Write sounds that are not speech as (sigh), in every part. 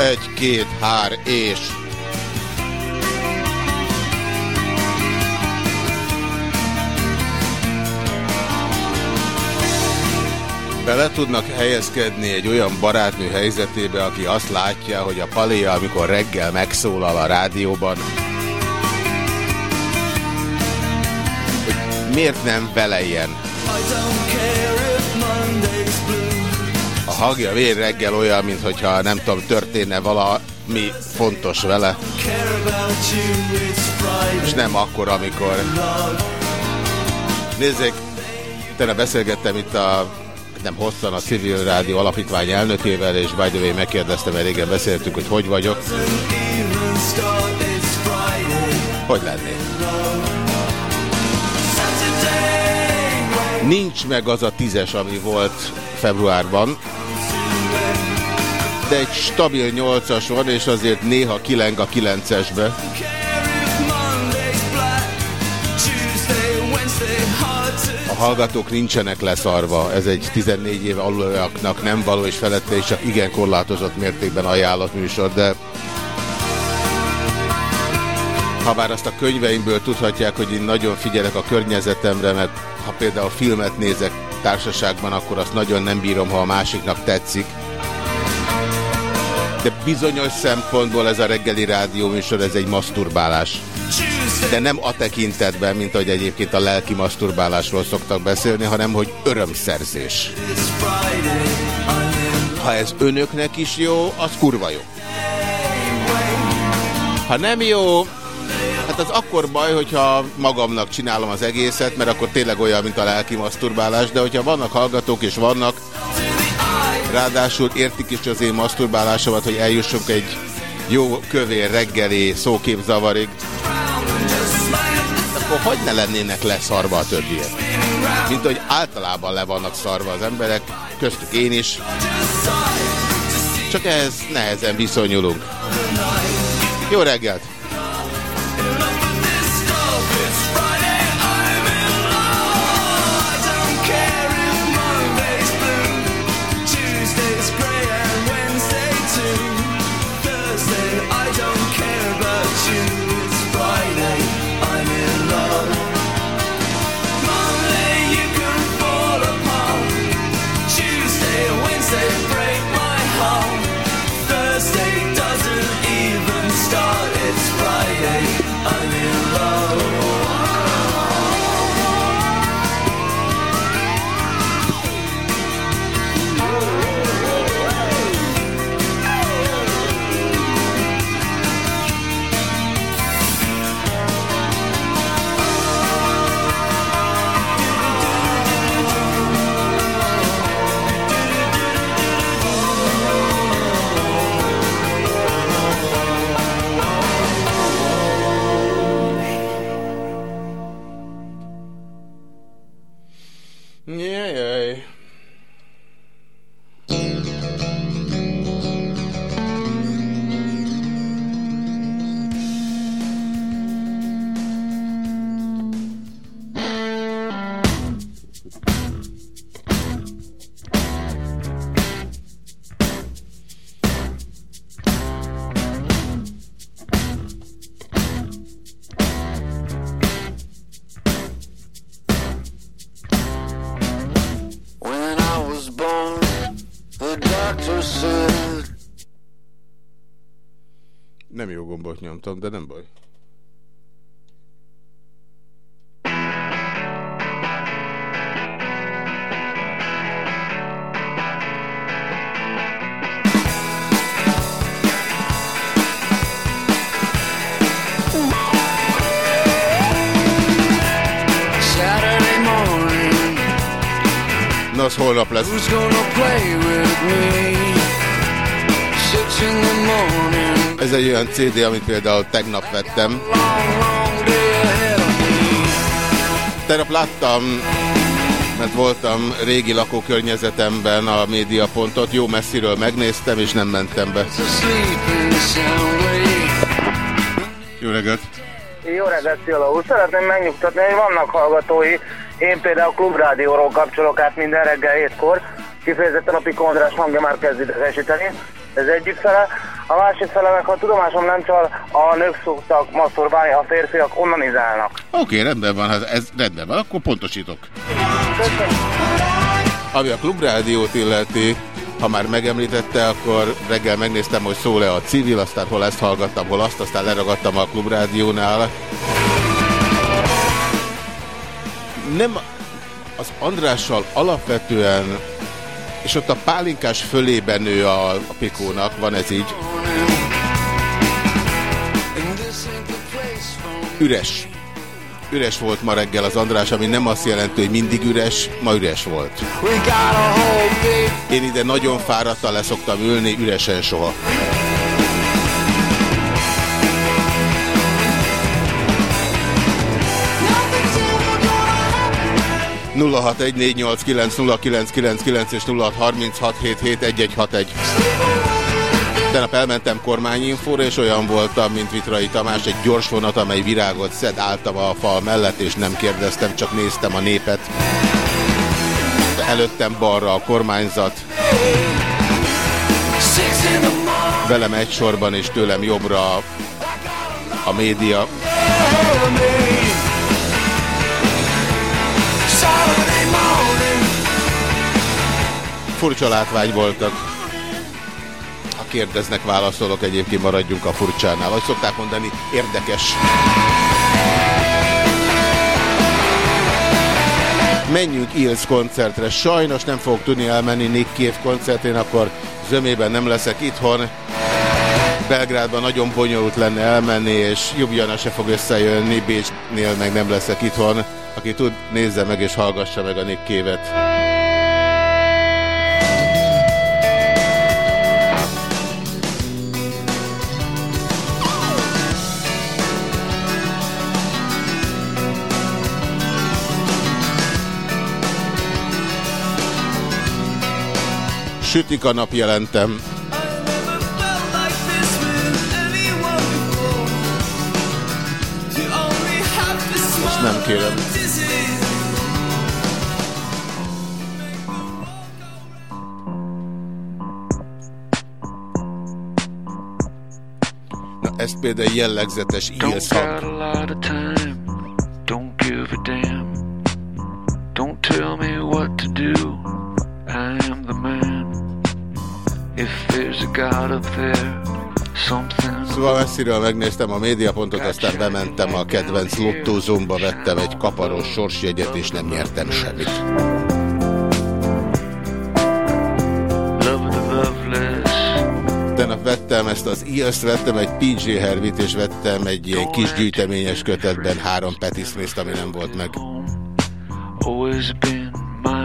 Egy, két, hár és... Bele tudnak helyezkedni egy olyan barátnő helyzetébe, aki azt látja, hogy a paléja, amikor reggel megszólal a rádióban, hogy miért nem vele ilyen? A hangja vér reggel olyan, mintha nem tudom, történne valami fontos vele. És nem akkor, amikor... Nézzék, utána beszélgettem itt a nem hosszan a Civil Rádió alapítvány elnökével, és by the way megkérdeztem, mert régen beszéltünk, hogy hogy vagyok. Hogy lennék? Nincs meg az a tízes, ami volt februárban, de egy stabil nyolcas van, és azért néha kileng a kilencesbe. A hallgatók nincsenek leszarva, ez egy 14 éve aluliaknak nem való és felette, és csak igen korlátozott mértékben ajánlott műsor, de ha bár azt a könyveimből tudhatják, hogy én nagyon figyelek a környezetemre, mert ha például filmet nézek társaságban, akkor azt nagyon nem bírom, ha a másiknak tetszik. De bizonyos szempontból ez a reggeli rádió műsor, ez egy maszturbálás. De nem a tekintetben, mint ahogy egyébként a lelki maszturbálásról szoktak beszélni, hanem hogy örömszerzés. Ha ez önöknek is jó, az kurva jó. Ha nem jó, hát az akkor baj, hogyha magamnak csinálom az egészet, mert akkor tényleg olyan, mint a lelki maszturbálás, de hogyha vannak hallgatók és vannak, ráadásul értik is az én maszturbálásomat, hogy eljussunk egy jó kövér reggeli szóképzavarig, akkor hogy ne lennének leszarva a többiek? Mint hogy általában le vannak szarva az emberek, köztük én is. Csak ehhez nehezen viszonyulunk. Jó reggelt! Gombot nyomtam, de nem baj. Na, az holnap lesz. Who's gonna play with me? Six in the morning, Ez egy olyan CD, amit például tegnap vettem. Tegnap láttam, mert voltam régi lakókörnyezetemben a médiapontot, jó messziről megnéztem, és nem mentem be. Jó reggelt! Jó reggelt, Fiala úr! Szeretném megnyugtatni, hogy vannak hallgatói. Én például klubrádióról kapcsolok át minden reggel hétkor. Kifejezetten a Piko András hangja már kezd idegesíteni. Ez egyik fele. A másik fele meg, ha tudomásom nem csal, a nők szoktak masturbálni, a férfiak onanizálnak. Oké, okay, rendben van, hát ez rendben van, akkor pontosítok. Ami a klubrádiót illeti, ha már megemlítette, akkor reggel megnéztem, hogy szól-e a civil, aztán hol ezt hallgattam, hol azt, aztán leragadtam a klubrádiónál. Nem az Andrással alapvetően, és ott a pálinkás fölében nő a, a pikónak, van ez így, üres. Üres volt ma reggel az András, ami nem azt jelenti, hogy mindig üres, ma üres volt. Én ide nagyon fáradtan leszoktam ülni, üresen soha. 0614890999 és 0636771161. Tegnap elmentem kormányinfóra, és olyan voltam, mint Vitrai Tamás, egy gyors vonat, amely virágot szed, álltam a fal mellett, és nem kérdeztem, csak néztem a népet. Előttem balra a kormányzat, velem egy sorban, és tőlem jobbra a média. Furcsa látvány voltak. Ha kérdeznek, válaszolok, egyébként maradjunk a furcsánál. Hogy szokták mondani, érdekes. Menjünk Ills koncertre. Sajnos nem fogok tudni elmenni Nick Cave koncertén, akkor zömében nem leszek itthon. Belgrádban nagyon bonyolult lenne elmenni, és Ljubljana se fog összejönni, Bécsnél meg nem leszek itthon. Aki tud, nézze meg és hallgassa meg a Nick Cave-et. Sütik a nap jelentem. Ezt nem kérem. Na, ez például jellegzetes. Don't give a damn. Don't tell me what to do. I am the man. Szóval messziről megnéztem a médiapontot, aztán bementem a kedvenc lottózomba, vettem egy kaparós sorsjegyet, és nem nyertem semmit. Tegnap vettem ezt az IAS-t, vettem egy PJ Hervit, és vettem egy ilyen kis gyűjteményes kötetben három Smith-t, ami nem volt meg.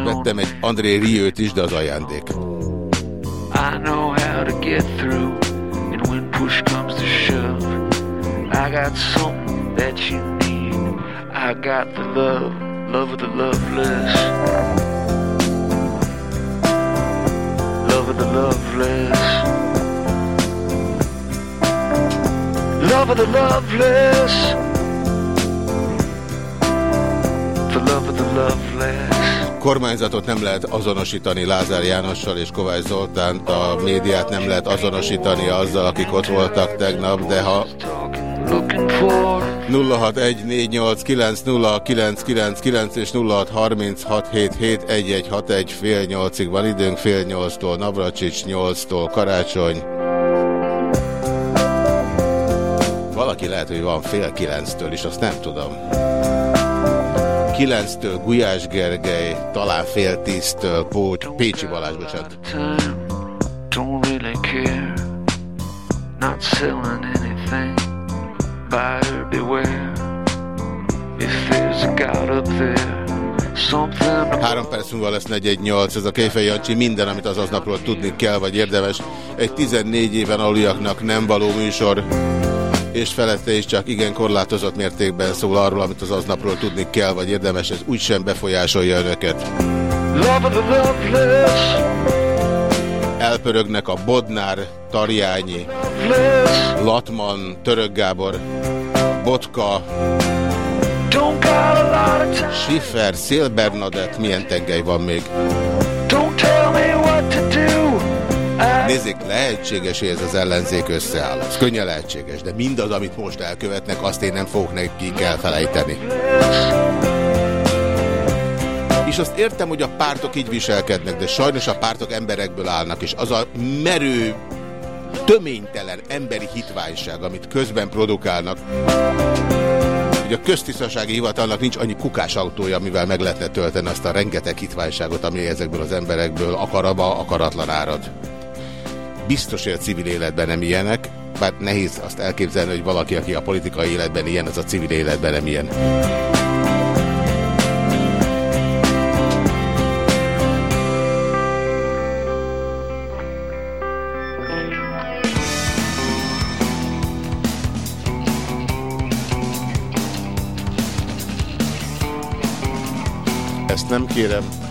Vettem egy André Riőt is, de az ajándék. I know how to get through, and when push comes to shove, I got something that you need. I got the love, love of the loveless, love of the loveless, love of the loveless, the love of the loveless. Kormányzatot nem lehet azonosítani Lázár Jánossal és Kovács Zoltánt, a médiát nem lehet azonosítani azzal, akik ott voltak tegnap, de ha Talking, looking for 0614890999 és 0636771161 fél nyolcig van időnk, fél nyolctól Navracsics, nyolctól Karácsony. Valaki lehet, hogy van fél kilenctől is, azt nem tudom. Kilenctől Gulyás Gergely, talán fél tíztől Pócs, Pécsi Balázs, bocsánat. time, don't really care. Not selling anything, buyer beware. If there's a God up there, Három perc múlva lesz 418, ez a Kejfej Jancsi, minden, amit az aznapról tudni kell, vagy érdemes. Egy 14 éven aluliaknak nem való műsor, és felette is csak igen korlátozott mértékben szól arról, amit az aznapról tudni kell, vagy érdemes, ez úgysem befolyásolja önöket. Elpörögnek a Bodnár, Tarjányi. Latman, Török Gábor, Botka. Schiffer, Szél Bernadett, milyen tengely van még? Nézzék, lehetséges, hogy ez az ellenzék összeáll. Ez könnyen lehetséges, de mindaz, amit most elkövetnek, azt én nem fogok nekik elfelejteni. És azt értem, hogy a pártok így viselkednek, de sajnos a pártok emberekből állnak, és az a merő, töménytelen emberi hitványság, amit közben produkálnak, hogy a köztisztasági hivatalnak nincs annyi kukás autója, amivel meg lehetne tölteni azt a rengeteg hitványságot, ami ezekből az emberekből akaraba, akaratlan árad. Biztos, hogy a civil életben nem ilyenek, bár nehéz azt elképzelni, hogy valaki, aki a politikai életben ilyen, az a civil életben nem ilyen. Ezt nem kérem.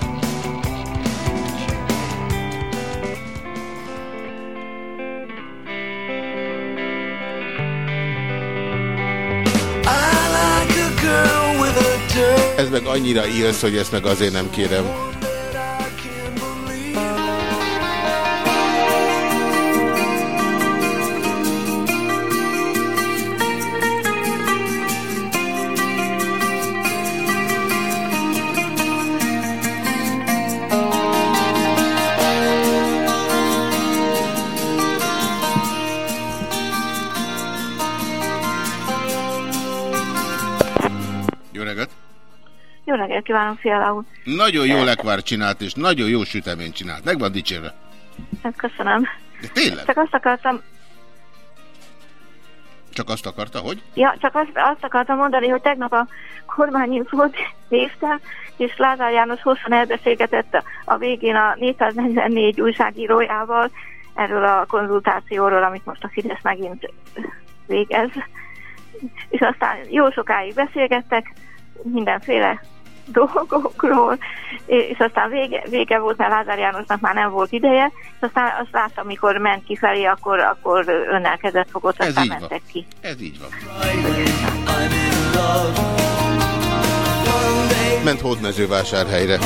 Ez meg annyira írsz, hogy ezt meg azért nem kérem. Reggelt kívánok, Fiala úr. Nagyon jó lekvár csinált, és nagyon jó süteményt csinált. Meg van dicsérve. Hát köszönöm. De tényleg? Csak azt akartam, Csak azt akarta, hogy? ja, csak azt, azt akartam mondani, hogy tegnap a kormányinfót néztem, és Lázár János hosszan elbeszélgetett a, a végén a 444 újságírójával erről a konzultációról, amit most a Fidesz megint végez. És aztán jó sokáig beszélgettek mindenféle (laughs) dolgokról, és aztán vége, vége volt, mert Lázár Jánosnak már nem volt ideje, és aztán azt láttam, amikor ment kifelé, akkor, akkor önnel kezet fogott, aztán így van. mentek ki. Ez így van. Ment Hódmezővásárhelyre.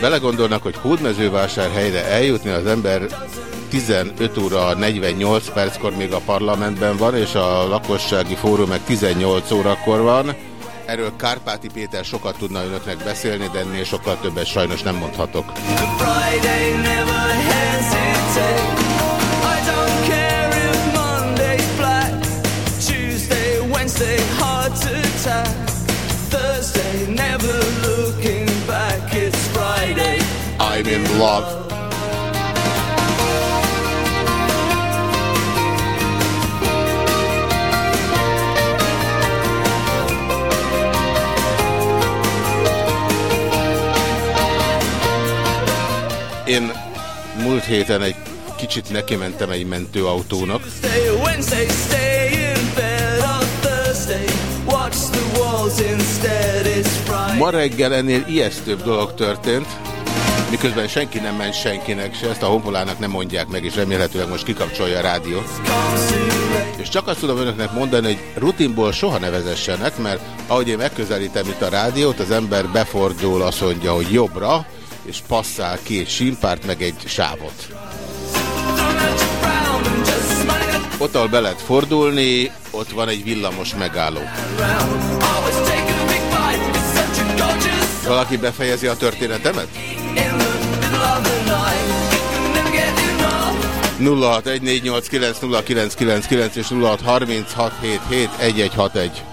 Belegondolnak, hogy Hódmezővásárhelyre eljutni az ember 15 óra 48 perckor még a parlamentben van, és a lakossági fórum meg 18 órakor van. Erről Kárpáti Péter sokat tudna önöknek beszélni, de ennél sokkal többet sajnos nem mondhatok. Friday never hesitate. Én múlt héten egy kicsit neki mentem egy mentőautónak. Ma reggel ennél ijesztőbb dolog történt, miközben senki nem ment senkinek se, ezt a honpolának nem mondják meg, és remélhetőleg most kikapcsolja a rádiót. És csak azt tudom önöknek mondani, hogy rutinból soha ne vezessenek, mert ahogy én megközelítem itt a rádiót, az ember befordul, azt mondja, hogy jobbra, és passzál két símpárt, meg egy sávot. Ott, ahol be lehet fordulni, ott van egy villamos megálló. Valaki befejezi a történetemet? in the middle of the night. You never get enough. 0614890999 és 0636771161.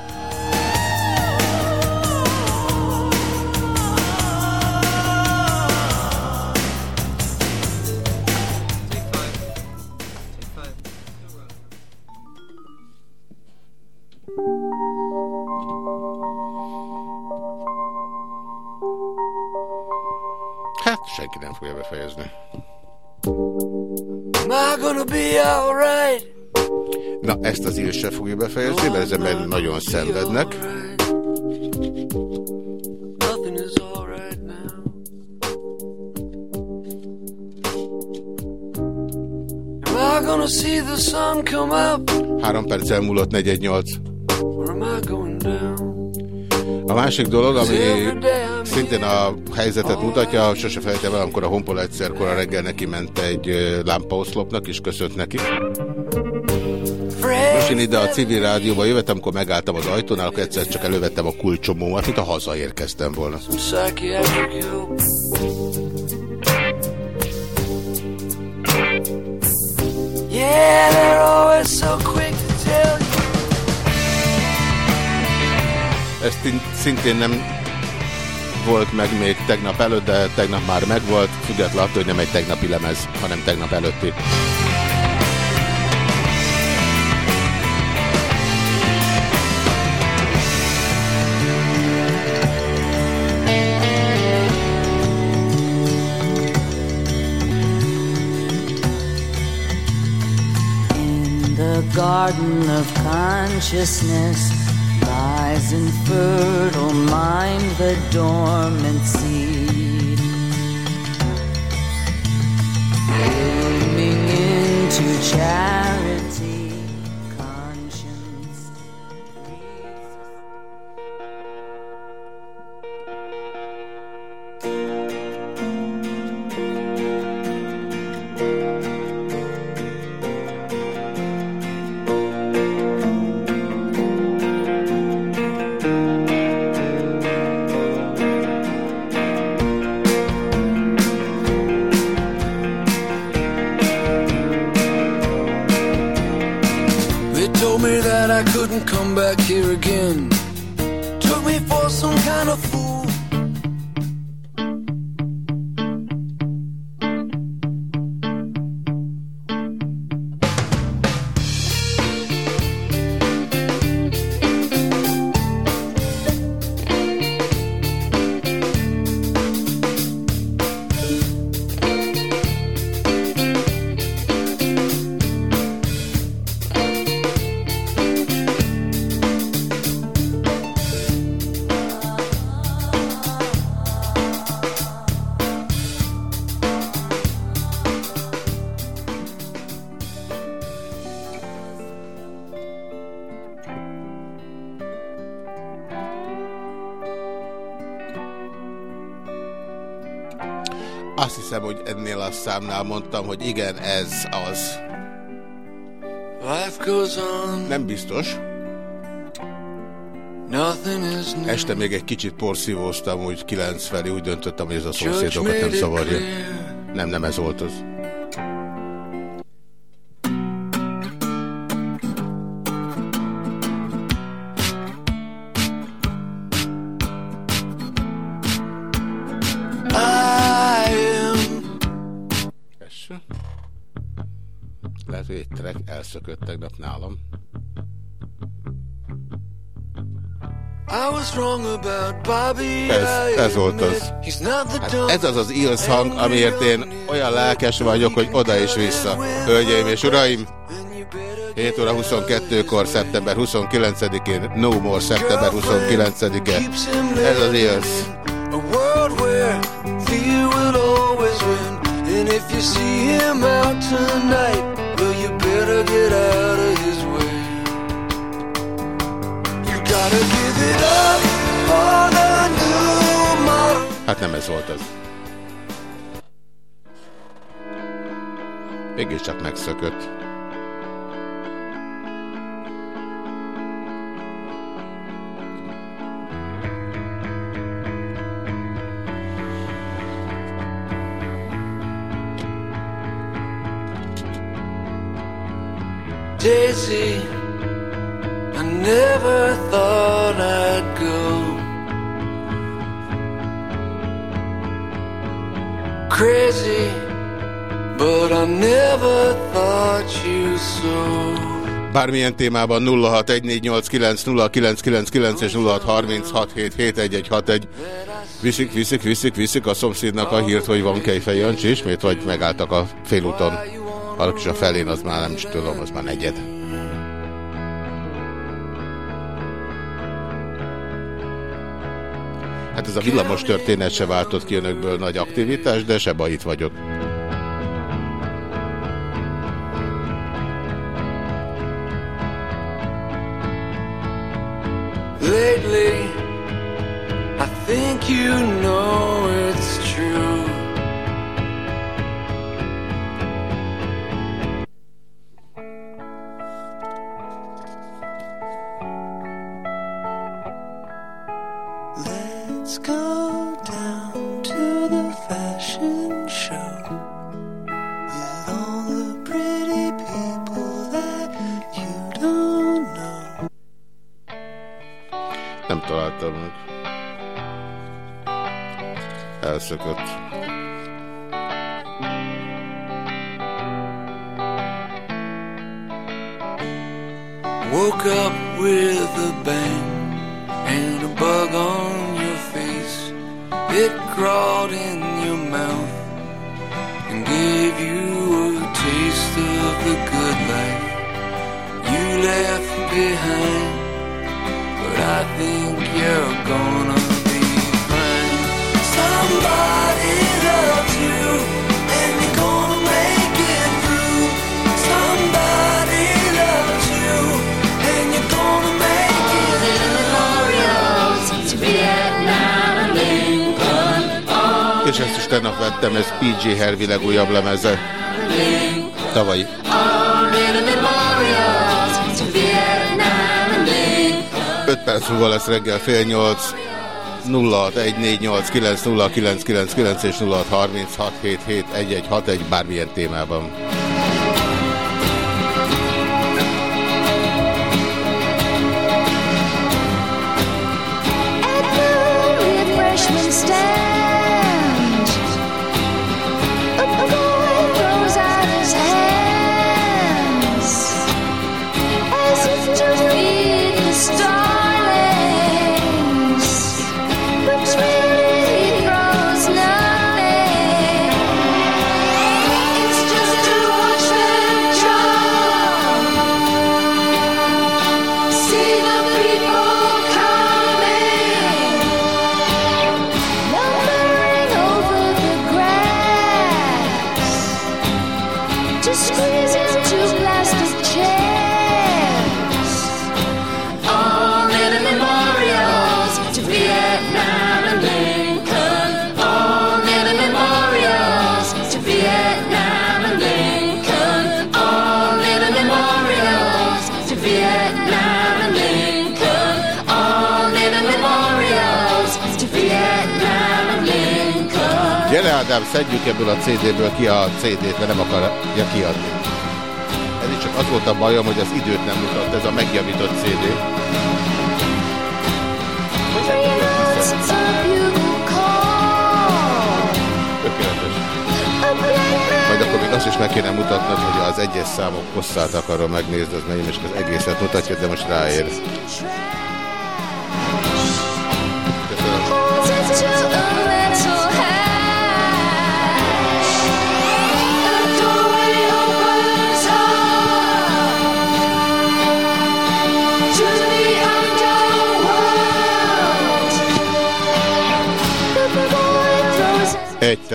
senki nem fogja befejezni. Alright? Na, ezt az írt se fogja befejezni, mert ezen nagyon szenvednek. Három perc elmúlott 418. Or am I going down? A másik dolog, ami szintén a helyzetet mutatja, sose felejtem el, amikor a Honpol egyszer kora reggel neki ment egy lámpaoszlopnak, és köszönt neki. Most én ide a civil rádióba jövettem, amikor megálltam az ajtónál, akkor egyszer csak elővettem a kulcsomómat, mint a hazaérkeztem volna. Some psychiatric help. Yeah, they're always so quick to tell you. Ezt szintén nem volt meg még tegnap előtt, de tegnap már megvolt, függetlenül attól, hogy nem egy tegnapi lemez, hanem tegnap előtti. Garden of consciousness lies in fertile mind the dormant seed. Blooming into charity, hogy ennél a számnál mondtam, hogy igen, ez az. Nem biztos. Este még egy kicsit porszívóztam, úgy kilenc felé, úgy döntöttem, hogy ez a szomszédokat nem zavarja. Nem, nem ez volt az. Ez, ez volt az. Hát dumb ez az az Eels hang, amiért én olyan lelkes vagyok, hogy oda és vissza. Hölgyeim és uraim, 7 óra 22-kor, szeptember 29-én, No More szeptember 29-e. Ez az Eels. And if you see him out tonight, Hát nem ez volt az. Mégiscsak megszökött. Daisy, Bármilyen témában 0614890999 és 0636771161. That I Viszik, viszik, viszik, viszik a szomszédnak a hírt, hogy van Kejfej Jancsi ismét, vagy megálltak a félúton. Valaki is a felén, az már nem is tudom, az már negyed. Hát ez a villamos történet se váltott ki önökből nagy aktivitás, de se baj, itt vagyok. Harvey legújabb lemeze. Tavalyi. Öt perc múlva lesz reggel fél nyolc. 0614890999 és 0636771161 bármilyen témában. Szedjük ebből a CD-ből ki a CD-t, mert nem akarja kiadni. Ez is csak az volt a bajom, hogy az időt nem mutat, ez a megjavított CD. Tökéletes. Majd akkor még azt is meg kéne mutatnod, hogy az egyes számok hosszát akarom megnézni, az mennyi, és az egészet mutatja, de most ráér.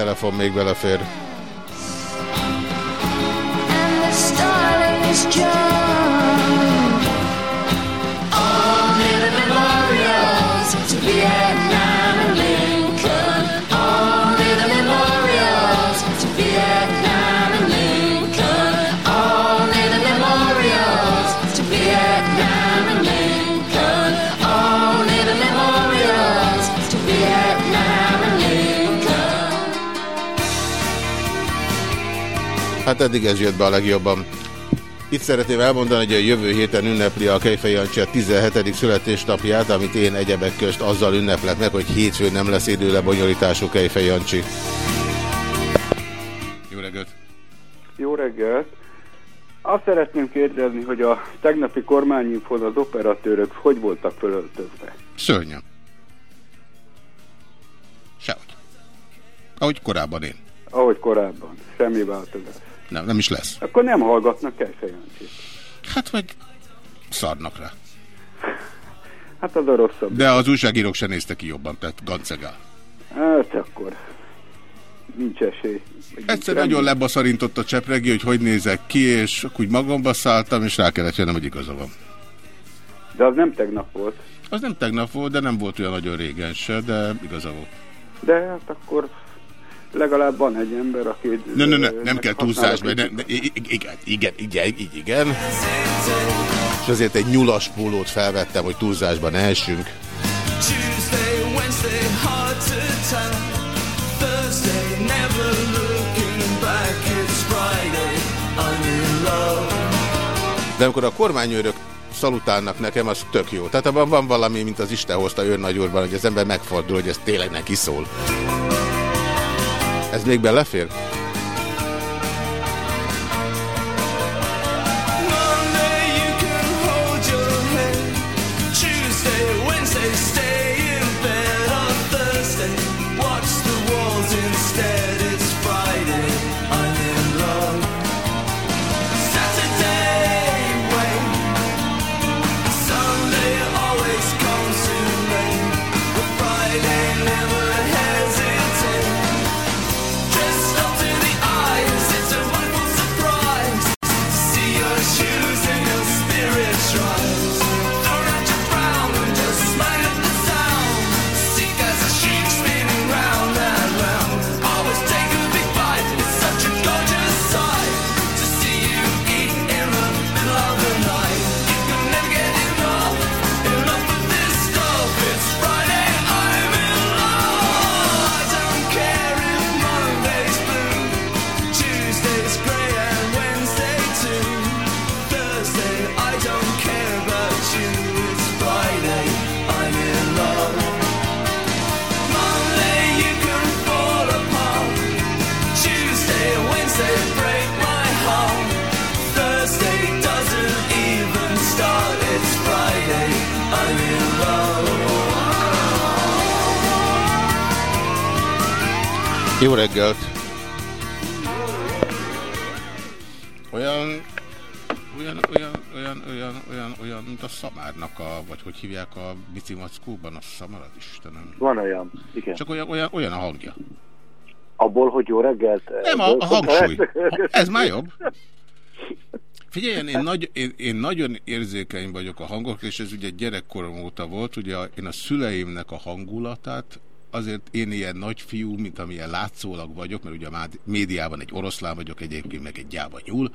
Egy telefon még belefér. Hát eddig ez jött be a legjobban. Itt szeretném elmondani, hogy a jövő héten ünnepli a Kejfej Jancsi a 17. születésnapját, amit én egyebek közt azzal ünneplek meg, hogy hétfőn nem lesz idő lebonyolítású Kejfej Jancsi. Jó reggelt! Jó reggelt! Azt szeretném kérdezni, hogy a tegnapi kormányinfon az operatőrök hogy voltak fölöltözve? Szörnyen. Ahogy korábban én. Ahogy korábban. Semmi változás. Nem, nem is lesz. Akkor nem hallgatnak el Jancsit. Hát vagy szarnak rá. Hát az a rosszabb. De az újságírók se néztek ki jobban, tehát gancegál. Hát akkor nincs esély. Egyszer nagyon lebaszarintott a csepregi, hogy hogy nézek ki, és akkor úgy magamba szálltam, és rá kellett jönnöm, hogy igaza van. De az nem tegnap volt. Az nem tegnap volt, de nem volt olyan nagyon régen se, de igaza volt. De hát akkor legalább van egy ember, aki... Ne, ne, ne, nem kell túlzásba. Ne, ne, igen, igen, igen, így igen. És azért egy nyulas pólót felvettem, hogy túlzásba ne essünk. De amikor a kormányőrök szalutálnak nekem, az tök jó. Tehát abban van valami, mint az Isten hozta őrnagyúrban, hogy az ember megfordul, hogy ez tényleg neki szól. Ez még belefér? Jó reggelt! Olyan, olyan, olyan, olyan, olyan, olyan, olyan, mint a szamárnak a, vagy hogy hívják a bicimackóban, a szamarat, Istenem. Van olyan, igen. Csak olyan, olyan, olyan a hangja. Abból, hogy jó reggelt. Nem, a, a hangsúly. (laughs) Ez már jobb. Figyeljen, én, nagy, én, én nagyon érzékeny vagyok a hangokra, és ez ugye gyerekkorom óta volt. Ugye én a szüleimnek a hangulatát, azért én ilyen nagy fiú, mint amilyen látszólag vagyok, mert ugye a médiában egy oroszlán vagyok, egyébként meg egy gyáva nyúl,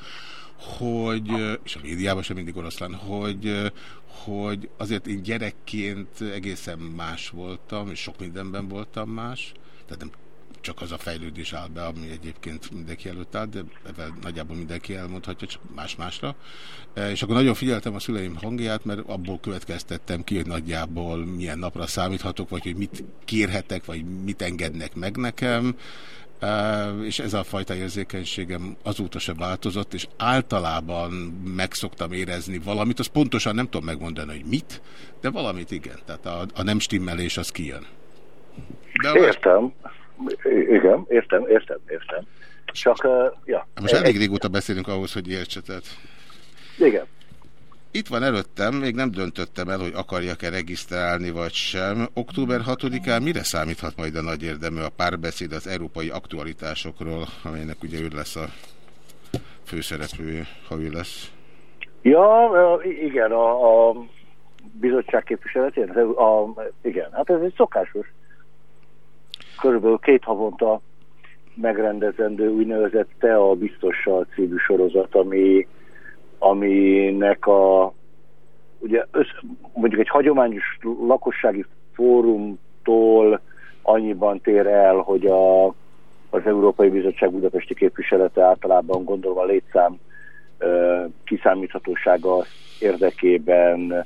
hogy, és a médiában sem mindig oroszlán, hogy, hogy azért én gyerekként egészen más voltam, és sok mindenben voltam más, tehát nem csak az a fejlődés áll be, ami egyébként mindenki előtt áll, de ebben nagyjából mindenki elmondhatja, csak más-másra. E, És akkor nagyon figyeltem a szüleim hangját, mert abból következtettem ki, hogy nagyjából milyen napra számíthatok, vagy hogy mit kérhetek, vagy mit engednek meg nekem. E, És ez a fajta érzékenységem azóta se változott, és általában meg szoktam érezni valamit, azt pontosan nem tudom megmondani, hogy mit, de valamit igen. Tehát a, a nem stimmelés az kijön. De Értem. I- Igen, értem, értem, értem. Csak, uh, ja. Most elég régóta beszélünk ahhoz, hogy értsetet. Igen. Itt van előttem, még nem döntöttem el, hogy akarjak-e regisztrálni vagy sem. Október 6-án mire számíthat majd a nagy érdemű a párbeszéd az európai aktualitásokról, amelynek ugye ő lesz a főszereplője, ha ő lesz. Ja, igen, a, a bizottság képviseletén, a, igen, hát ez egy szokásos. Körülbelül két havonta megrendezendő úgynevezett TEA biztossal című sorozat, ami, aminek a ugye össz, mondjuk egy hagyományos lakossági fórumtól annyiban tér el, hogy a, az Európai Bizottság budapesti képviselete általában gondolva a létszám ö, kiszámíthatósága érdekében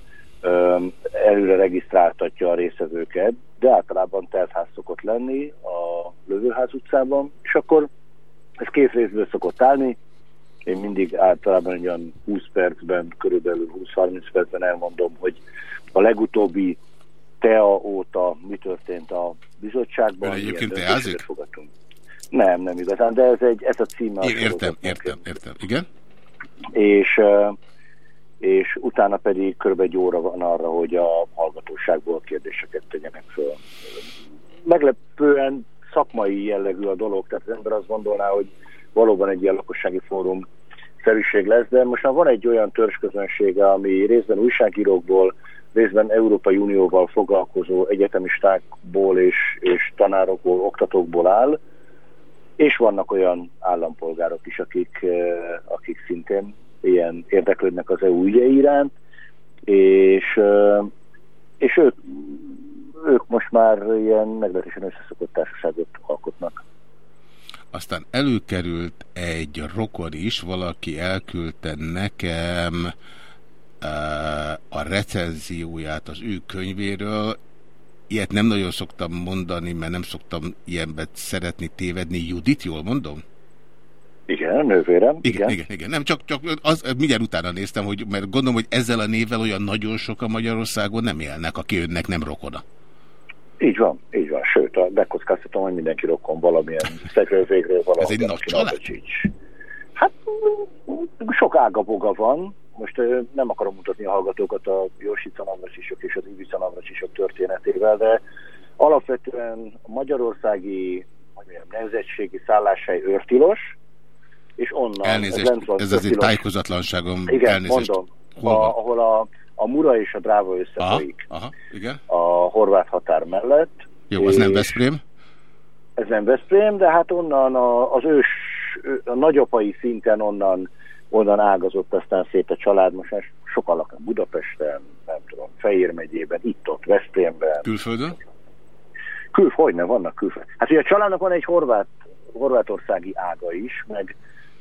előre regisztráltatja a részevőket, de általában teltház szokott lenni a Lövőház utcában, és akkor ez két részből szokott állni. Én mindig általában olyan 20 percben, körülbelül 20-30 percben elmondom, hogy a legutóbbi TEA óta mi történt a bizottságban. Ön egyébként teázik? fogadtunk. Nem, nem igazán, de ez, egy, ez a címe. Én értem, értem, értem. Igen? És, ö, és utána pedig kb. egy óra van arra, hogy a hallgatóságból kérdéseket tegyenek föl. Meglepően szakmai jellegű a dolog, tehát az ember azt gondolná, hogy valóban egy ilyen lakossági fórum szerűség lesz, de most már van egy olyan törzsközönsége, ami részben újságírókból, részben Európai Unióval foglalkozó egyetemistákból és, és tanárokból, oktatókból áll, és vannak olyan állampolgárok is, akik, eh, akik szintén ilyen érdeklődnek az EU ügyei iránt, és, és ők, ők most már ilyen meglehetősen összeszokott társaságot alkotnak. Aztán előkerült egy rokon is, valaki elküldte nekem a recenzióját az ő könyvéről. Ilyet nem nagyon szoktam mondani, mert nem szoktam ilyenbet szeretni tévedni. Judit, jól mondom? Igen, nővérem. Igen, igen, igen. Nem, csak, csak az, mindjárt utána néztem, hogy, mert gondolom, hogy ezzel a névvel olyan nagyon sokan Magyarországon nem élnek, aki önnek nem rokona. Így van, így van. Sőt, bekockáztatom, hogy mindenki rokon valamilyen szegről végről valahogy. Ez egy nagy család? Hát sok ágaboga van. Most nem akarom mutatni a hallgatókat a Josica Navracsisok és az Ivica Navracsisok történetével, de alapvetően a magyarországi mondjam, nemzetségi szálláshely őrtilos, és onnan... Elnézést, lent van ez azért Őrtilos. tájékozatlanságom. Igen, elnézést. mondom, Hol a, ahol a, a Mura és a Dráva Aha, összefolyik aha, igen. a horvát határ mellett. Jó, az nem Veszprém? Ez nem Veszprém, de hát onnan a, az ős, a nagyapai szinten onnan, onnan ágazott aztán szét a család. Most már sokan laknak Budapesten, nem tudom, Fejér megyében, itt-ott, Veszprémben. Külföldön? Külf, hogyne, vannak külföld. Hát ugye a családnak van egy horvát, horvátországi ága is, meg,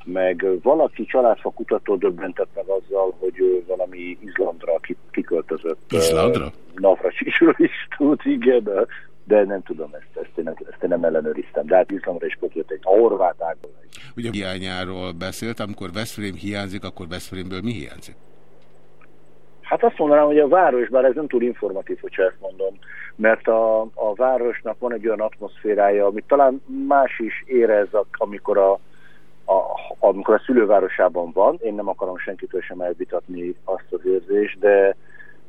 meg valaki családfakutató döbbentett meg azzal, hogy ő valami Izlandra ki- kiköltözött. Izlandra? Navracsisról is tud, igen, de, de nem tudom, ezt, ezt, én nem, ezt én nem ellenőriztem. De hát Izlandra is kötött egy a horvát ága. Ugye hiányáról beszélt, amikor Veszprém hiányzik, akkor Veszprémből mi hiányzik? Hát azt mondanám, hogy a város, bár ez nem túl informatív, hogyha ezt mondom, mert a, a városnak van egy olyan atmoszférája, amit talán más is érez, amikor a, a, amikor a szülővárosában van. Én nem akarom senkitől sem elvitatni azt az érzést, de,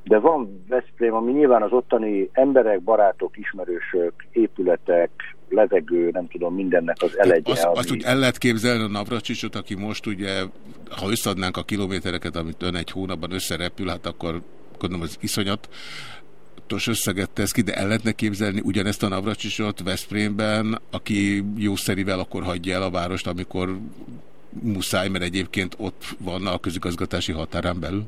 de van Veszprém, ami nyilván az ottani emberek, barátok, ismerősök, épületek, levegő, nem tudom, mindennek az elegye. Azt, ami- azt úgy el lehet képzelni a Navracsicsot, aki most ugye, ha összeadnánk a kilométereket, amit ön egy hónapban összerepül, hát akkor gondolom az iszonyat tos összeget tesz ki, de el lehetne képzelni ugyanezt a Navracsicsot Veszprémben, aki jószerivel akkor hagyja el a várost, amikor muszáj, mert egyébként ott van a közigazgatási határán belül?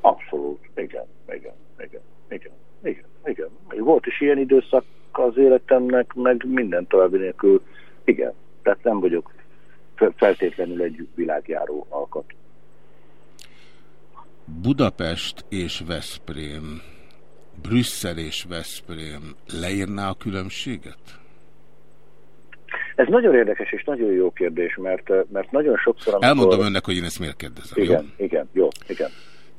Abszolút, igen, igen, igen, igen, igen, igen. Volt is ilyen időszak az életemnek, meg minden további nélkül, igen. Tehát nem vagyok fe- feltétlenül egy világjáró alkat. Budapest és Veszprém, Brüsszel és Veszprém leírná a különbséget? Ez nagyon érdekes és nagyon jó kérdés, mert, mert nagyon sokszor... amikor- Elmondom önnek, hogy én ezt miért kérdezem. jó? Igen, igen, jó, igen.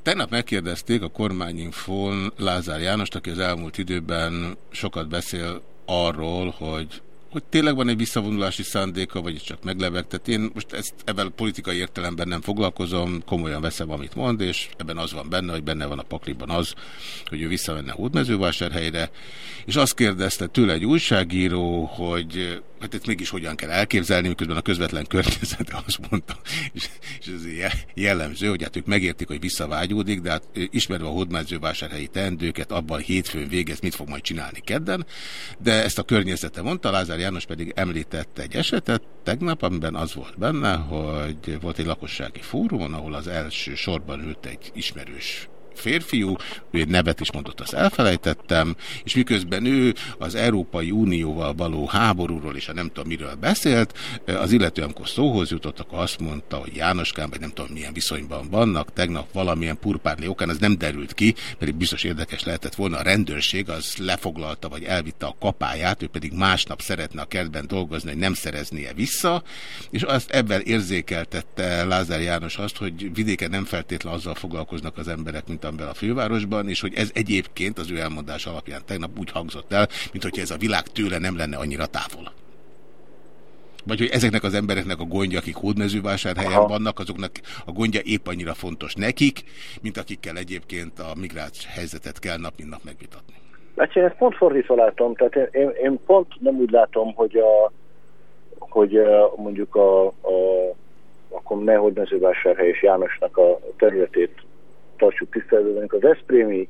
Tegnap megkérdezték a kormányinfón Lázár Jánost, aki az elmúlt időben sokat beszél arról, hogy hogy tényleg van egy visszavonulási szándéka, vagy csak meglebegtet. Én most ezt ebben politikai értelemben nem foglalkozom, komolyan veszem, amit mond, és ebben az van benne, hogy benne van a pakliban az, hogy ő visszamenne Hódmezővásárhelyre, és azt kérdezte tőle egy újságíró, hogy hát ezt mégis hogyan kell elképzelni, miközben a közvetlen környezete (laughs) azt mondta, és, és ez je- jellemző, hogy hát ők megértik, hogy visszavágyódik, de hát ismerve a hódmezővásárhelyi teendőket, abban hétfőn végez, mit fog majd csinálni kedden, de ezt a környezete mondta, Lázár János pedig említette egy esetet tegnap, amiben az volt benne, hogy volt egy lakossági fórumon, ahol az első sorban ült egy ismerős férfiú, ő egy nevet is mondott, azt elfelejtettem, és miközben ő az Európai Unióval való háborúról és a nem tudom miről beszélt, az illető, amikor szóhoz jutott, akkor azt mondta, hogy Jánoskán, vagy nem tudom milyen viszonyban vannak, tegnap valamilyen purpárli okán, az nem derült ki, pedig biztos érdekes lehetett volna, a rendőrség az lefoglalta, vagy elvitte a kapáját, ő pedig másnap szeretne a kertben dolgozni, hogy nem szereznie vissza, és azt ebben érzékeltette Lázár János azt, hogy vidéken nem feltétlen azzal foglalkoznak az emberek, mint amivel a fővárosban, és hogy ez egyébként az ő elmondás alapján tegnap úgy hangzott el, mint hogyha ez a világ tőle nem lenne annyira távol. Vagy hogy ezeknek az embereknek a gondja, akik hódmezővásárhelyen Aha. vannak, azoknak a gondja épp annyira fontos nekik, mint akikkel egyébként a migráns helyzetet kell nap mint nap megvitatni. Hát én ezt pont fordítva látom, tehát én, én, én pont nem úgy látom, hogy a hogy eh, mondjuk a, a akkor nehogy mezővásárhely és Jánosnak a területét tartsuk tiszteletben, mondjuk a Veszprémi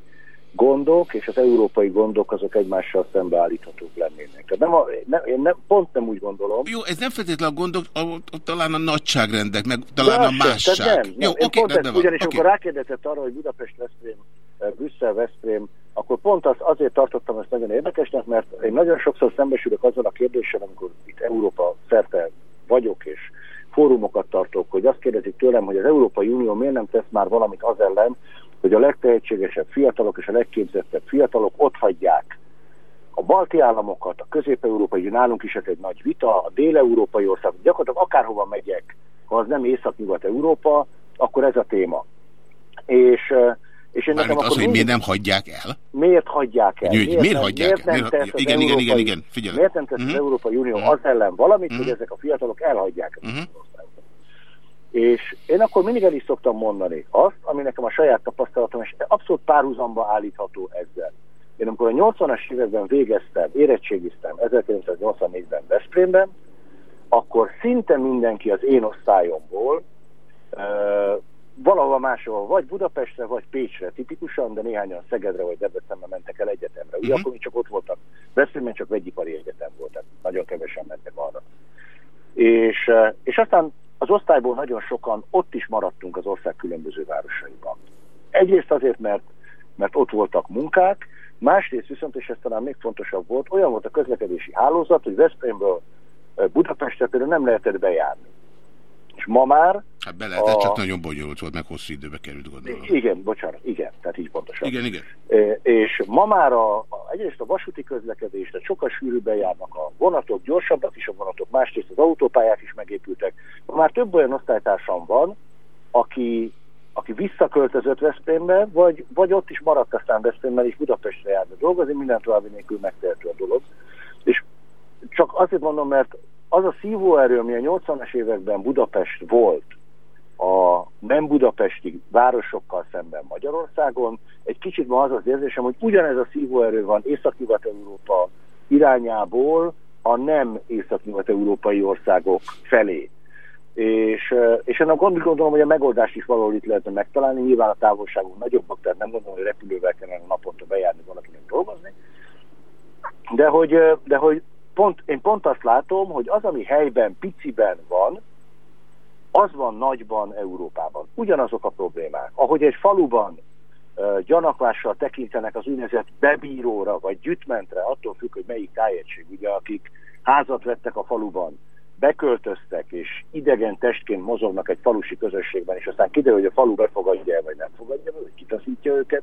gondok és az európai gondok azok egymással szembeállíthatók lennének. Tehát nem a, nem, én nem, pont nem úgy gondolom. Jó, ez nem feltétlenül a gondok, a, a, talán a nagyságrendek, meg talán De a az másság. tehát Nem, Jó, nem. Én oké, pont ezt, van. ugyanis oké. amikor rákérdezett arra, hogy Budapest, Veszprém, eh, Brüsszel, Veszprém, akkor pont az, azért tartottam ezt nagyon érdekesnek, mert én nagyon sokszor szembesülök azzal a kérdéssel, amikor itt Európa szerte vagyok, és fórumokat tartok, hogy azt kérdezik tőlem, hogy az Európai Unió miért nem tesz már valamit az ellen, hogy a legtehetségesebb fiatalok és a legképzettebb fiatalok ott hagyják a balti államokat, a közép-európai, nálunk is ez egy nagy vita, a dél-európai országok, gyakorlatilag akárhova megyek, ha az nem észak-nyugat-európa, akkor ez a téma. És, és én nekem Mármint az, akkor hogy miért nem hagyják el? miért hagyják el? Hogy miért nem- hagyják miért el? nem Miért- tesz igen, igen, igen, Európai- igen, figyelek. Miért nem tesz Mhm. az Európai Unió Mhm. az ellen valamit, Mhm. hogy ezek a fiatalok elhagyják Mhm. és én akkor mindig el is szoktam mondani azt, ami nekem a saját tapasztalatom, és abszolút párhuzamba állítható ezzel. Én amikor a 80-as években végeztem, érettségiztem 1984-ben Veszprémben, akkor szinte mindenki az én osztályomból uh, valahol máshol, vagy Budapestre, vagy Pécsre tipikusan, de néhányan Szegedre vagy Debrecenbe mentek el egyetemre. Ugye Mhm. akkor mi csak ott voltak. Veszprémben csak vegyipari egyetem volt, tehát nagyon kevesen mentek arra. És, eh, és aztán az osztályból nagyon sokan ott is maradtunk az ország különböző városaiban. Egyrészt azért, mert, mert ott voltak munkák, másrészt viszont, és ez talán még fontosabb volt, olyan volt a közlekedési hálózat, hogy Veszprémből eh, Budapestre például nem lehetett bejárni. És ma már Hát be lehetett, a- csak nagyon bonyolult volt, meg hosszú időbe került gondolom. igen, bocsánat, igen, tehát így pontosan. Igen, igen. E, És ma már a, a, egyrészt a vasúti közlekedés, tehát sokkal sűrűbben járnak a vonatok, gyorsabbak is a vonatok, másrészt az autópályák is megépültek. Ma már több olyan osztálytársam van, aki, aki visszaköltözött Veszprémbe, vagy, vagy ott is maradt aztán Veszprémben, és Budapestre járna dolgozni, minden további nélkül megtehető a dolog. És csak azért mondom, mert az a szívóerő, ami a 80-as években Budapest volt, a nem budapesti városokkal szemben Magyarországon. Egy kicsit ma az az érzésem, hogy ugyanez a szívóerő van Észak-Nyugat-Európa irányából a nem észak-nyugat-európai országok felé. És, és ennek gond- gondolom, hogy a megoldást is valahol itt lehetne megtalálni. Nyilván a távolságok nagyobbak, tehát nem gondolom, hogy repülővel kellene naponta bejárni valakinek dolgozni. De hogy, de hogy pont, én pont azt látom, hogy az, ami helyben, piciben van, az van nagyban Európában. Ugyanazok a problémák. Ahogy egy faluban uh, gyanakvással tekintenek az úgynevezett bebíróra vagy gyütmentre, attól függ, hogy melyik tájegység, ugye, akik házat vettek a faluban, beköltöztek, és idegen testként mozognak egy falusi közösségben, és aztán kiderül, hogy a falu befogadja el, vagy nem fogadja el, vagy kitaszítja őket.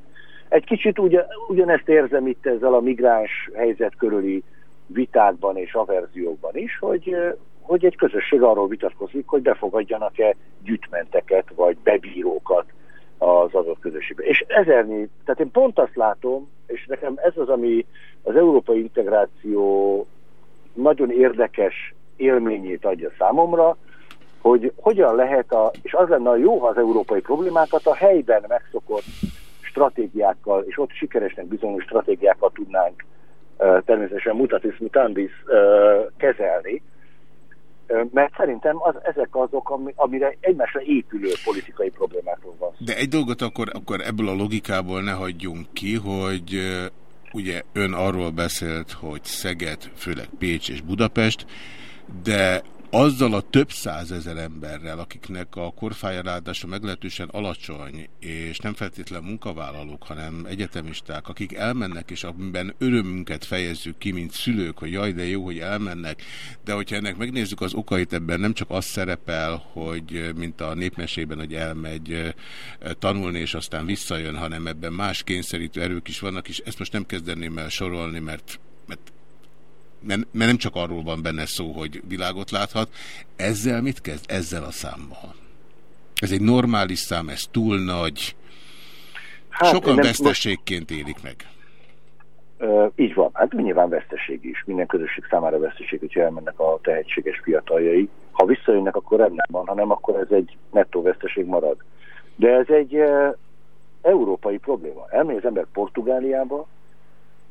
Egy kicsit ugyan, ugyanezt érzem itt ezzel a migráns helyzet körüli vitákban és averziókban is, hogy, hogy egy közösség arról vitatkozik, hogy befogadjanak-e gyütmenteket vagy bebírókat az adott közösségbe. És ezernyi, tehát én pont azt látom, és nekem ez az, ami az európai integráció nagyon érdekes élményét adja számomra, hogy hogyan lehet, a, és az lenne a jó, ha az európai problémákat a helyben megszokott stratégiákkal, és ott sikeresnek bizonyos stratégiákkal tudnánk természetesen mutatis mutandis kezelni, mert szerintem az, ezek azok, ami, amire egymásra épülő politikai problémákról van. De egy dolgot akkor, akkor ebből a logikából ne hagyjunk ki, hogy ugye ön arról beszélt, hogy Szeged, főleg Pécs és Budapest, de azzal a több százezer emberrel, akiknek a korfája ráadásul meglehetősen alacsony, és nem feltétlen munkavállalók, hanem egyetemisták, akik elmennek, és amiben örömünket fejezzük ki, mint szülők, hogy jaj, de jó, hogy elmennek, de hogyha ennek megnézzük az okait, ebben nem csak az szerepel, hogy mint a népmesében, hogy elmegy tanulni, és aztán visszajön, hanem ebben más kényszerítő erők is vannak, és ezt most nem kezdeném el sorolni, mert, mert mert, mert nem csak arról van benne szó, hogy világot láthat. Ezzel mit kezd? Ezzel a számmal. Ez egy normális szám, ez túl nagy. Hát, Sokan nem- veszteségként élik meg. Így van, hát nyilván veszteség is, minden közösség számára veszteség, hogyha elmennek a tehetséges fiataljai. Ha visszajönnek, akkor rendben van, ha nem, akkor ez egy nettó veszteség marad. De ez egy európai probléma. Elmegy az ember Portugáliába,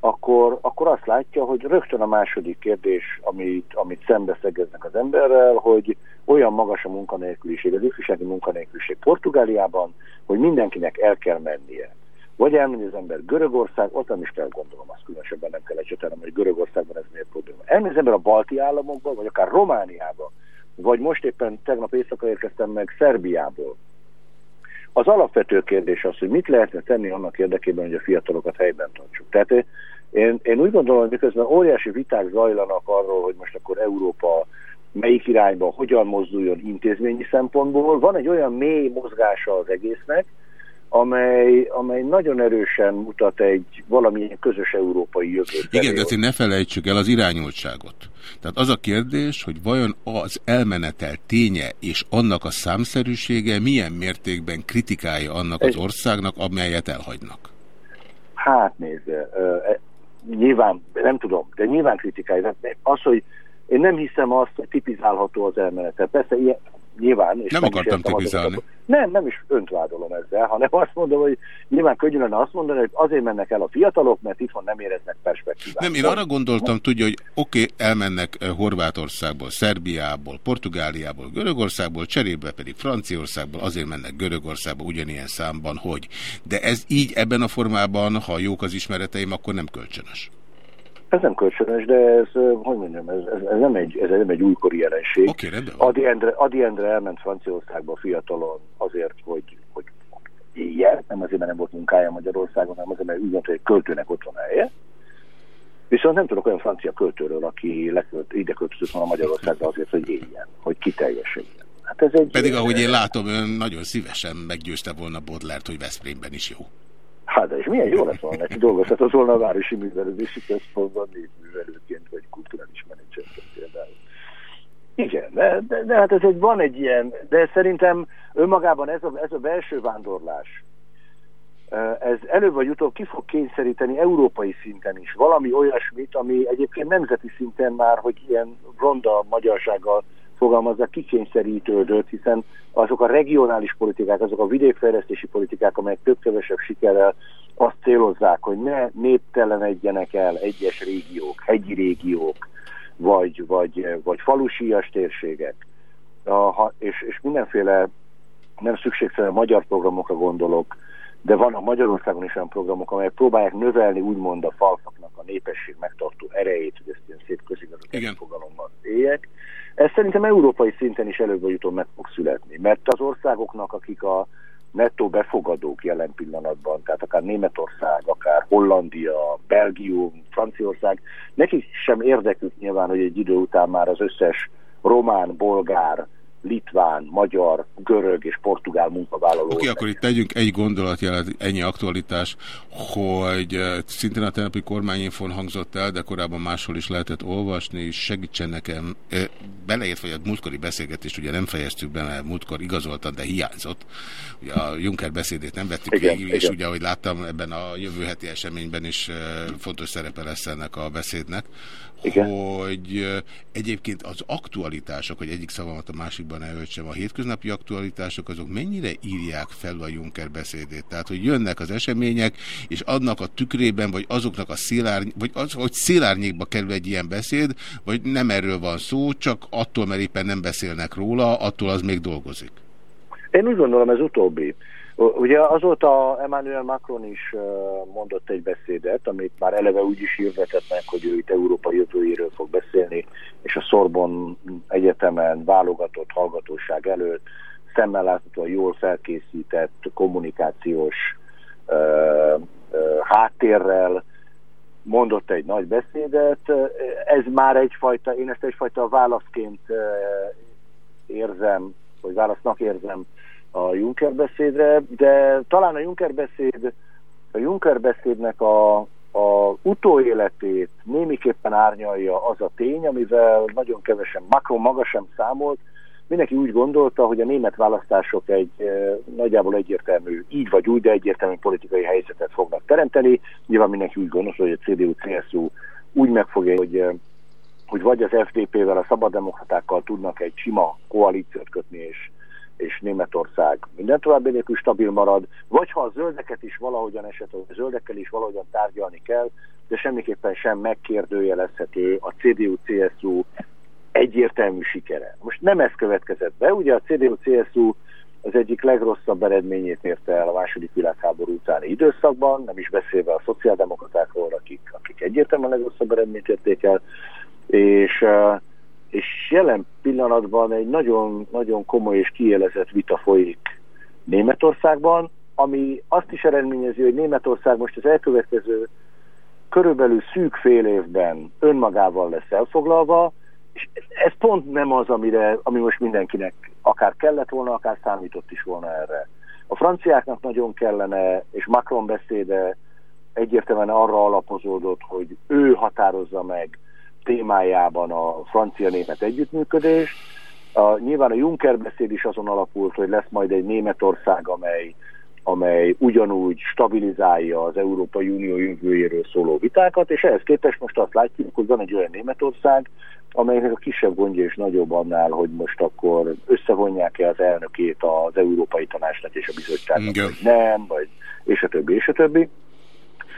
akkor, akkor azt látja, hogy rögtön a második kérdés, amit, amit szembeszegeznek az emberrel, hogy olyan magas a munkanélküliség, az ifjúsági munkanélküliség Portugáliában, hogy mindenkinek el kell mennie. Vagy elmegy az ember Görögország, ott nem is kell gondolom, azt különösebben nem kell ecsetelnem, hogy Görögországban ez miért probléma. Elmegy az ember a balti államokba, vagy akár Romániába, vagy most éppen tegnap éjszaka érkeztem meg Szerbiából. Az alapvető kérdés az, hogy mit lehetne tenni annak érdekében, hogy a fiatalokat helyben tartsuk. Tehát én, én úgy gondolom, hogy miközben óriási viták zajlanak arról, hogy most akkor Európa melyik irányba, hogyan mozduljon intézményi szempontból, van egy olyan mély mozgása az egésznek, amely, amely nagyon erősen mutat egy valamilyen közös európai jövőt. Igen, de azért ne felejtsük el az irányultságot. Tehát az a kérdés, hogy vajon az elmenetel ténye és annak a számszerűsége milyen mértékben kritikálja annak az országnak, amelyet elhagynak. Hát nézze, nyilván, nem tudom, de nyilván kritikálja. De Az, hogy én nem hiszem azt, hogy tipizálható az elmenetel. Persze ilyen, nyilván. És Nem is akartam tipizálni. Nem, nem is önt vádolom ezzel, hanem (laughs) azt mondom, hogy nyilván könnyű lenne azt mondani, hogy azért mennek el a fiatalok, mert itthon nem éreznek perspektívát. Nem, én arra gondoltam, tudja, hogy oké, okay, elmennek eh, Horvátországból, Szerbiából, Portugáliából, Görögországból, cserébe pedig Franciaországból, azért mennek Görögországba ugyanilyen számban, hogy. De ez így ebben a formában, ha jók az ismereteim, akkor nem kölcsönös. Ez nem kölcsönös, de ez, hogy mondjam, ez, ez, ez, nem, egy, ez nem egy újkori jelenség. Oké, rendben Adi Endre, Adi Endre elment Franciaországba fiatalon azért, hogy, hogy éljen, nem azért, mert nem volt munkája Magyarországon, hanem azért, mert úgy gondolta, hogy költőnek ott van helye. Viszont nem tudok olyan francia költőről, aki lekölt, ide költözött volna Magyarországra azért, hogy éljen, hogy kiteljesedjen. Hát ez egy, Pedig, ahogy én látom, ön nagyon szívesen meggyőzte volna Bodlert, hogy Veszprémben is jó. Hát és milyen jó lett volna neki, dolgozhatott volna a Városi Művelődési Központban népművelőként, vagy kulturális menedzserként például. Igen, de, de, de hát ez egy, van egy ilyen, de szerintem önmagában ez a, ez a belső vándorlás, ez előbb vagy utóbb ki fog kényszeríteni európai szinten is valami olyasmit, ami egyébként nemzeti szinten már, hogy ilyen ronda magyarsággal fogalmazzak, kikényszerítődött, hiszen azok a regionális politikák, azok a vidékfejlesztési politikák, amelyek több-kevesebb sikerrel azt célozzák, hogy ne néptelenedjenek el egyes régiók, hegyi régiók, vagy, vagy, vagy falusias térségek, a, és, és mindenféle nem szükségszerűen magyar programokra gondolok, de vannak Magyarországon is olyan programok, amelyek próbálják növelni úgymond a falvaknak a népesség megtartó erejét, hogy ezt ilyen szép közigazgatási fogalommal éljek. Ez szerintem európai szinten is előbb vagy utóbb meg fog születni, mert az országoknak, akik a nettó befogadók jelen pillanatban, tehát akár Németország, akár Hollandia, Belgium, Franciaország, nekik sem érdekük nyilván, hogy egy idő után már az összes román, bolgár, litván, magyar, görög és portugál munkavállaló. Oké, akkor itt tegyünk egy gondolatjelet, ennyi aktualitás, hogy eh, szintén a tegnapi kormányinfon hangzott el, de korábban máshol is lehetett olvasni, segítsen nekem, eh, beleértve, hogy a múltkori beszélgetést ugye nem fejeztük be, mert múltkor igazoltan, de hiányzott. Ugye a Juncker beszédét nem vettük Igen, végig, és igen. ugye, ahogy láttam, ebben a jövő heti eseményben is eh, fontos szerepe lesz ennek a beszédnek, Igen. hogy egyébként az aktualitások, hogy egyik szavamat a másikban elöltsem, a hétköznapi aktualitások, azok mennyire írják fel a Juncker beszédét? Tehát, hogy jönnek az események, és annak a tükrében, vagy azoknak a szélárny, vagy az, hogy szélárnyékba kerül egy ilyen beszéd, vagy nem erről van szó, csak attól, mert éppen nem beszélnek róla, attól az még dolgozik. Én úgy gondolom, ez utóbbi. Ugye azóta Emmanuel Macron is mondott egy beszédet, amit már eleve úgy is hirdetett meg, hogy ő itt Európa jövőjéről fog beszélni, és a Sorbonne Egyetemen válogatott hallgatóság előtt szemmel láthatóan jól felkészített kommunikációs ö, ö, háttérrel mondott egy nagy beszédet. Ez már egyfajta, én ezt egyfajta válaszként érzem, vagy válasznak érzem a Juncker beszédre, de talán a Juncker beszéd, a Juncker beszédnek a, a utóéletét némiképpen árnyalja az a tény, amivel nagyon kevesen, Macron maga sem számolt, mindenki úgy gondolta, hogy a német választások egy e, nagyjából egyértelmű, így vagy úgy, de egyértelmű politikai helyzetet fognak teremteni. Nyilván mindenki úgy gondolta, hogy a CDU-CSU úgy megfogja, hogy, e, hogy vagy az FDP-vel, a szabaddemokratákkal tudnak egy sima koalíciót kötni, és, és Németország minden további nélkül stabil marad, vagy ha a zöldeket is valahogyan esetleg, a zöldekkel is valahogyan tárgyalni kell, de semmiképpen sem megkérdőjelezhető a CDU-CSU egyértelmű sikere. Most nem ez következett be, ugye a CDU-CSU az egyik legrosszabb eredményét érte el a második világháború utáni időszakban, nem is beszélve a szociáldemokratákról, akik, akik egyértelműen legrosszabb eredményt érték el, és, eh, és jelen pillanatban egy nagyon, nagyon komoly és kiélezett vita folyik Németországban, ami azt is eredményezi, hogy Németország most az elkövetkező körülbelül szűk fél évben önmagával lesz elfoglalva, és ez pont nem az, amire, ami most mindenkinek akár kellett volna, akár számított is volna erre. A franciáknak nagyon kellene, és Macron beszéde egyértelműen arra alapozódott, hogy ő határozza meg témájában a francia-német együttműködést. A, nyilván a Juncker beszéd is azon alapult, hogy lesz majd egy Németország, amely, amely ugyanúgy stabilizálja az Európai Unió jövőjéről szóló vitákat, és ehhez képest most azt látjuk, hogy van egy olyan Németország, amelynek a kisebb gondja is nagyobb annál, hogy most akkor összevonják-e az elnökét az Európai Tanácsnak és a bizottságnak, vagy nem, vagy és a többi, és a többi.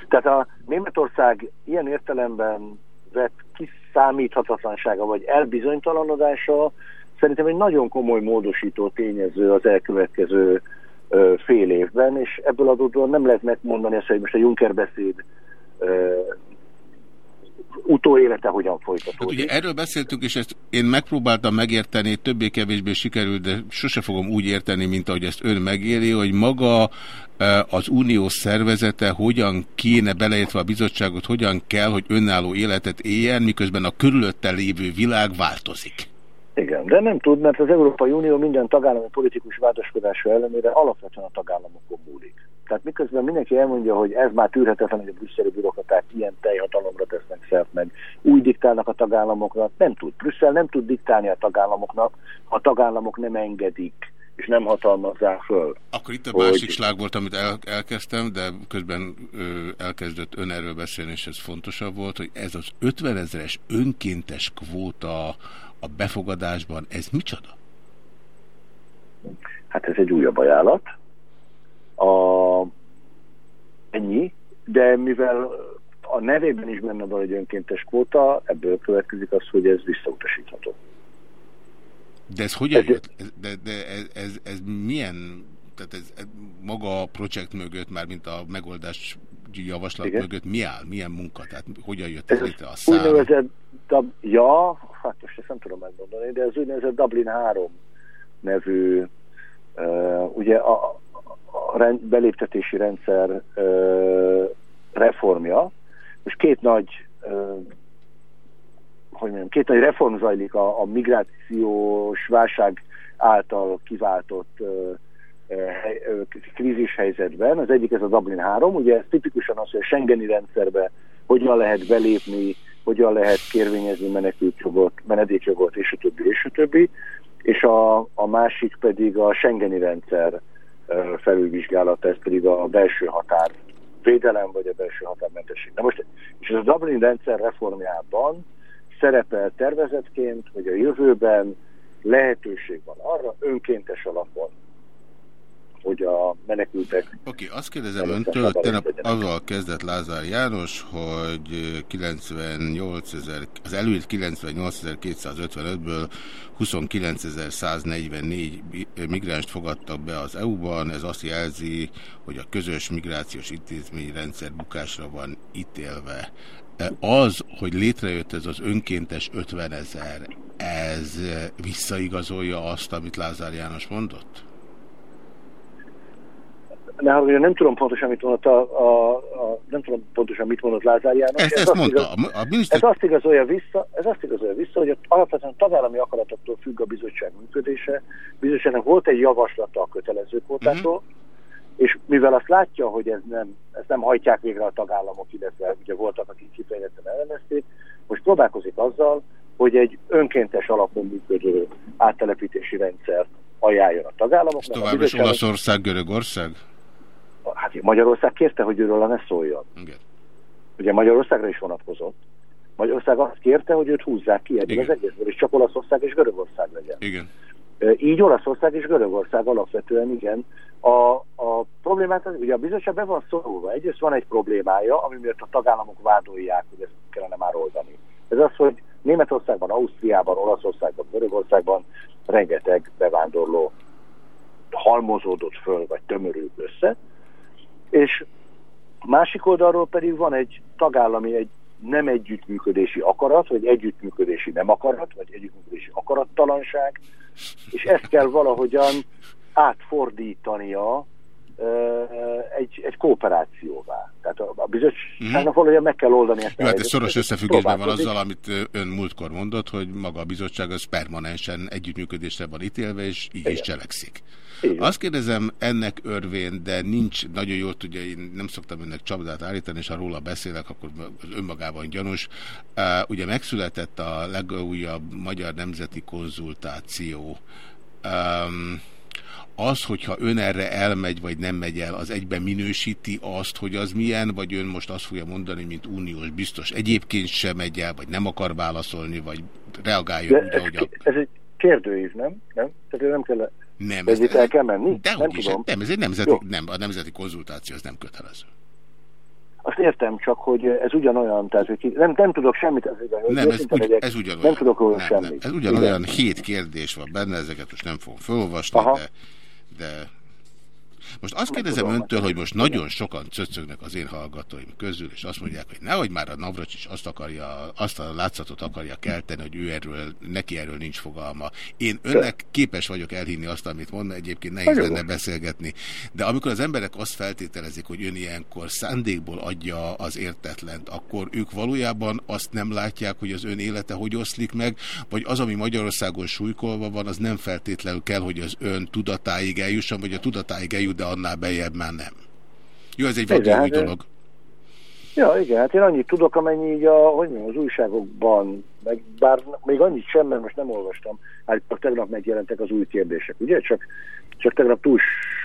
Tehát a Németország ilyen értelemben vett kiszámíthatatlansága, vagy elbizonytalanodása szerintem egy nagyon komoly módosító tényező az elkövetkező ö, fél évben, és ebből adódóan nem lehet megmondani azt, hogy most a Juncker beszéd ö, utóélete hogyan Hát folytatódik. ugye erről beszéltünk, és ezt én megpróbáltam megérteni, többé-kevésbé sikerült, de sose fogom úgy érteni, mint ahogy ezt ön megéri, hogy maga e, az unió szervezete hogyan kéne, beleértve a bizottságot, hogyan kell, hogy önálló életet éljen, miközben a körülötte lévő világ változik. Igen, de nem tud, mert az Európai Unió minden tagállami politikus vádaskodása ellenére alapvetően a tagállamokon múlik. Tehát miközben mindenki elmondja, hogy ez már tűrhetetlen, hogy a brüsszeli bürokraták ilyen teljhatalomra tesznek szert meg, úgy diktálnak a tagállamoknak, nem tud. Brüsszel nem tud diktálni a tagállamoknak, a tagállamok nem engedik és nem hatalmazzák föl. Akkor itt a Hogy- másik slág volt, amit el, elkezdtem, de közben ö, elkezdett ön erről beszélni, és ez fontosabb volt, hogy ez az 50 ezeres önkéntes kvóta a befogadásban, ez micsoda? Hát ez egy újabb ajánlat. A... Ennyi, de mivel a nevében is benne van egy önkéntes kvóta, ebből következik az, hogy ez visszautasítható. De ez hogyan jött? Ez- De, de ez, ez, ez milyen, tehát ez, ez maga a projekt mögött, már mint a megoldás javaslat Igen. mögött mi áll? Milyen munka? Tehát hogyan jött Ez ez létre a szám? Úgynevezett, Dub... ja, hát most ezt nem tudom megmondani, de az úgynevezett Dublin 3 nevű, uh, ugye a, rend, beléptetési rendszer uh, reformja. Most két nagy uh, hogy mondjam, két nagy reform zajlik a, a migrációs válság által kiváltott ö, krízis helyzetben. Az egyik ez a Dublin 3, ugye ez tipikusan az, hogy a Schengeni rendszerbe hogyan lehet belépni, hogyan lehet kérvényezni menekültjogot, menedékjogot, és a többi, és a többi. És a, a másik pedig a Schengeni rendszer ö, felülvizsgálata, ez pedig a belső határ védelem, vagy a belső határmentesség. Na most, és ez a Dublin rendszer reformjában szerepel tervezetként, hogy a jövőben lehetőség van arra önkéntes alapon, hogy a menekültek... Oké, azt kérdezem öntől, tegnap azzal kezdett Lázár János, hogy 98 ezer, az előírt 98.255-ből 29.144 migránst fogadtak be az EU-ban, ez azt jelzi, hogy a közös migrációs intézményrendszer bukásra van ítélve. Az, hogy létrejött ez az önkéntes 50 ezer, ez visszaigazolja azt, amit Lázár János mondott? Hát ugye nem tudom pontosan, mit mondott a, a, a, nem tudom pontosan, mit mondott Lázár János. Ezt, Ez ezt azt mondta. igaz- A, miniszter... Ez azt igazolja vissza, ez azt igazolja vissza, hogy alapvetően tagállami akaratoktól függ a bizottság működése. A bizottságnak volt egy javaslata a kötelező kvótáról, és mivel azt látja, hogy ez nem, ezt nem hajtják végre a tagállamok, illetve ugye voltak, akik kifejezetten ellenezték, most próbálkozik azzal, hogy egy önkéntes alapon működő áttelepítési rendszert ajánljon a tagállamoknak. A Továbbra is Olaszország, Görögország? Hát Magyarország kérte, hogy őről ne szóljon. Igen. Ugye Magyarországra is vonatkozott. Magyarország azt kérte, hogy őt húzzák ki ebből az egészből, és csak Olaszország és Görögország legyen. Igen. Így Olaszország és Görögország alapvetően igen. A, a problémát, ugye a bizottság be van szorulva. Egyrészt van egy problémája, ami miatt a tagállamok vádolják, hogy ezt kellene már oldani. Ez az, hogy Németországban, Ausztriában, Olaszországban, Görögországban rengeteg bevándorló halmozódott föl, vagy tömörült össze, és másik oldalról pedig van egy tagállami, egy nem együttműködési akarat, vagy együttműködési nem akarat, vagy együttműködési akarattalanság, és ezt kell valahogyan átfordítania egy, egy kooperációvá. Tehát a, a bizottságnak valahogyan meg kell oldani ezt. Jó, hát ez szoros és összefüggésben van azzal, amit ön múltkor mondott, hogy maga a bizottság az permanensen együttműködésre van ítélve, és így is cselekszik. Azt kérdezem ennek örvén, de nincs, nagyon jól tudja, én nem szoktam önnek csapdát állítani, és ha róla beszélek, akkor az önmagában gyanús. Uh, ugye megszületett a legújabb magyar nemzeti konzultáció. Um, az, hogyha ön erre elmegy, vagy nem megy el, az egyben minősíti azt, hogy az milyen, vagy ön most azt fogja mondani, mint uniós biztos, egyébként sem megy el, vagy nem akar válaszolni, vagy reagáljon De úgy, ez, ahogy a... ez egy kérdőív, nem? nem? Tehát nem kell... Nem, ez, itt el kell menni? De nem is, tudom. nem, ez egy nemzeti, Jó. nem, a nemzeti konzultáció az nem kötelező. Azt értem csak, hogy ez ugyanolyan, tehát hogy nem, nem tudok semmit ezzel. hogy Nem, ez, ugy, legyek, ez ugyanolyan. Nem tudok róla nem, semmit. Nem, ez ugyanolyan Igen. hét kérdés van benne, ezeket most nem fogom felolvasni, Aha. de, de most azt kérdezem öntől, hogy most nagyon sokan cöcögnek az én hallgatóim közül, és azt mondják, hogy nehogy már a Navracsics azt akarja, azt a látszatot akarja kelteni, hogy ő erről, neki erről nincs fogalma. Én önnek képes vagyok elhinni azt, amit mond, mert egyébként nehéz lenne beszélgetni. De amikor az emberek azt feltételezik, hogy ön ilyenkor szándékból adja az értetlent, akkor ők valójában azt nem látják, hogy az ön élete hogy oszlik meg, vagy az, ami Magyarországon súlykolva van, az nem feltétlenül kell, hogy az ön tudatáig eljusson, vagy a tudatáig eljut, de annál beljebb már nem. Jó, ez egy új hát, dolog. Ja, igen, hát én annyit tudok, amennyi így a, hogy mondjam, az újságokban, meg bár még annyit sem, mert most nem olvastam, hát tegnap megjelentek az új kérdések, ugye? Csak, csak tegnap túl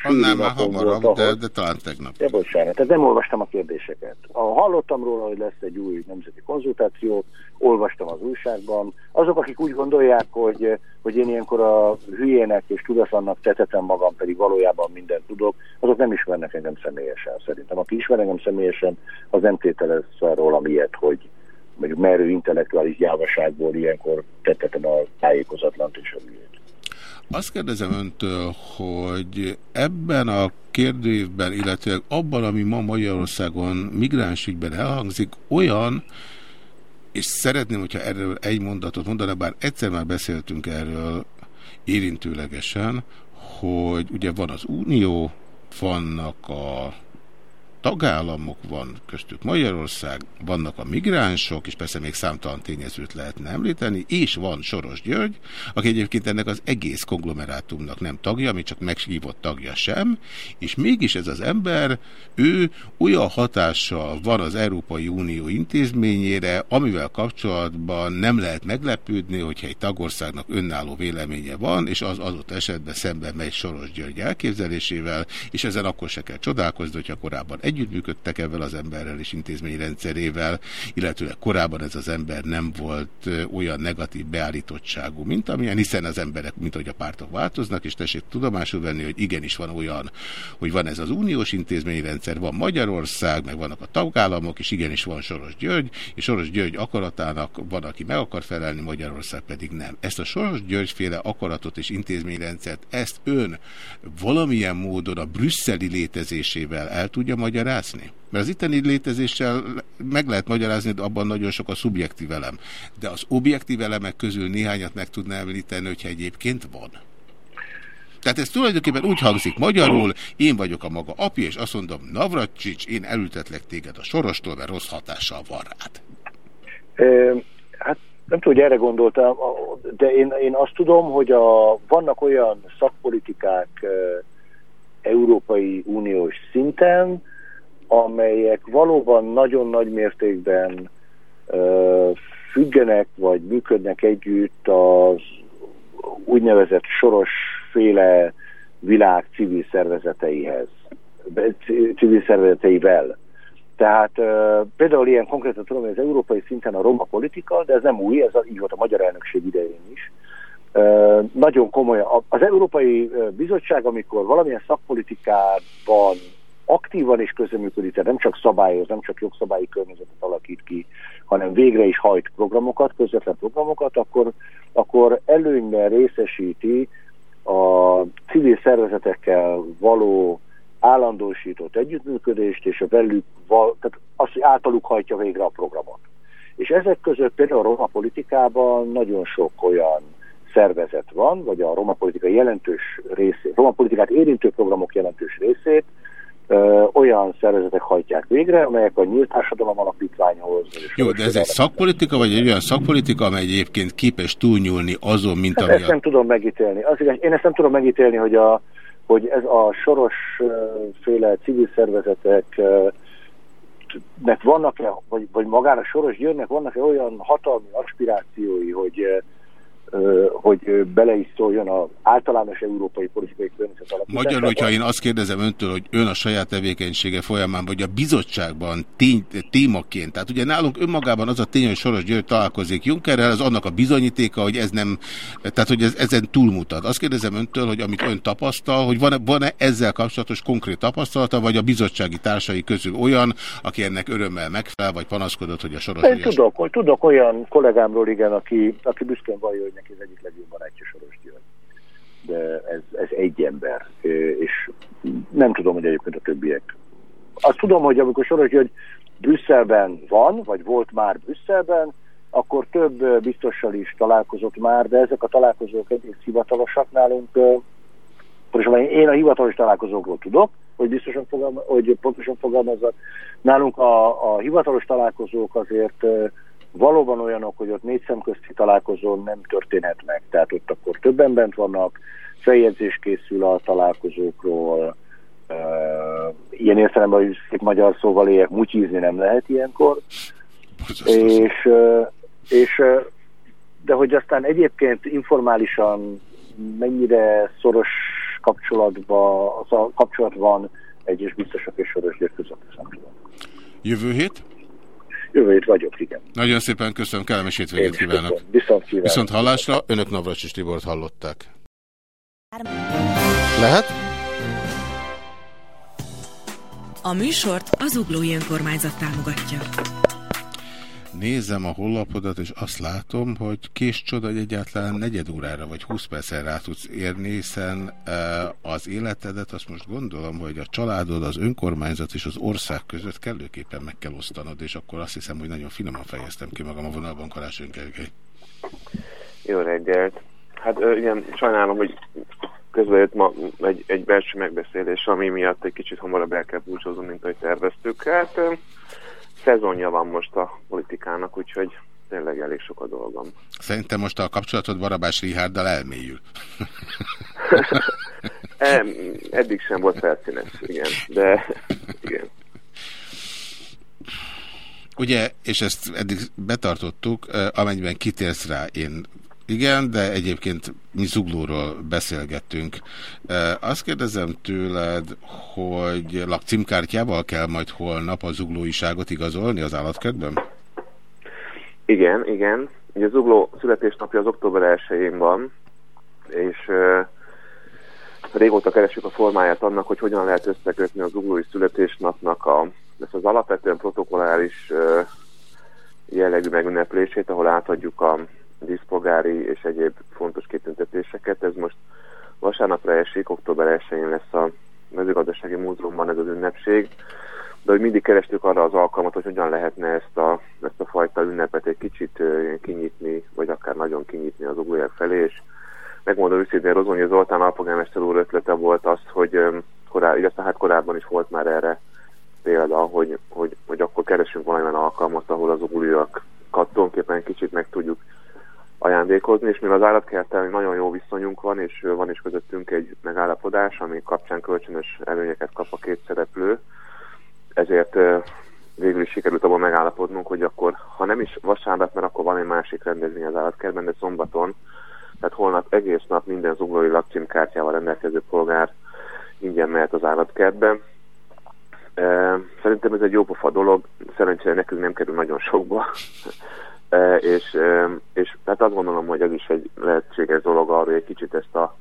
Annál már hamarabb, volt de, ahhoz. de talán tegnap. Ja, bocsánat, tehát nem olvastam a kérdéseket. A, hallottam róla, hogy lesz egy új nemzeti konzultáció, olvastam az újságban. Azok, akik úgy gondolják, hogy, hogy én ilyenkor a hülyének és tudatlannak tetetem magam, pedig valójában mindent tudok, azok nem ismernek engem személyesen szerintem. Aki ismer engem személyesen, az nem tételez rólam ilyet, hogy mondjuk merő intellektuális gyávaságból ilyenkor tettetem a tájékozatlant és a hülyét. Azt kérdezem öntől, hogy ebben a kérdőívben, illetve abban, ami ma Magyarországon migránsügyben elhangzik, olyan, és szeretném, hogyha erről egy mondatot mondaná, bár egyszer már beszéltünk erről érintőlegesen, hogy ugye van az Unió, vannak a tagállamok, van köztük. Magyarország, vannak a migránsok, és persze még számtalan tényezőt lehetne említeni, és van Soros György, aki egyébként ennek az egész konglomerátumnak nem tagja, ami csak meghívott tagja sem, és mégis ez az ember, ő olyan hatással van az Európai Unió intézményére, amivel kapcsolatban nem lehet meglepődni, hogyha egy tagországnak önálló véleménye van, és az adott esetben szemben megy Soros György elképzelésével, és ezen akkor se kell csodálkozni, hogyha korábban együttműködtek ebben az emberrel és intézményrendszerével, illetőleg korábban ez az ember nem volt olyan negatív beállítottságú, mint amilyen, hiszen az emberek, mint hogy a pártok változnak, és tessék tudomásul venni, hogy igenis van olyan, hogy van ez az uniós intézményrendszer, van Magyarország, meg vannak a tagállamok, és igenis van Soros György, és Soros György akaratának van, aki meg akar felelni, Magyarország pedig nem. Ezt a Soros György féle akaratot és intézményrendszert, ezt ön valamilyen módon a brüsszeli létezésével el tudja magyarázni? Mert az itteni létezéssel meg lehet magyarázni, de abban nagyon sok a szubjektív elem. De az objektív elemek közül néhányat meg tudná említeni, hogyha egyébként van. Tehát ez tulajdonképpen úgy hangzik magyarul, én vagyok a maga apja, és azt mondom, Navracsics, én elültetlek téged a sorostól, mert rossz hatással van rád. Ö, Hát nem tudom, hogy erre gondoltam, de én, én azt tudom, hogy a, vannak olyan szakpolitikák ö, Európai Uniós szinten, amelyek valóban nagyon nagy mértékben ö, függenek, vagy működnek együtt az úgynevezett sorosféle világ civil szervezeteihez, civil szervezeteivel. Tehát uh, például ilyen konkrétan tudom, hogy az európai szinten a roma politika, de ez nem új, ez így volt a magyar elnökség idején is. Uh, nagyon komoly. Az Európai ö, Bizottság, amikor valamilyen szakpolitikában aktívan és közreműködik, tehát nem csak szabályoz, nem csak jogszabályi környezetet alakít ki, hanem végre is hajt programokat, közvetlen programokat, akkor, akkor előnyben részesíti a civil szervezetekkel való állandósított együttműködést, és a velük, tehát azt, hogy általuk hajtja végre a programot. És ezek között például a roma politikában nagyon sok olyan szervezet van, vagy a roma politika jelentős részét, roma politikát érintő programok jelentős részét ö, olyan szervezetek hajtják végre, amelyek a nyílt társadalom alapítványhoz, Jó, de ez egy szakpolitika, vagy egy olyan szakpolitika, amely egyébként képes túlnyúlni azon, mint ami Ezt a... nem tudom megítélni. Az igaz, én ezt nem tudom megítélni, hogy, a, hogy ez a soros féle civil szervezetek nek vannak-e, vagy, vagy magának Soros Györgynek vannak-e olyan hatalmi aspirációi, hogy, hogy bele is szóljon az általános európai politikai környezet alapításában? Magyarul, hogyha én azt kérdezem öntől, hogy ön a saját tevékenysége folyamán, vagy a bizottságban tény, témaként, tehát ugye nálunk önmagában az a tény, hogy Soros György találkozik Junckerrel, az annak a bizonyítéka, hogy ez nem, tehát hogy ez, ezen túlmutat. Azt kérdezem öntől, hogy amit ön tapasztal, hogy van-e, van-e ezzel kapcsolatos konkrét tapasztalata, vagy a bizottsági társai közül olyan, aki ennek örömmel megfelel, vagy panaszkodott, hogy a Soros Én tudok, tudok olyan kollégámról, igen, aki, aki büszkén vallja, hogy neki az egyik legjobb barátja Soros György. De ez, ez egy ember, és nem tudom, hogy egyébként a többiek. Azt tudom, hogy amikor Soros György Brüsszelben van, vagy volt már Brüsszelben, akkor több biztossal is találkozott már, de ezek a találkozók egész hivatalosak nálunk. én a hivatalos találkozókról tudok, hogy biztosan fogalma, hogy pontosan fogalmazzak. Nálunk a, a hivatalos találkozók azért valóban olyanok, hogy ott négy szemközti találkozón nem történhet meg. Tehát ott akkor többen bent vannak, feljegyzés készül a találkozókról, ilyen értelemben, hogy szép magyar szóval éljek, mutyizni nem lehet ilyenkor. És, és de hogy aztán egyébként informálisan mennyire szoros kapcsolatban, kapcsolat van egyes biztosak és soros győr között. Jövő hét? Jövő hét vagyok, igen. Nagyon szépen köszönöm, kellemes hétvégét kívánok. köszönöm. Viszont kívánok. Viszont hallásra, önök Navracsis Tibort hallották. Lehet? A műsort az Uglói Önkormányzat támogatja. Nézem a honlapodat, és azt látom, hogy kés csoda, hogy egyáltalán negyed órára vagy 20 percen rá tudsz érni, hiszen e, az életedet azt most gondolom, hogy a családod, az önkormányzat és az ország között kellőképpen meg kell osztanod, és akkor azt hiszem, hogy nagyon finoman fejeztem ki magam a vonalban, Karácsony Gergely. Jó reggelt. Hát igen, sajnálom, hogy közben jött ma egy, egy belső megbeszélés, ami miatt egy kicsit hamarabb el kell búcsúznom, mint ahogy terveztük. Hát szezonja van most a politikának, úgyhogy tényleg elég sok a dolgom. Szerintem most a kapcsolatod Barabás Rihárdal elmélyül. (laughs) Eddig sem volt felszínes, igen, de igen. Ugye, és ezt eddig betartottuk, eh, amennyiben kitérsz rá, én igen, de egyébként mi zuglóról beszélgettünk. Azt kérdezem tőled, hogy lakcímkártyával kell majd holnap a zuglóiságot igazolni az állatkertben? Igen, igen. Ugye az Ugló születésnapja az október 1-én van, és uh, régóta keresjük a formáját annak, hogy hogyan lehet összekötni az uglói születésnapnak a, ezt az alapvetően protokolláris uh, jellegű megünneplését, ahol átadjuk a díszpolgári és egyéb fontos kitüntetéseket. Ez most vasárnapra esik, október 1-én lesz a mezőgazdasági múzeumban ez az ünnepség de hogy mindig kerestük arra az alkalmat, hogy hogyan lehetne ezt a, ezt a fajta ünnepet egy kicsit kinyitni, vagy akár nagyon kinyitni az ugóják felé, és megmondom őszintén, Rozonyi Zoltán alpolgármester úr ötlete volt az, hogy korá, illetve hát korábban is volt már erre példa, hogy, hogy, hogy akkor keresünk valamilyen alkalmat, ahol az ugójakat tulajdonképpen kicsit meg tudjuk ajándékozni, és mivel az állatkerttel nagyon jó viszonyunk van, és van is közöttünk egy megállapodás, ami kapcsán kölcsönös előnyeket kap a két szereplő, ezért végül is sikerült abban megállapodnunk, hogy akkor, ha nem is vasárnap, mert akkor van egy másik rendezvény az állatkertben, de szombaton, tehát holnap egész nap minden zuglói lakcímkártyával rendelkező polgár ingyen mehet az állatkertbe. Szerintem ez egy jó pofa dolog, szerencsére nekünk nem kerül nagyon sokba. E, és, e, és hát azt gondolom, hogy ez is egy lehetséges dolog arra, hogy egy kicsit ezt a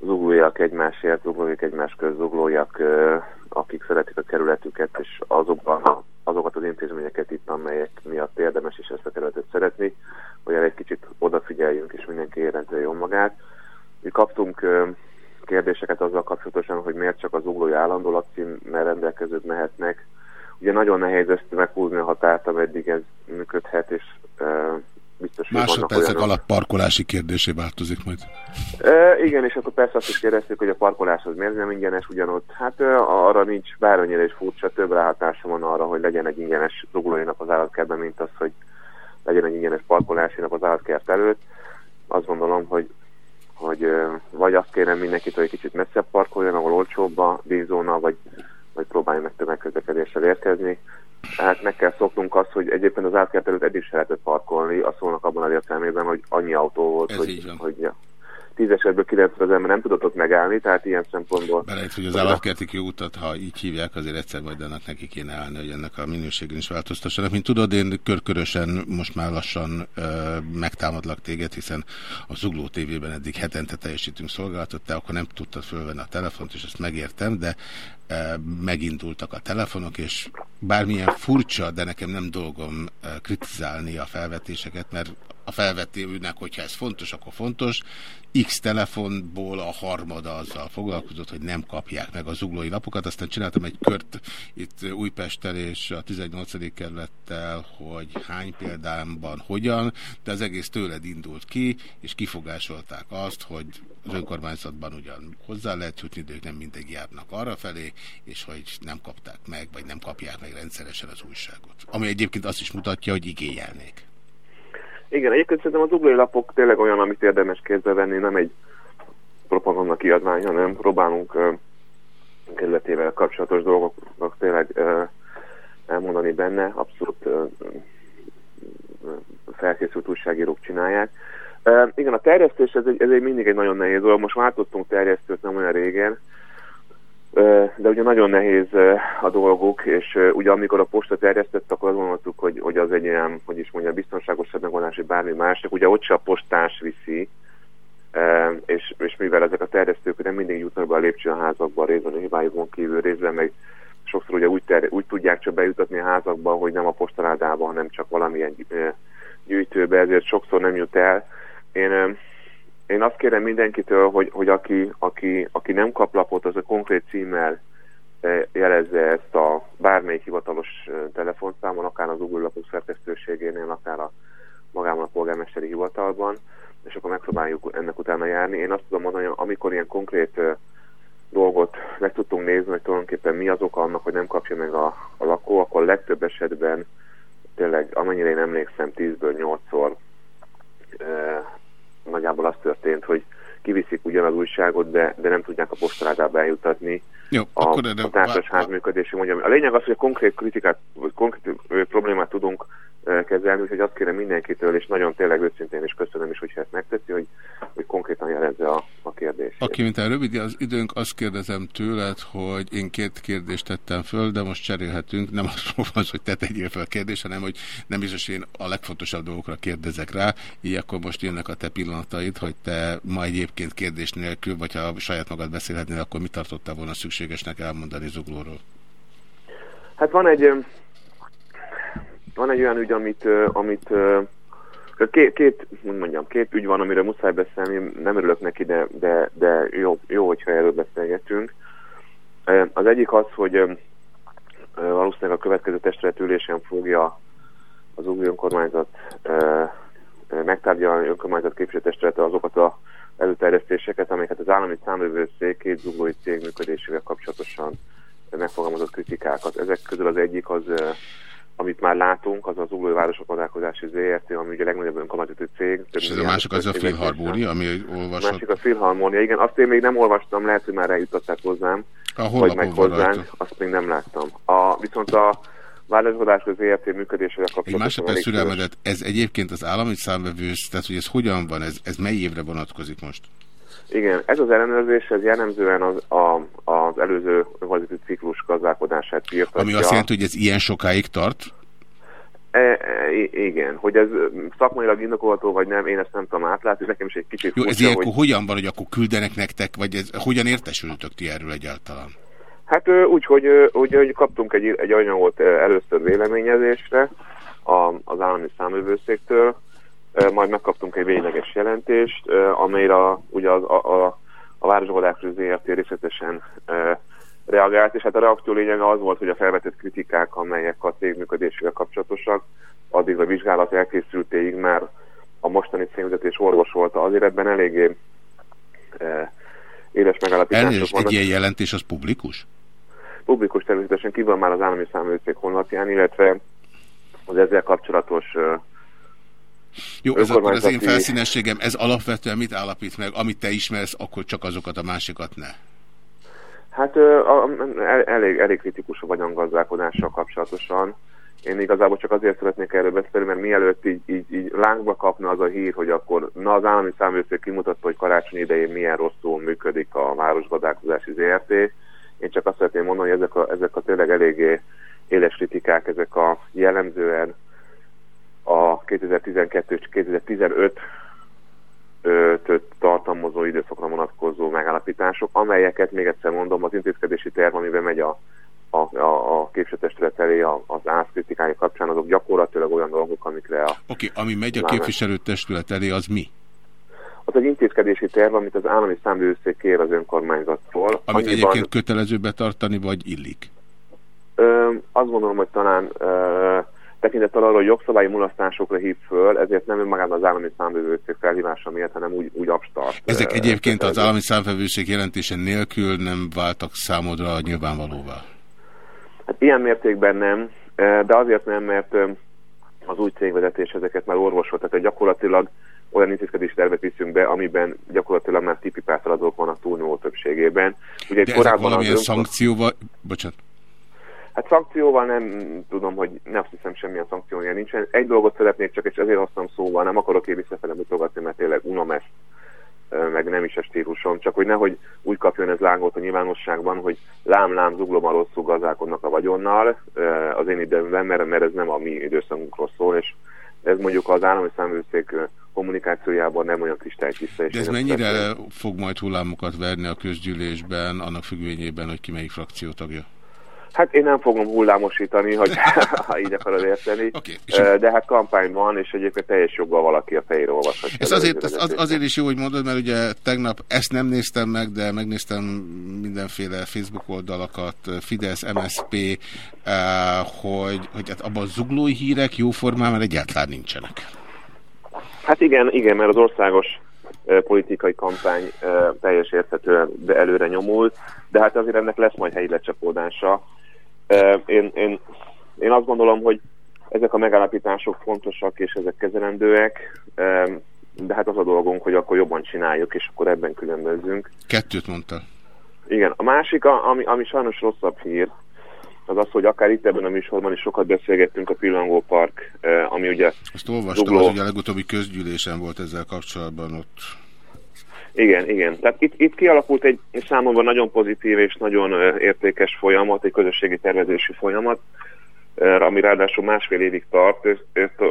zuglóiak egymásért, zuglóiak egymás köz, zuglóiak, ö, akik szeretik a kerületüket, és azokban, azokat az intézményeket itt, amelyek miatt érdemes is ezt a kerületet szeretni, hogy erre egy kicsit odafigyeljünk, és mindenki érezze jól magát. Mi kaptunk kérdéseket azzal kapcsolatosan, hogy miért csak az zuglói állandó lakcímmel rendelkezők mehetnek. Ugye nagyon nehéz ezt meghúzni a határt, ameddig ez működhet, és ö, biztos, hogy vannak Másodpercek alatt parkolási kérdésé változik majd. E, igen, és akkor persze azt is kérdeztük, hogy a parkolás az miért nem ingyenes ugyanott. Hát e, arra nincs, bármennyire is furcsa, több ráhatása van arra, hogy legyen egy ingyenes zuglói nap az állatkertben, mint az, hogy legyen egy ingyenes parkolási nap az állatkert előtt. Azt gondolom, hogy hogy vagy azt kérem mindenkit, hogy egy kicsit messzebb parkoljon, ahol olcsóbb a díjzóna, vagy, vagy próbálj meg tömegközlekedéssel érkezni. Hát meg kell szoknunk azt, hogy egyébként az átkert előtt eddig se lehetett parkolni, a szónak abban az értelmében, hogy annyi autó volt, Ez hogy, hogy ja, tíz esetből kilencre az ember nem tudott ott megállni, tehát ilyen szempontból... Belejött, hogy az állatkerti kiutat, ha így hívják, azért egyszer majd ennek neki kéne állni, hogy ennek a minőségén is változtassanak. Mint tudod, én körkörösen most már lassan ö, megtámadlak téged, hiszen a Zugló TV-ben eddig hetente teljesítünk szolgálatot, te akkor nem tudtad fölvenni a telefont, és ezt megértem, de megindultak a telefonok, és bármilyen furcsa, de nekem nem dolgom kritizálni a felvetéseket, mert a felvetőnek, hogyha ez fontos, akkor fontos. X telefonból a harmada azzal foglalkozott, hogy nem kapják meg a zuglói lapokat. Aztán csináltam egy kört itt Újpesttel és a 18. kerülettel, hogy hány példámban hogyan, de az egész tőled indult ki, és kifogásolták azt, hogy az önkormányzatban ugyan hozzá lehet jutni, de ők nem mindig járnak arra felé, és hogy nem kapták meg, vagy nem kapják meg rendszeresen az újságot. Ami egyébként azt is mutatja, hogy igényelnék. Igen, egyébként szerintem az uglói lapok tényleg olyan, amit érdemes kézbe venni, nem egy propaganda kiadvány, hanem próbálunk uh, kerületével kapcsolatos dolgoknak tényleg uh, elmondani benne, abszolút uh, felkészült újságírók csinálják. Igen, a terjesztés ez egy, ez egy mindig egy nagyon nehéz dolog. Most váltottunk terjesztőt nem olyan régen, de ugye nagyon nehéz a dolguk, és ugye amikor a posta terjesztett, akkor azt gondoltuk, hogy, hogy az egy ilyen, hogy is mondja, biztonságosabb megoldás, hogy bármi más, csak ugye ott se a postás viszi, és, és mivel ezek a terjesztők nem mindig jutnak be a lépcsőházakba, részben a hibájukon kívül, részben meg sokszor ugye úgy, ter, úgy tudják csak bejutatni a házakba, hogy nem a postaládában, hanem csak valamilyen gyűjtőbe, ezért sokszor nem jut el. Én én azt kérem mindenkitől, hogy, hogy aki, aki, aki nem kap lapot, az a konkrét címmel eh, jelezze ezt a bármelyik hivatalos eh, telefonszámon, akár az Google lapok szerkesztőségénél, akár a magában a polgármesteri hivatalban, és akkor megpróbáljuk ennek utána járni. Én azt tudom mondani, hogy amikor ilyen konkrét eh, dolgot meg tudtunk nézni, hogy tulajdonképpen mi az oka annak, hogy nem kapja meg a, a lakó, akkor legtöbb esetben tényleg, amennyire én emlékszem, 10-ből 8-szor nagyjából az történt, hogy kiviszik ugyan az újságot, de, de nem tudják a postaládába eljutatni Jó, a, akkor a társasház működési mondjam. A lényeg az, hogy a konkrét kritikát, vagy konkrét problémát tudunk kezelni, úgyhogy azt kérem mindenkitől, és nagyon tényleg őszintén is köszönöm is, hogyha ezt megteszi, hogy, hogy konkrétan jelezze a, a kérdést. Aki, mint rövid az időnk, azt kérdezem tőled, hogy én két kérdést tettem föl, de most cserélhetünk. Nem arról (laughs) van, hogy te tegyél fel a kérdést, hanem hogy nem biztos, én a legfontosabb dolgokra kérdezek rá. Így akkor most jönnek a te pillanataid, hogy te ma egyébként kérdés nélkül, vagy ha saját magad beszélhetnél, akkor mit tartottál volna szükségesnek elmondani Zuglóról? Hát van egy, van egy olyan ügy, amit, amit két, két, mondjam, két ügy van, amire muszáj beszélni, nem örülök neki, de, de, de jó, jó, hogyha erről beszélgetünk. Az egyik az, hogy valószínűleg a következő testület ülésen fogja az új önkormányzat megtárgyalni önkormányzat képviselőtestülete azokat a előterjesztéseket, amelyeket az állami számlövőszék két zuglói cég működésével kapcsolatosan megfogalmazott kritikákat. Ezek közül az egyik az, amit már látunk, az az Zuglói Városok Gazdálkodási ZRT, ami ugye a legnagyobb önkormányzati cég. És ez a másik az a filharmónia, ami A olvasott. másik a Filharmónia, igen, azt én még nem olvastam, lehet, hogy már eljutották hozzám, A vagy meg hozzánk, azt még nem láttam. A, viszont a, Városgodás ZRT működésével Egy kapcsolatosan másodperc türelmedet, ez egyébként az állami számvevősz, tehát hogy ez hogyan van, ez, ez mely évre vonatkozik most? Igen, ez az ellenőrzés, ez jellemzően az, a, az előző vezető ciklus gazdálkodását írtatja. Ami azt jelenti, hogy ez ilyen sokáig tart? E, e, igen, hogy ez szakmailag indokolható vagy nem, én ezt nem tudom átlátni, nekem is egy kicsit Jó, ez ilyenkor hogy... hogyan van, hogy akkor küldenek nektek, vagy ez, hogyan értesültök ti erről egyáltalán? Hát úgy, hogy, ö, úgy, hogy kaptunk egy, egy anyagot először véleményezésre a, az állami számövőszéktől, majd megkaptunk egy végleges jelentést, amelyre ugye az, a, a, a Városgadákról ZRT részletesen reagált, és hát a reakció lényege az volt, hogy a felvetett kritikák, amelyek a cég működésével kapcsolatosak, addig a vizsgálat elkészültéig már a mostani cégvezetés orvosolta. Azért ebben eléggé éles megállapítások Elnézést, egy vannak. ilyen jelentés az publikus? Publikus természetesen ki van már az állami számvevőszék honlapján, illetve az ezzel kapcsolatos ö, Jó, ez akkor az én felszínességem, ez alapvetően mit állapít meg? Amit te ismersz, akkor csak azokat a másikat ne. Hát elég, elég kritikus a vagyongazdálkodással kapcsolatosan. Én igazából csak azért szeretnék erről beszélni, mert mielőtt így, így, így lángba kapna az a hír, hogy akkor na az állami számvőszék kimutatta, hogy karácsony idején milyen rosszul működik a városgazdálkodási ZRT. Én csak azt szeretném mondani, hogy ezek a, ezek a tényleg eléggé éles kritikák, ezek a jellemzően a 2012 és 2015 öt tartalmazó időszakra vonatkozó megállapítások, amelyeket még egyszer mondom, az intézkedési terv, amiben megy a, a, a, a képviselőtestület elé az ász kritikája kapcsán, azok gyakorlatilag olyan dolgok, amikre a, Oké, ami megy a képviselőtestület elé, az mi? az egy intézkedési terv, amit az állami számvőszék kér az önkormányzattól. Amit Annyiban- egyébként kötelező betartani, vagy illik? Ö, azt gondolom, hogy talán ö, tekintettel arra, hogy jogszabályi mulasztásokra hív föl, ezért nem önmagában az állami számvevőszék felhívása miatt, hanem úgy, úgy abstart. Ezek egyébként az állami számfevőség jelentése nélkül nem váltak számodra nyilvánvalóvá. Hát ilyen mértékben nem, de azért nem, mert az új cégvezetés ezeket már orvosolt, tehát gyakorlatilag olyan intézkedés tervet viszünk be, amiben gyakorlatilag már tipi feladók vannak túlnyúló többségében. Ugye De ezek korábban az valamilyen önkor- szankcióval... Bocsánat. Hát szankcióval nem tudom, hogy nem azt hiszem semmilyen szankciója nincsen. Egy dolgot szeretnék csak, és ezért hoztam szóval, nem akarok én visszafele mutogatni, mert tényleg unom ezt, meg nem is a stílusom, csak hogy nehogy úgy kapjon ez lángot a nyilvánosságban, hogy lám-lám zuglóban rosszul gazdálkodnak a vagyonnal az én időmben, mert, mert ez nem a mi időszakunkról szól, és ez mondjuk az állami számvőszék kommunikációjában nem olyan kristálytiszta. De ez mennyire szeretném- fog majd hullámokat verni a közgyűlésben, annak függvényében, hogy ki melyik frakció tagja? Hát én nem fogom hullámosítani, hogy (laughs) ha így akarod érteni, okay, de hát kampány van, és egyébként teljes joggal valaki a fejére olvashatja. Ez az azért, az, azért is jó, hogy mondod, mert ugye tegnap ezt nem néztem meg, de megnéztem mindenféle Facebook oldalakat, Fidesz, MSP, eh, hogy, hogy hát abban zuglói hírek jóformán egyáltalán nincsenek. Hát igen, igen, mert az országos ö, politikai kampány ö, teljes érthetően előre nyomul, de hát azért ennek lesz majd helyi lecsapódása. Én, én, én azt gondolom, hogy ezek a megállapítások fontosak, és ezek kezelendőek, de hát az a dolgunk, hogy akkor jobban csináljuk, és akkor ebben különbözzünk. Kettőt mondta. Igen, a másik, ami, ami sajnos rosszabb hír, az az, hogy akár itt ebben a műsorban is sokat beszélgettünk a Pillangó Park, ami ugye Azt olvastam, Zugló- az ugye a legutóbbi közgyűlésen volt ezzel kapcsolatban ott. Igen, igen. Tehát itt, itt kialakult egy számomra nagyon pozitív és nagyon értékes folyamat, egy közösségi tervezési folyamat, ami ráadásul másfél évig tart,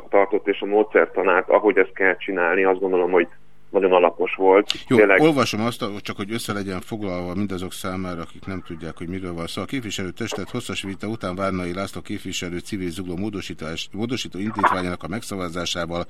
tartott, és a módszertanát, ahogy ezt kell csinálni, azt gondolom, hogy nagyon alapos volt. Jó, Tényleg, olvasom azt, csak hogy össze legyen foglalva mindazok számára, akik nem tudják, hogy miről van szó. A képviselő testet hosszas vita után Várnai László képviselő civil zugló módosítás, módosító indítványának a megszavazásával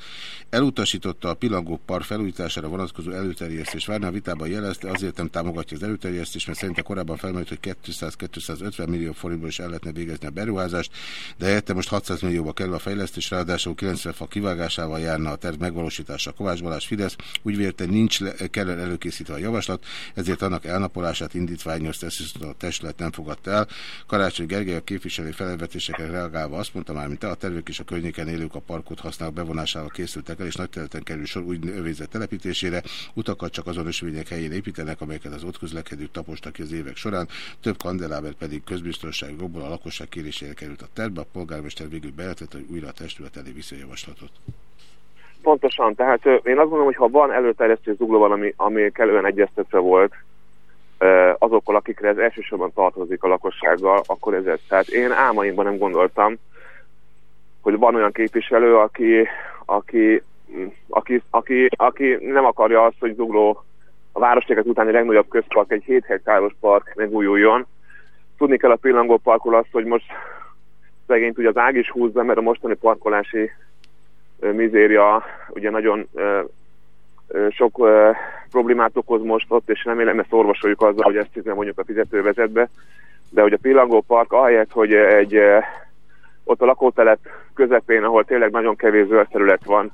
elutasította a Pilangó Par felújítására vonatkozó előterjesztést. Várnai vitában jelezte, azért nem támogatja az előterjesztést, mert szerinte korábban felmerült, hogy 200-250 millió forintból is el lehetne végezni a beruházást, de helyette most 600 millióba kerül a fejlesztés, ráadásul 90 fa kivágásával járna a terv megvalósítása. Kovács Balázs Fidesz úgy úgy vélte nincs le, kellene előkészítve a javaslat, ezért annak elnapolását indítványozta, ezt a testület nem fogadta el. Karácsony Gergely a képviselő felvetésekre reagálva azt mondta már, mint a tervek és a környéken élők a parkot használók bevonásával készültek el, és nagy területen kerül sor úgy övézett telepítésére, utakat csak azon ösvények helyén építenek, amelyeket az ott közlekedők tapostak ki az évek során, több kandeláber pedig közbiztonsági jogból a lakosság kérésére került a tervbe, a polgármester végül bejelentette, hogy újra a testület elé viszi javaslatot. Pontosan, tehát én azt gondolom, hogy ha van előterjesztő zuglóban, ami, ami kellően egyeztetve volt azokkal, akikre ez elsősorban tartozik a lakossággal, akkor ez ez. Tehát én álmaimban nem gondoltam, hogy van olyan képviselő, aki, aki, aki, aki, aki nem akarja azt, hogy Zugló a Városliget utáni legnagyobb közpark, egy 7 hektáros park megújuljon. Tudni kell a pillangó parkról azt, hogy most szegényt ugye az ág is húzza, mert a mostani parkolási mizéria ugye nagyon sok problémát okoz most ott, és remélem ezt orvosoljuk azzal, hogy ezt nem mondjuk a fizetővezetbe, de hogy a Pillangó Park ahelyett, hogy egy ott a lakótelep közepén, ahol tényleg nagyon kevés zöld terület van,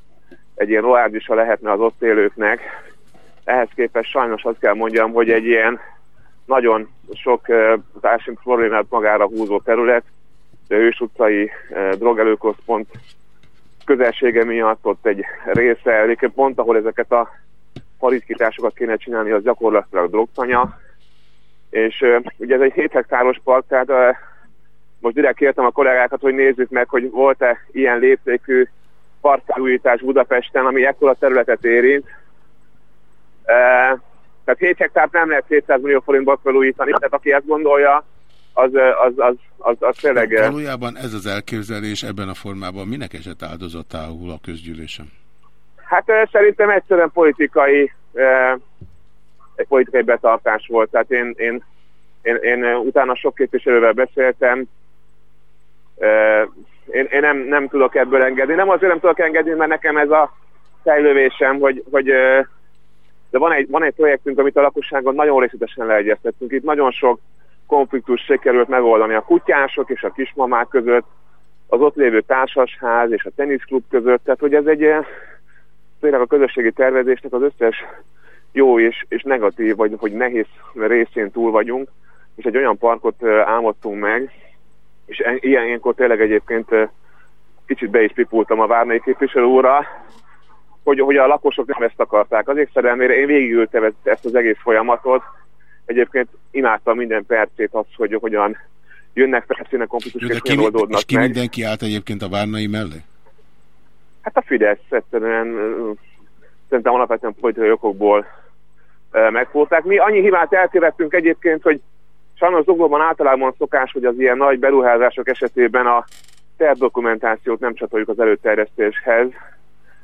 egy ilyen rohádisa lehetne az ott élőknek, ehhez képest sajnos azt kell mondjam, hogy egy ilyen nagyon sok társadalmi problémát magára húzó terület, de Ős utcai drogelőközpont közelsége miatt ott egy része, egyébként pont ahol ezeket a paritkításokat kéne csinálni, az gyakorlatilag drogtanya, és ugye ez egy 7 hektáros park, tehát most direkt kértem a kollégákat, hogy nézzük meg, hogy volt-e ilyen léptékű parkfelújítás Budapesten, ami ekkora területet érint. Tehát 7 hektárt nem lehet 700 millió forintból felújítani, tehát aki ezt gondolja, az, az, az, az, az tényleg... eh, Valójában ez az elképzelés ebben a formában minek esett áldozatául a közgyűlésen? Hát szerintem egyszerűen politikai, egy politikai betartás volt. Tehát én, én, én, én utána sok képviselővel beszéltem, én, én nem, nem tudok ebből engedni. Nem azért nem tudok engedni, mert nekem ez a fejlővésem, hogy, hogy de van egy, van egy projektünk, amit a lakosságon nagyon részletesen leegyeztettünk. Itt nagyon sok konfliktus sikerült megoldani a kutyások és a kismamák között, az ott lévő társasház és a teniszklub között. Tehát, hogy ez egy eh, tényleg a közösségi tervezésnek az összes jó és, és negatív, vagy hogy nehéz részén túl vagyunk, és egy olyan parkot eh, álmodtunk meg, és en- ilyen ilyenkor tényleg egyébként eh, kicsit be is pipultam a Várnai képviselő úrra, hogy, hogy a lakosok nem ezt akarták. Az szerelmére én végigültem ezt az egész folyamatot. Egyébként imádtam minden percét azt, hogy hogyan jönnek felszínen konfliktusok, és hogyan oldódnak és ki meg. mindenki állt egyébként a Várnai mellé? Hát a Fidesz egyszerűen szerintem alapvetően politikai okokból ö, megfogták. Mi annyi hibát elkövettünk egyébként, hogy sajnos Zuglóban általában szokás, hogy az ilyen nagy beruházások esetében a tervdokumentációt nem csatoljuk az előterjesztéshez.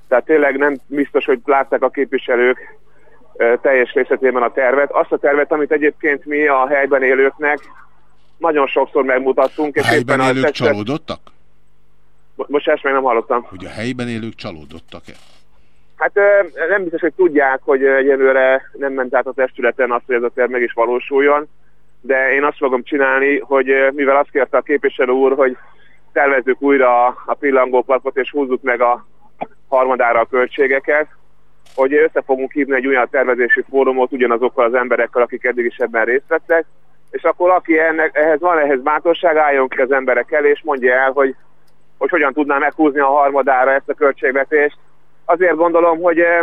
Tehát tényleg nem biztos, hogy látták a képviselők teljes részletében a tervet. Azt a tervet, amit egyébként mi a helyben élőknek nagyon sokszor megmutattunk. A és helyben a élők testület- csalódottak? Mo- Most ezt még nem hallottam. Hogy a helyben élők csalódottak-e? Hát nem biztos, hogy tudják, hogy egyelőre nem ment át a testületen azt, hogy ez a terv meg is valósuljon, de én azt fogom csinálni, hogy mivel azt kérte a képviselő úr, hogy tervezzük újra a, a pillangóparkot és húzzuk meg a harmadára a költségeket, hogy össze fogunk hívni egy olyan tervezési fórumot ugyanazokkal az emberekkel, akik eddig is ebben részt vettek, és akkor aki ennek, ehhez van ehhez bátorság, álljon ki az emberek elé, és mondja el, hogy, hogy hogyan tudná meghúzni a harmadára ezt a költségvetést. Azért gondolom, hogy, eh,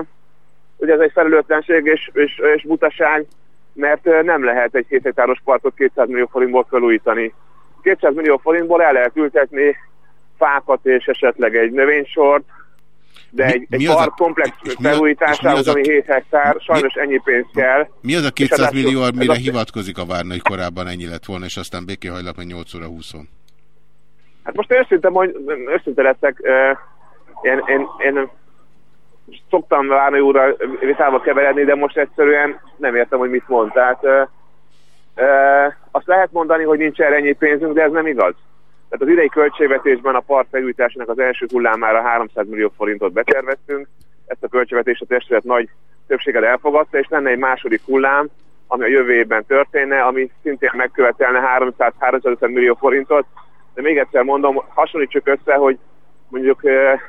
hogy ez egy felelőtlenség és, és, és butaság, mert eh, nem lehet egy 7 hektáros parkot 200 millió forintból felújítani. 200 millió forintból el lehet ültetni fákat és esetleg egy növénysort, de egy, mi egy az a- park komplex mi mi felújításához, ami 7 hektár, sajnos ennyi pénz kell. Mi az a És 200 ráadásul millió, ez amire a- hivatkozik a Várnai korábban ennyi lett volna, és aztán békéhajlak meg 8 óra 20 Hát most őszinte, mond, őszinte leszek, eh, én, én, én szoktam várni úrra vitába keveredni, de most egyszerűen nem értem, hogy mit mond. Tehát eh, eh, azt lehet mondani, hogy nincs erre ennyi pénzünk, de ez nem igaz. Tehát az idei költségvetésben a park felújításának az első hullámára 300 millió forintot beterveztünk, ezt a költségvetést a testület nagy többséggel elfogadta, és lenne egy második hullám, ami a jövő évben történne, ami szintén megkövetelne 300-350 millió forintot, de még egyszer mondom, hasonlítsuk össze, hogy mondjuk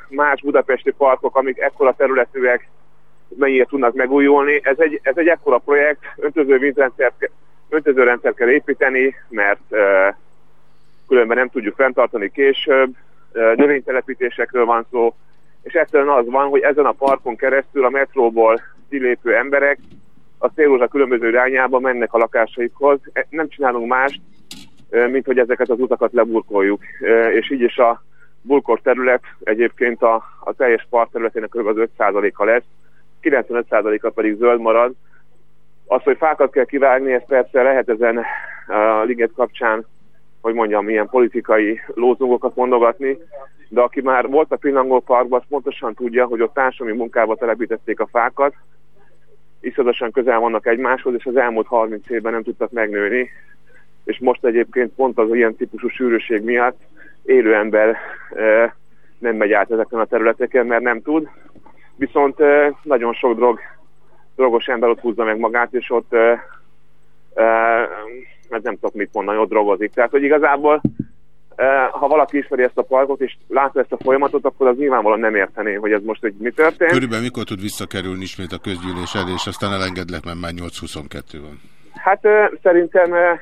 más budapesti parkok, amik ekkora területűek, mennyire tudnak megújulni. Ez egy, ez egy ekkora projekt, öntöző vízrendszert, öntözőrendszer kell építeni, mert különben nem tudjuk fenntartani később. Növénytelepítésekről van szó, és egyszerűen az van, hogy ezen a parkon keresztül a metróból kilépő emberek a Szélózsa különböző irányába mennek a lakásaikhoz. E- Nem csinálunk mást, mint hogy ezeket az utakat leburkoljuk. És így is a burkolt terület egyébként a, a teljes park területének kb. az 5%-a lesz, 95%-a pedig zöld marad. Az, hogy fákat kell kivágni, ez persze lehet ezen a liget kapcsán, hogy mondjam, milyen politikai lózungokat mondogatni, de aki már volt a Pillangó Parkban, az pontosan tudja, hogy ott társadalmi munkába telepítették a fákat, iszonyatosan közel vannak egymáshoz, és az elmúlt 30 évben nem tudtak megnőni, és most egyébként pont az ilyen típusú sűrűség miatt élő ember e, nem megy át ezeken a területeken, mert nem tud. Viszont e, nagyon sok drog, drogos ember ott húzza meg magát, és ott e, e, hát nem tudok mit mondani, ott drogozik. Tehát, hogy igazából e, ha valaki ismeri ezt a parkot, és látja ezt a folyamatot, akkor az nyilvánvalóan nem értené, hogy ez most egy mi történt. Körülbelül mikor tud visszakerülni ismét a közgyűlés elé, és aztán elengedlek, mert már 8-22 van. Hát ö, szerintem ö,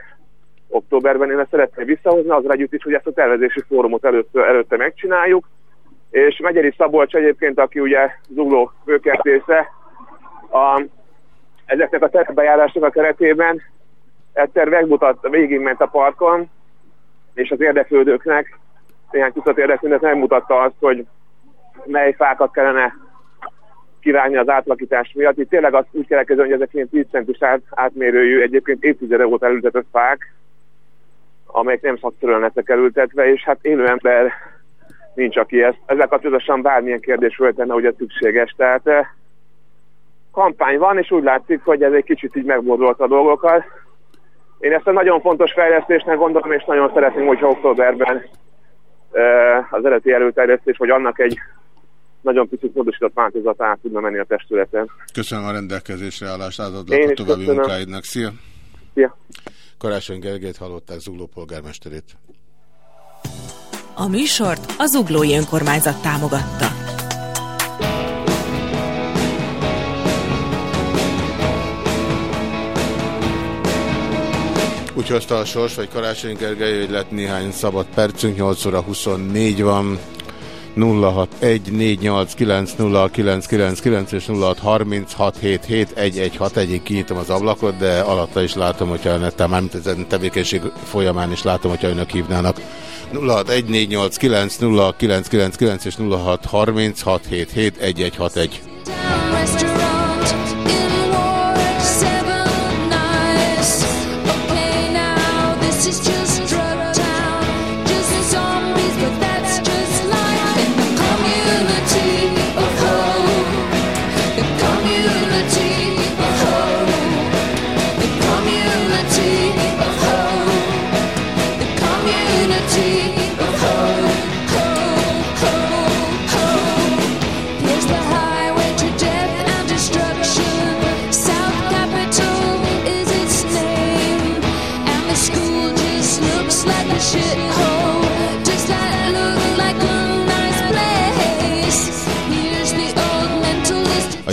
októberben én ezt szeretném visszahozni, azzal együtt is, hogy ezt a tervezési fórumot előtt, előtte megcsináljuk, és Megyeri Szabolcs egyébként, aki ugye Zugló főkertésze, a, ezeknek a tervbejárásnak a keretében egyszer megmutatta, végigment a parkon, és az érdeklődőknek, néhány tucat érdeklődőknek megmutatta azt, hogy mely fákat kellene kivágni az átlakítás miatt. Itt tényleg azt úgy kell elkezdeni, hogy ezek ilyen 10 centis át, átmérőjű, egyébként évtizede volt elültetett fák, amelyek nem szakszerűen lettek elültetve, és hát élő ember nincs, aki ezt. Ezzel kapcsolatosan bármilyen kérdés föltenne, hogy ez szükséges. Tehát eh, kampány van, és úgy látszik, hogy ez egy kicsit így megbordolt a dolgokat. Én ezt a nagyon fontos fejlesztésnek gondolom, és nagyon szeretném, hogyha októberben az eredeti előterjesztés, vagy annak egy nagyon picit módosított változatát tudna menni a testületen. Köszönöm a rendelkezésre állást, Én átadlak a is további köszönöm. munkáidnak. Szia! Szia! Karácsony Gergelyt hallották Zugló polgármesterét. A műsort az Zuglói Önkormányzat támogatta. Úgy hozta a sors, vagy Karácsony Gergely, hogy lett néhány szabad percünk, 8 óra 24 van. 0614890999 és 0636771161 én kinyitom az ablakot, de alatta is látom, hogyha netán mármint ezen tevékenység folyamán is látom, hogyha önök hívnának. 0614890999 és 0636771161.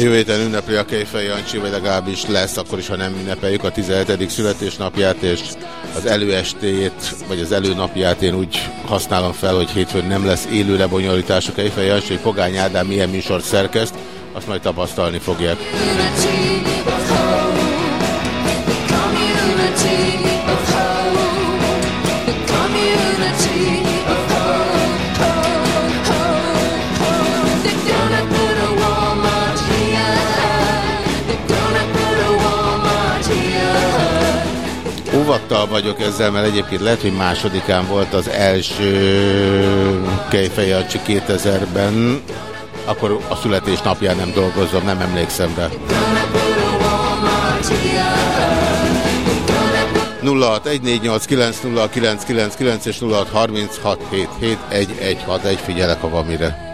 jövő héten ünnepli a Kejfej Jancsi, vagy legalábbis lesz, akkor is, ha nem ünnepeljük a 17. születésnapját, és az előestét, vagy az előnapját én úgy használom fel, hogy hétfőn nem lesz élő lebonyolítás a Kejfej Jancsi, hogy Pogány Ádám milyen műsort szerkeszt, azt majd tapasztalni fogják. Óvattal vagyok ezzel, mert egyébként lehet, hogy másodikán volt az első Kejfej Jancsi 2000-ben, akkor a születésnapján nem dolgozom, nem emlékszem rá. 0614890999 és 0636771161 figyelek, ha van mire.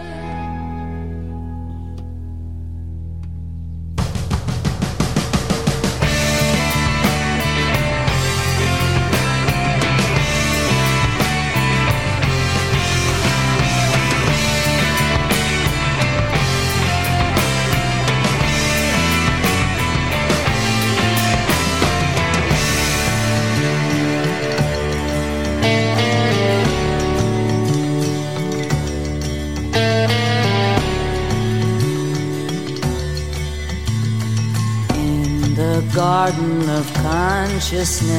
Consciousness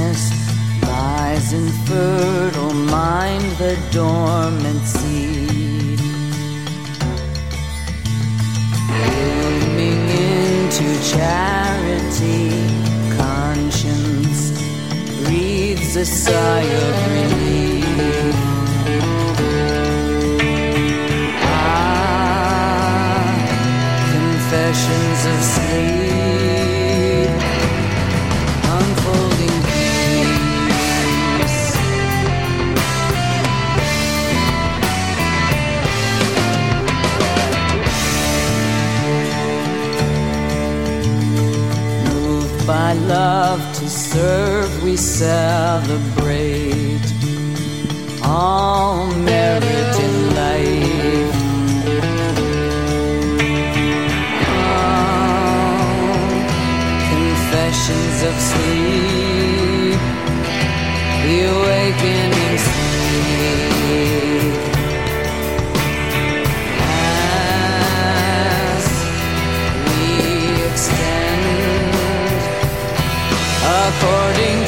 by love to serve, we celebrate all merit in life. Oh, confessions of sleep, the awakening according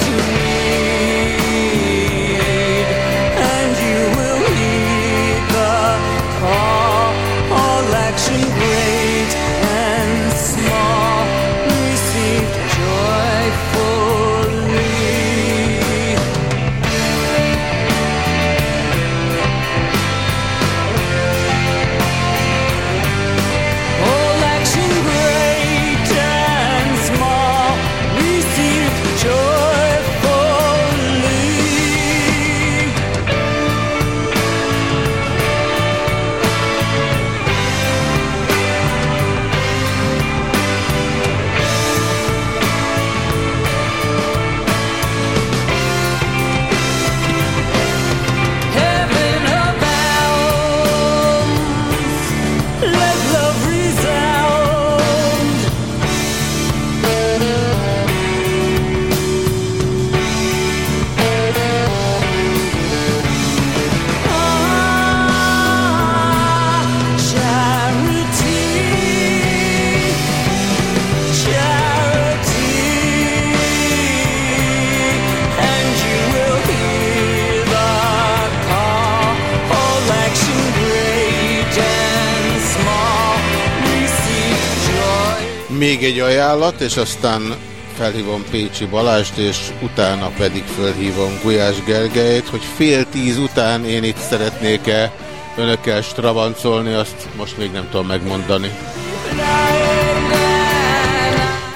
Még egy ajánlat, és aztán felhívom Pécsi Balást, és utána pedig felhívom Gulyás Gergelyt, hogy fél tíz után én itt szeretnék-e önökkel strabancolni, azt most még nem tudom megmondani.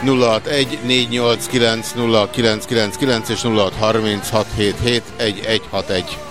061 489 0999 és 0636771161.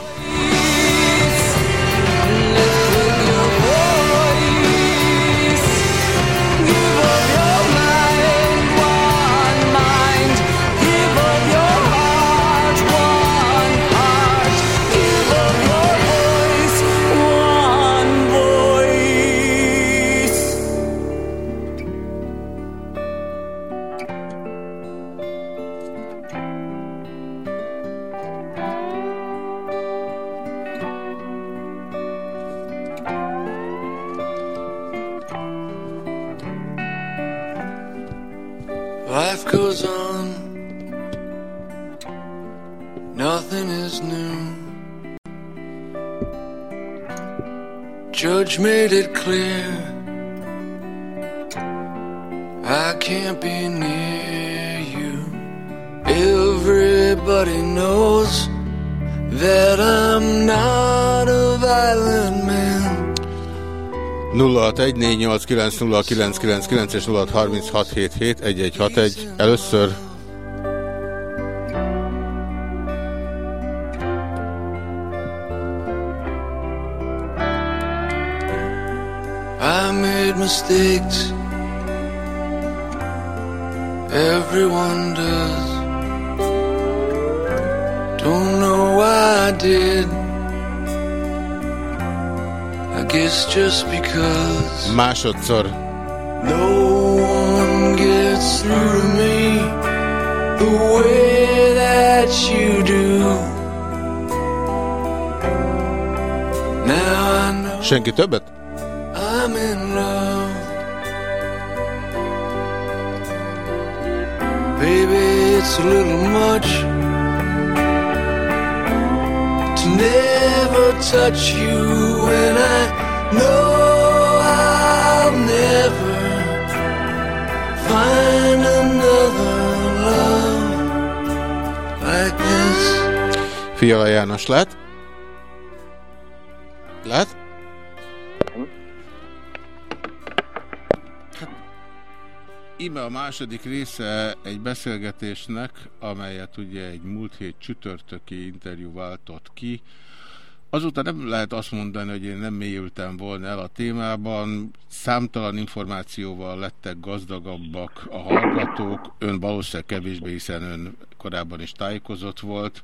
0614890999 és 0636771161. Először I made mistakes. Everyone does. Don't know why I did. I guess just because másodszor no one gets through to me the way that you do. Now I know senki többet? I'm in love. Baby, it's a little much to never touch you when I know I'll never find another love like this. Fiala János lát? Lát? Íme a második része egy beszélgetésnek, amelyet ugye egy múlt hét csütörtöki interjú váltott ki. Azóta nem lehet azt mondani, hogy én nem mélyültem volna el a témában. Számtalan információval lettek gazdagabbak a hallgatók. Ön valószínűleg kevésbé, hiszen ön korábban is tájékozott volt.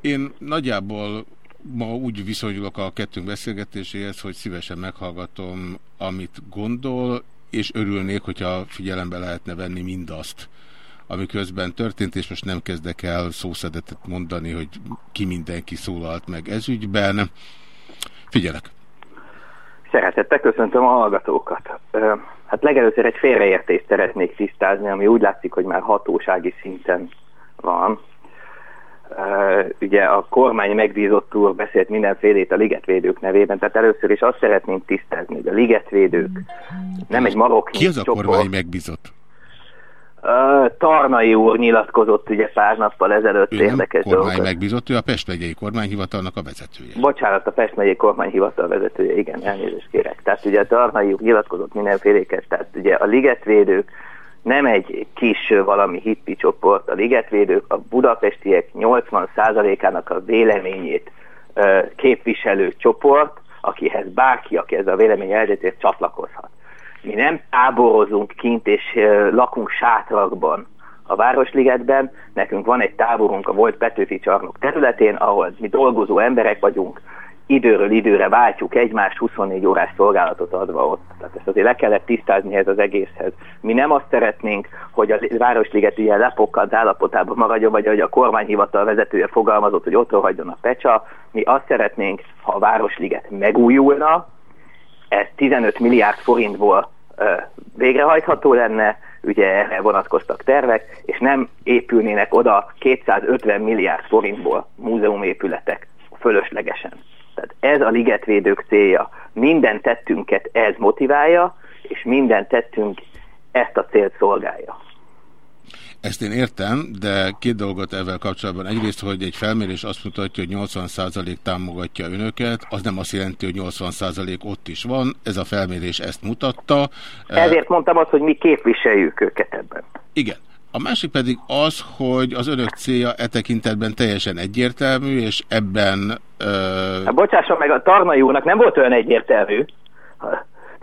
Én nagyjából ma úgy viszonyulok a kettőnk beszélgetéséhez, hogy szívesen meghallgatom, amit gondol, és örülnék, hogyha figyelembe lehetne venni mindazt, ami közben történt, és most nem kezdek el szószedetet mondani, hogy ki mindenki szólalt meg ezügyben. Figyelek! Szeretettel köszöntöm a hallgatókat. Hát legelőször egy félreértést szeretnék tisztázni, ami úgy látszik, hogy már hatósági szinten van. Ugye a kormány megbízott úr beszélt mindenfélét a ligetvédők nevében, tehát először is azt szeretném tisztázni, hogy a ligetvédők nem egy maroknyi Ki az a csoport. kormány megbízott? Tarnai úr nyilatkozott ugye pár nappal ezelőtt Ő érdekes kormány dolgokat. megbízott, ő a Pest megyei kormányhivatalnak a vezetője. Bocsánat, a Pest megyei kormányhivatal vezetője, igen, elnézést kérek. Tehát ugye a Tarnai úr nyilatkozott mindenféléket, tehát ugye a ligetvédők nem egy kis valami hippi csoport, a ligetvédők a budapestiek 80%-ának a véleményét képviselő csoport, akihez bárki, aki ez a vélemény eredetét csatlakozhat. Mi nem táborozunk kint és lakunk sátrakban a Városligetben, nekünk van egy táborunk a volt Petőfi csarnok területén, ahol mi dolgozó emberek vagyunk, időről időre váltjuk egymást 24 órás szolgálatot adva ott. Tehát ezt azért le kellett tisztázni ez az egészhez. Mi nem azt szeretnénk, hogy a Városliget ilyen lepokkant állapotában maradjon, vagy hogy a kormányhivatal vezetője fogalmazott, hogy ott rohadjon a pecsa. Mi azt szeretnénk, ha a Városliget megújulna, ez 15 milliárd forintból végrehajtható lenne, ugye erre vonatkoztak tervek, és nem épülnének oda 250 milliárd forintból múzeumépületek fölöslegesen. Tehát ez a ligetvédők célja. Minden tettünket ez motiválja, és minden tettünk ezt a célt szolgálja. Ezt én értem, de két dolgot ezzel kapcsolatban. Egyrészt, hogy egy felmérés azt mutatja, hogy 80% támogatja önöket, az nem azt jelenti, hogy 80% ott is van. Ez a felmérés ezt mutatta. Ezért mondtam azt, hogy mi képviseljük őket ebben. Igen. A másik pedig az, hogy az önök célja e tekintetben teljesen egyértelmű, és ebben... Ö... Hát bocsásson meg, a Tarnai úrnak nem volt olyan egyértelmű,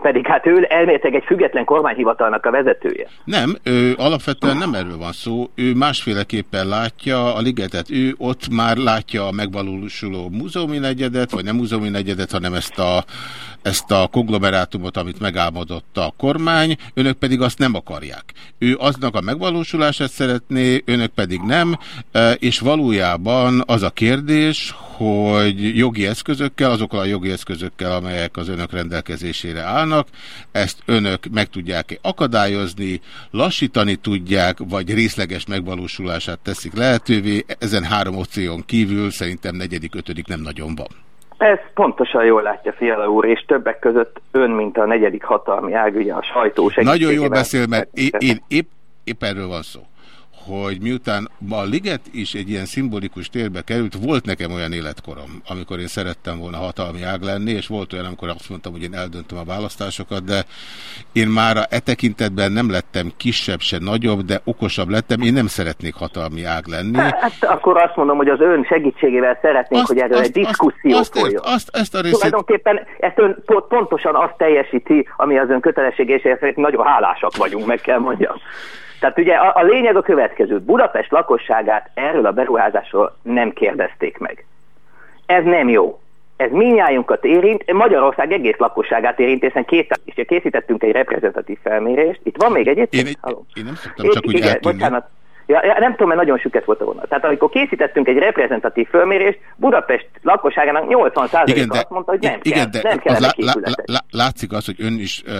pedig hát ő elméletileg egy független kormányhivatalnak a vezetője. Nem, ő alapvetően nem erről van szó, ő másféleképpen látja a ligetet, ő ott már látja a megvalósuló múzeumi negyedet, vagy nem múzeumi negyedet, hanem ezt a, ezt a konglomerátumot, amit megálmodott a kormány, önök pedig azt nem akarják. Ő aznak a megvalósulását szeretné, önök pedig nem, e, és valójában az a kérdés, hogy jogi eszközökkel, azokkal a jogi eszközökkel, amelyek az önök rendelkezésére állnak, ezt önök meg tudják-e akadályozni, lassítani tudják, vagy részleges megvalósulását teszik lehetővé. Ezen három opción kívül szerintem negyedik, ötödik nem nagyon van. Ez pontosan jól látja Fiala úr, és többek között ön, mint a negyedik hatalmi ág, ugye a sajtó Nagyon segítségével- jól beszél, mert én, én épp, épp erről van szó hogy miután a liget is egy ilyen szimbolikus térbe került, volt nekem olyan életkorom, amikor én szerettem volna hatalmi ág lenni, és volt olyan, amikor azt mondtam, hogy én eldöntöm a választásokat, de én már e tekintetben nem lettem kisebb, se nagyobb, de okosabb lettem, én nem szeretnék hatalmi ág lenni. Hát akkor azt mondom, hogy az ön segítségével szeretnénk, Azt- hogy erről azt- egy diszkuszió azt- azt ért- azt- ezt a részét- Tulajdonképpen ezt ön po- pontosan azt teljesíti, ami az ön kötelessége, és ezért nagyon hálásak vagyunk, meg kell mondjam. Tehát ugye a, a lényeg a következő. Budapest lakosságát erről a beruházásról nem kérdezték meg. Ez nem jó. Ez minnyájunkat érint, Magyarország egész lakosságát érint, hiszen két, és készítettünk egy reprezentatív felmérést. Itt van még egy Én, egy, én nem szoktam csak úgy igen, eltűnni. bocsánat. Ja, ja, nem tudom, mert nagyon süket volt a vonal. Tehát amikor készítettünk egy reprezentatív fölmérést, Budapest lakosságának 80%-a Igen, de- azt mondta, hogy nem kell, Igen, de nem az kellene lá, lá, lá, látszik az, hogy ön is ö,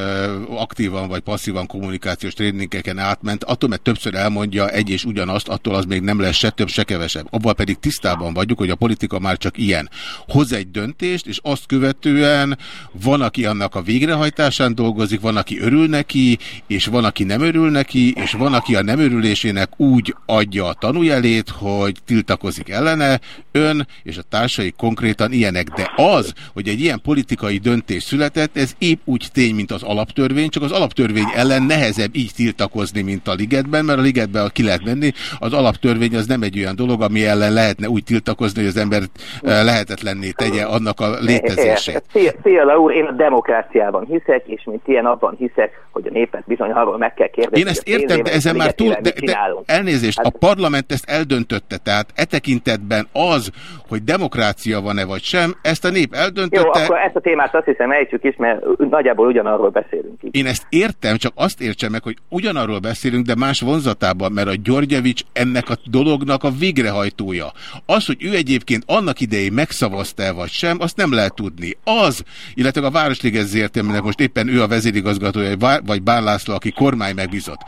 aktívan vagy passzívan kommunikációs tréningeken átment, attól, mert többször elmondja egy és ugyanazt, attól az még nem lesz se több, se kevesebb. Abban pedig tisztában vagyunk, hogy a politika már csak ilyen. Hoz egy döntést, és azt követően van, aki annak a végrehajtásán dolgozik, van, aki örül neki, és van, aki nem örül neki, és van, aki a nem örülésének úgy adja a tanújelét, hogy tiltakozik ellene, ön és a társai konkrétan ilyenek. De az, hogy egy ilyen politikai döntés született, ez épp úgy tény, mint az alaptörvény, csak az alaptörvény ellen nehezebb így tiltakozni, mint a ligetben, mert a ligetben ki lehet menni. Az alaptörvény az nem egy olyan dolog, ami ellen lehetne úgy tiltakozni, hogy az ember eh, lehetetlenné tegye annak a létezését. Szia, úr, én a demokráciában hiszek, és mint ilyen abban hiszek, hogy a népet bizony arról meg kell kérdezni. Én ezt értem, de ezen már túl, de, de csinálunk. Elnézést, a parlament ezt eldöntötte, tehát e tekintetben az, hogy demokrácia van-e vagy sem, ezt a nép Jó, eldöntötte. akkor ezt a témát azt hiszem ejtsük is, mert nagyjából ugyanarról beszélünk. Itt. Én ezt értem, csak azt értsem meg, hogy ugyanarról beszélünk, de más vonzatában, mert a Györgyevics ennek a dolognak a végrehajtója. Az, hogy ő egyébként annak idején megszavazta-e vagy sem, azt nem lehet tudni. Az, illetve a Városliget ZRT, aminek most éppen ő a vezérigazgatója, vagy- Bán László, aki kormány megbízott.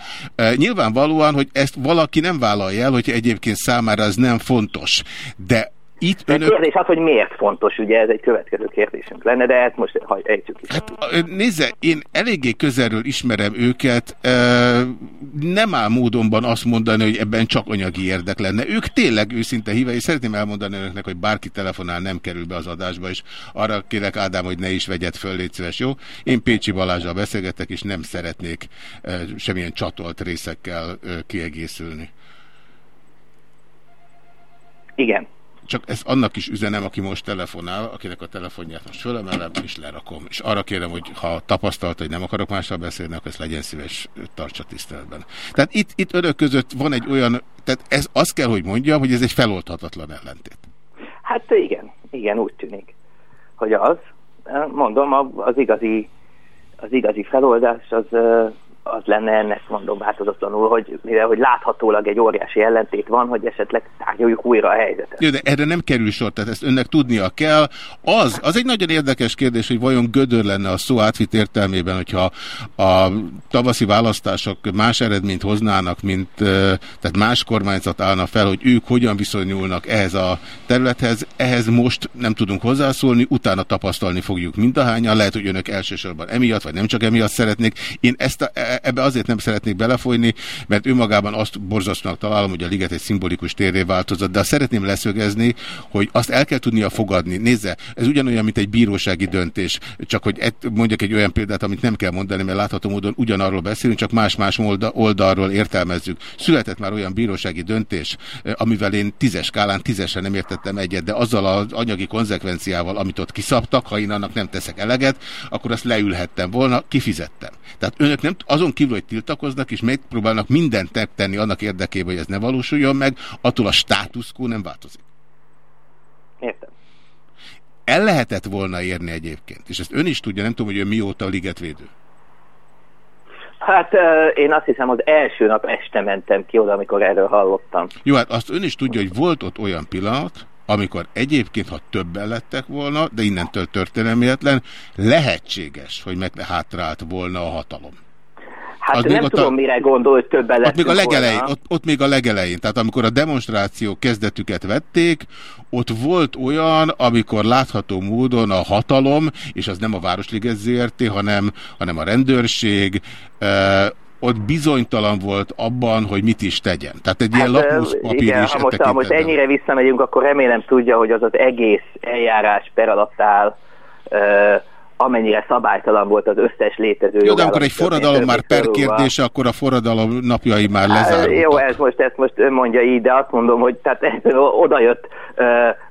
Nyilvánvalóan, hogy ezt valaki nem vállalja el, hogyha egyébként számára ez nem fontos. De itt önök... kérdés az, hogy miért fontos, ugye ez egy következő kérdésünk lenne, de ezt most ejtsük is. Hát, Nézze, én eléggé közelről ismerem őket, nem áll módonban azt mondani, hogy ebben csak anyagi érdek lenne. Ők tényleg őszinte híve, és szeretném elmondani önöknek, hogy bárki telefonál, nem kerül be az adásba, és arra kérek Ádám, hogy ne is vegyed föl, légy szíves, jó? Én Pécsi Balázsral beszélgetek, és nem szeretnék semmilyen csatolt részekkel kiegészülni. Igen. Csak ez annak is üzenem, aki most telefonál, akinek a telefonját most fölemelem, és lerakom. És arra kérem, hogy ha tapasztalt, hogy nem akarok mással beszélni, akkor ezt legyen szíves, tartsa tiszteletben. Tehát itt, itt önök között van egy olyan, tehát ez azt kell, hogy mondjam, hogy ez egy feloldhatatlan ellentét. Hát igen, igen, úgy tűnik, hogy az. Mondom, az igazi, az igazi feloldás az, az lenne ennek, mondom változatlanul, hogy mivel hogy láthatólag egy óriási ellentét van, hogy esetleg tárgyaljuk újra a helyzetet. Jó, de erre nem kerül sor, tehát ezt önnek tudnia kell. Az, az egy nagyon érdekes kérdés, hogy vajon gödör lenne a szó átvitt értelmében, hogyha a tavaszi választások más eredményt hoznának, mint tehát más kormányzat állna fel, hogy ők hogyan viszonyulnak ehhez a területhez. Ehhez most nem tudunk hozzászólni, utána tapasztalni fogjuk mindahányan. Lehet, hogy önök elsősorban emiatt, vagy nem csak emiatt szeretnék. Én ezt a, ebbe azért nem szeretnék belefolyni, mert önmagában azt borzasztónak találom, hogy a liget egy szimbolikus térré változott, de azt szeretném leszögezni, hogy azt el kell tudnia fogadni. Nézze, ez ugyanolyan, mint egy bírósági döntés. Csak hogy ett- mondjak egy olyan példát, amit nem kell mondani, mert látható módon ugyanarról beszélünk, csak más-más olda- oldalról értelmezzük. Született már olyan bírósági döntés, eh, amivel én tízes skálán tízesre nem értettem egyet, de azzal az anyagi konzekvenciával, amit ott kiszabtak, ha én annak nem teszek eleget, akkor azt leülhettem volna, kifizettem. Tehát önök nem, azon kívül, hogy tiltakoznak, és megpróbálnak mindent megtenni annak érdekében, hogy ez ne valósuljon meg, attól a státusz quo nem változik. Értem. El lehetett volna érni egyébként, és ezt ön is tudja, nem tudom, hogy ő mióta ligetvédő. Hát én azt hiszem az első nap este mentem ki oda, amikor erről hallottam. Jó, hát azt ön is tudja, hogy volt ott olyan pillanat, amikor egyébként, ha többen lettek volna, de innentől történelméletlen, lehetséges, hogy meg hátrált volna a hatalom. Hát Az nem tudom, a- mire gondol, hogy többen Ott még a legelején, volna. ott, ott még a legelején, tehát amikor a demonstráció kezdetüket vették, ott volt olyan, amikor látható módon a hatalom, és az nem a Városliget ZRT, hanem, hanem a rendőrség, eh, ott bizonytalan volt abban, hogy mit is tegyen. Tehát egy ilyen Hát, ö, lakmuszpapír igen, is ha most, ha most ennyire visszamegyünk, akkor remélem tudja, hogy az az egész eljárás per alatt áll, ö, amennyire szabálytalan volt az összes létező Jó, de amikor egy forradalom már per kérdése, akkor a forradalom napjai már lezárultak. Jó, ez most, ezt most mondja így, de azt mondom, hogy tehát oda jött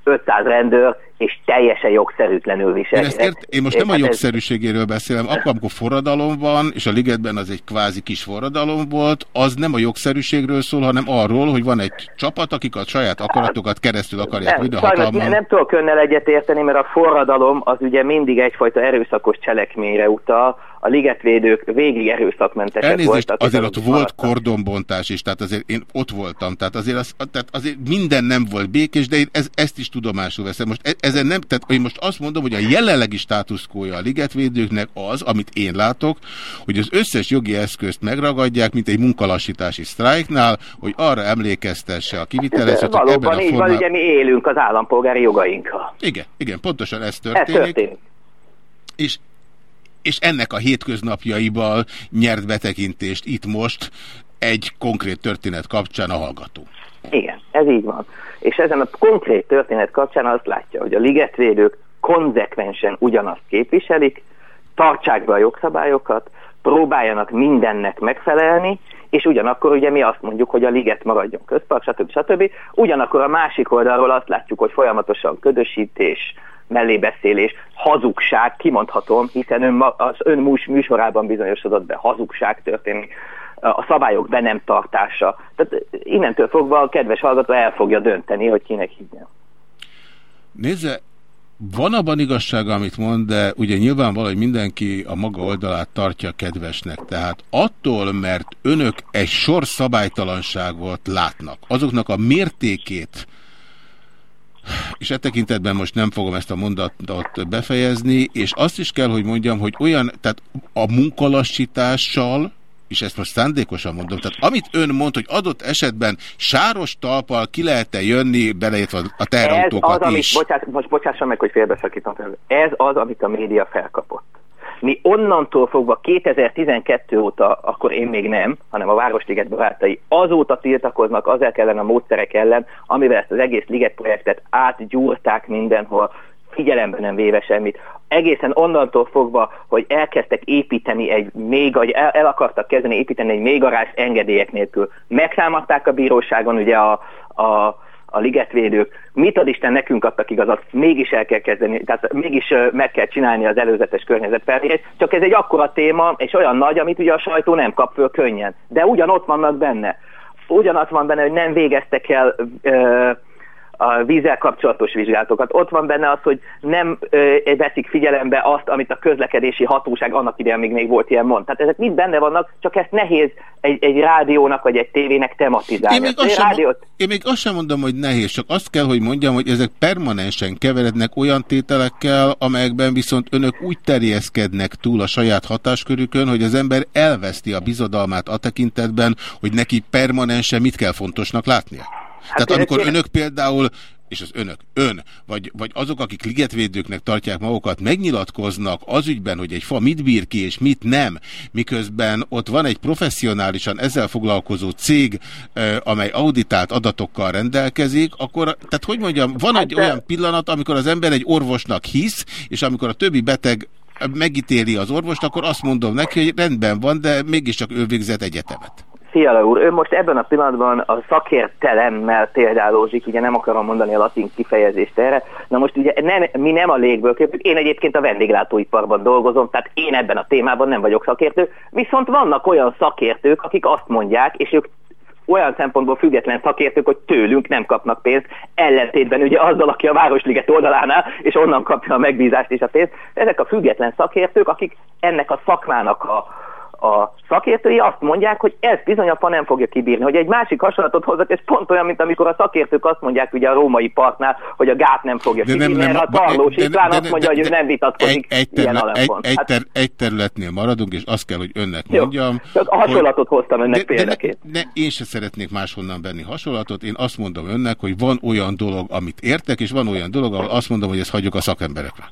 500 rendőr, és teljesen jogszerűtlenül Én, viselkedett. ezt ért, én most nem a Hát jogszerűségéről beszélem, akkor, amikor forradalom van, és a ligetben az egy kvázi kis forradalom volt, az nem a jogszerűségről szól, hanem arról, hogy van egy csapat, akik a saját akaratokat keresztül akarják vinni a hatalmon. nem, nem tudok önnel egyetérteni, mert a forradalom az ugye mindig egyfajta erőszakos cselekményre utal, a ligetvédők végig erőszakmentesek Elnézést, voltak. azért ott volt maradtak. kordonbontás is, tehát azért én ott voltam, tehát azért, az, tehát azért minden nem volt békés, de én ez, ezt is tudomásul veszem. Most e- ezen nem, tehát én most azt mondom, hogy a jelenlegi státuszkója a ligetvédőknek az, amit én látok, hogy az összes jogi eszközt megragadják, mint egy munkalassítási sztrájknál, hogy arra emlékeztesse a kivitelezőt, hogy ebben a így van, formában... ugye mi élünk az állampolgári jogainkkal. Igen, igen, pontosan ez Ez történik. történik. És, és ennek a hétköznapjaival nyert betekintést itt most egy konkrét történet kapcsán a hallgató. Igen, ez így van. És ezen a konkrét történet kapcsán azt látja, hogy a ligetvédők konzekvensen ugyanazt képviselik, tartsák be a jogszabályokat, próbáljanak mindennek megfelelni, és ugyanakkor ugye mi azt mondjuk, hogy a liget maradjon közpark, stb. stb. Ugyanakkor a másik oldalról azt látjuk, hogy folyamatosan ködösítés, mellébeszélés, hazugság, kimondhatom, hiszen ön, az ön műsorában bizonyosodott be, hazugság történik, a szabályok be nem tartása. Tehát innentől fogva a kedves hallgató el fogja dönteni, hogy kinek higgyen. Nézze, van abban igazság, amit mond, de ugye nyilvánvaló, hogy mindenki a maga oldalát tartja kedvesnek. Tehát attól, mert önök egy sor szabálytalanságot látnak, azoknak a mértékét, és e tekintetben most nem fogom ezt a mondatot befejezni, és azt is kell, hogy mondjam, hogy olyan, tehát a munkalassítással, és ezt most szándékosan mondom, tehát amit ön mond, hogy adott esetben sáros talpal ki lehet-e jönni, beleértve a Ez az, teherautókat amit, is. bocsás, most bocsássam meg, hogy félbeszakítom. Ez az, amit a média felkapott. Mi onnantól fogva 2012 óta, akkor én még nem, hanem a Városliget barátai azóta tiltakoznak az ellen a módszerek ellen, amivel ezt az egész liget projektet átgyúrták mindenhol, figyelembe nem véve semmit. Egészen onnantól fogva, hogy elkezdtek építeni egy még, vagy el, el akartak kezdeni építeni egy mégarást engedélyek nélkül. Megtámadták a bíróságon ugye a, a a ligetvédők, mit ad Isten nekünk adtak igazat, mégis el kell kezdeni, tehát mégis meg kell csinálni az előzetes környezetfelmérést, csak ez egy akkora téma, és olyan nagy, amit ugye a sajtó nem kap föl könnyen. De ugyanott vannak benne. Ugyanott van benne, hogy nem végeztek el ö, a vízzel kapcsolatos vizsgálatokat. Ott van benne az, hogy nem ö, veszik figyelembe azt, amit a közlekedési hatóság annak idején még, még volt ilyen mond. Tehát ezek mind benne vannak, csak ezt nehéz egy, egy rádiónak vagy egy tévének tematizálni. Én még, azt sem, rádiót, én még azt sem mondom, hogy nehéz, csak azt kell, hogy mondjam, hogy ezek permanensen keverednek olyan tételekkel, amelyekben viszont önök úgy terjeszkednek túl a saját hatáskörükön, hogy az ember elveszti a bizodalmát a tekintetben, hogy neki permanensen mit kell fontosnak látnia. Hát Tehát amikor kérem- önök például és az önök, ön, vagy, vagy azok, akik ligetvédőknek tartják magukat, megnyilatkoznak az ügyben, hogy egy fa mit bír ki, és mit nem, miközben ott van egy professzionálisan ezzel foglalkozó cég, amely auditált adatokkal rendelkezik, akkor, tehát hogy mondjam, van egy de- olyan pillanat, amikor az ember egy orvosnak hisz, és amikor a többi beteg megítéli az orvost, akkor azt mondom neki, hogy rendben van, de mégiscsak ő végzett egyetemet. Fiala úr, ő most ebben a pillanatban a szakértelemmel példálózik, ugye nem akarom mondani a latin kifejezést erre, na most ugye nem, mi nem a légből képünk, én egyébként a vendéglátóiparban dolgozom, tehát én ebben a témában nem vagyok szakértő, viszont vannak olyan szakértők, akik azt mondják, és ők olyan szempontból független szakértők, hogy tőlünk nem kapnak pénzt, ellentétben ugye azzal, aki a Városliget oldalánál, és onnan kapja a megbízást és a pénzt. Ezek a független szakértők, akik ennek a szakmának a, a szakértői azt mondják, hogy ez bizony a fa nem fogja kibírni. Hogy egy másik hasonlatot hozzak, ez pont olyan, mint amikor a szakértők azt mondják ugye a római partnál, hogy a gát nem fogja De nem, kibírni, nem, erre a Tarlós de- István de- azt de- mondja, de- hogy ő de- nem vitatkozik egy, egy, ilyen terület, egy, egy, Hát, ter, egy területnél maradunk, és azt kell, hogy önnek Jó, mondjam. csak a hasonlatot hoztam önnek de, de ne, példaként. ne, én se szeretnék máshonnan venni hasonlatot. Én azt mondom önnek, hogy van olyan dolog, amit értek, és van olyan dolog, ahol azt mondom, hogy ezt hagyjuk a szakemberekre.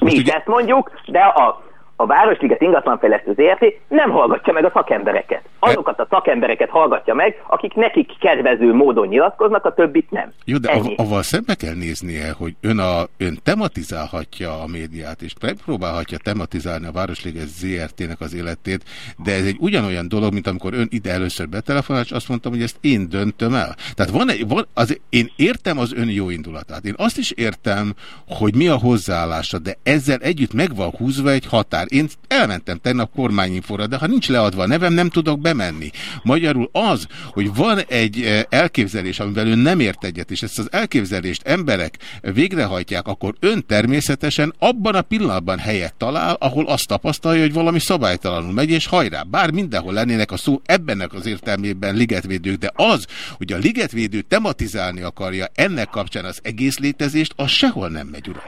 Mi is ezt mondjuk, de a, a Városliget ingatlanfejlesztő ZRT nem hallgatja meg a szakembereket. Azokat a szakembereket hallgatja meg, akik nekik kedvező módon nyilatkoznak, a többit nem. Jó, de Ennyi. av- avval szembe kell néznie, hogy ön, a, ön tematizálhatja a médiát, és megpróbálhatja tematizálni a Városliges ZRT-nek az életét, de ez egy ugyanolyan dolog, mint amikor ön ide először betelefonált, és azt mondtam, hogy ezt én döntöm el. Tehát van egy, van, az, én értem az ön jó indulatát. Én azt is értem, hogy mi a hozzáállása, de ezzel együtt meg van húzva egy határ. Én elmentem tegnap kormányinfóra, de ha nincs leadva a nevem, nem tudok bemenni. Magyarul az, hogy van egy eh, elképzelés, amivel ön nem ért egyet, és ezt az elképzelést emberek végrehajtják, akkor ön természetesen abban a pillanatban helyet talál, ahol azt tapasztalja, hogy valami szabálytalanul megy, és hajrá, bár mindenhol lennének a szó ebbennek az értelmében ligetvédők, de az, hogy a ligetvédő tematizálni akarja ennek kapcsán az egész létezést, az sehol nem megy, uram.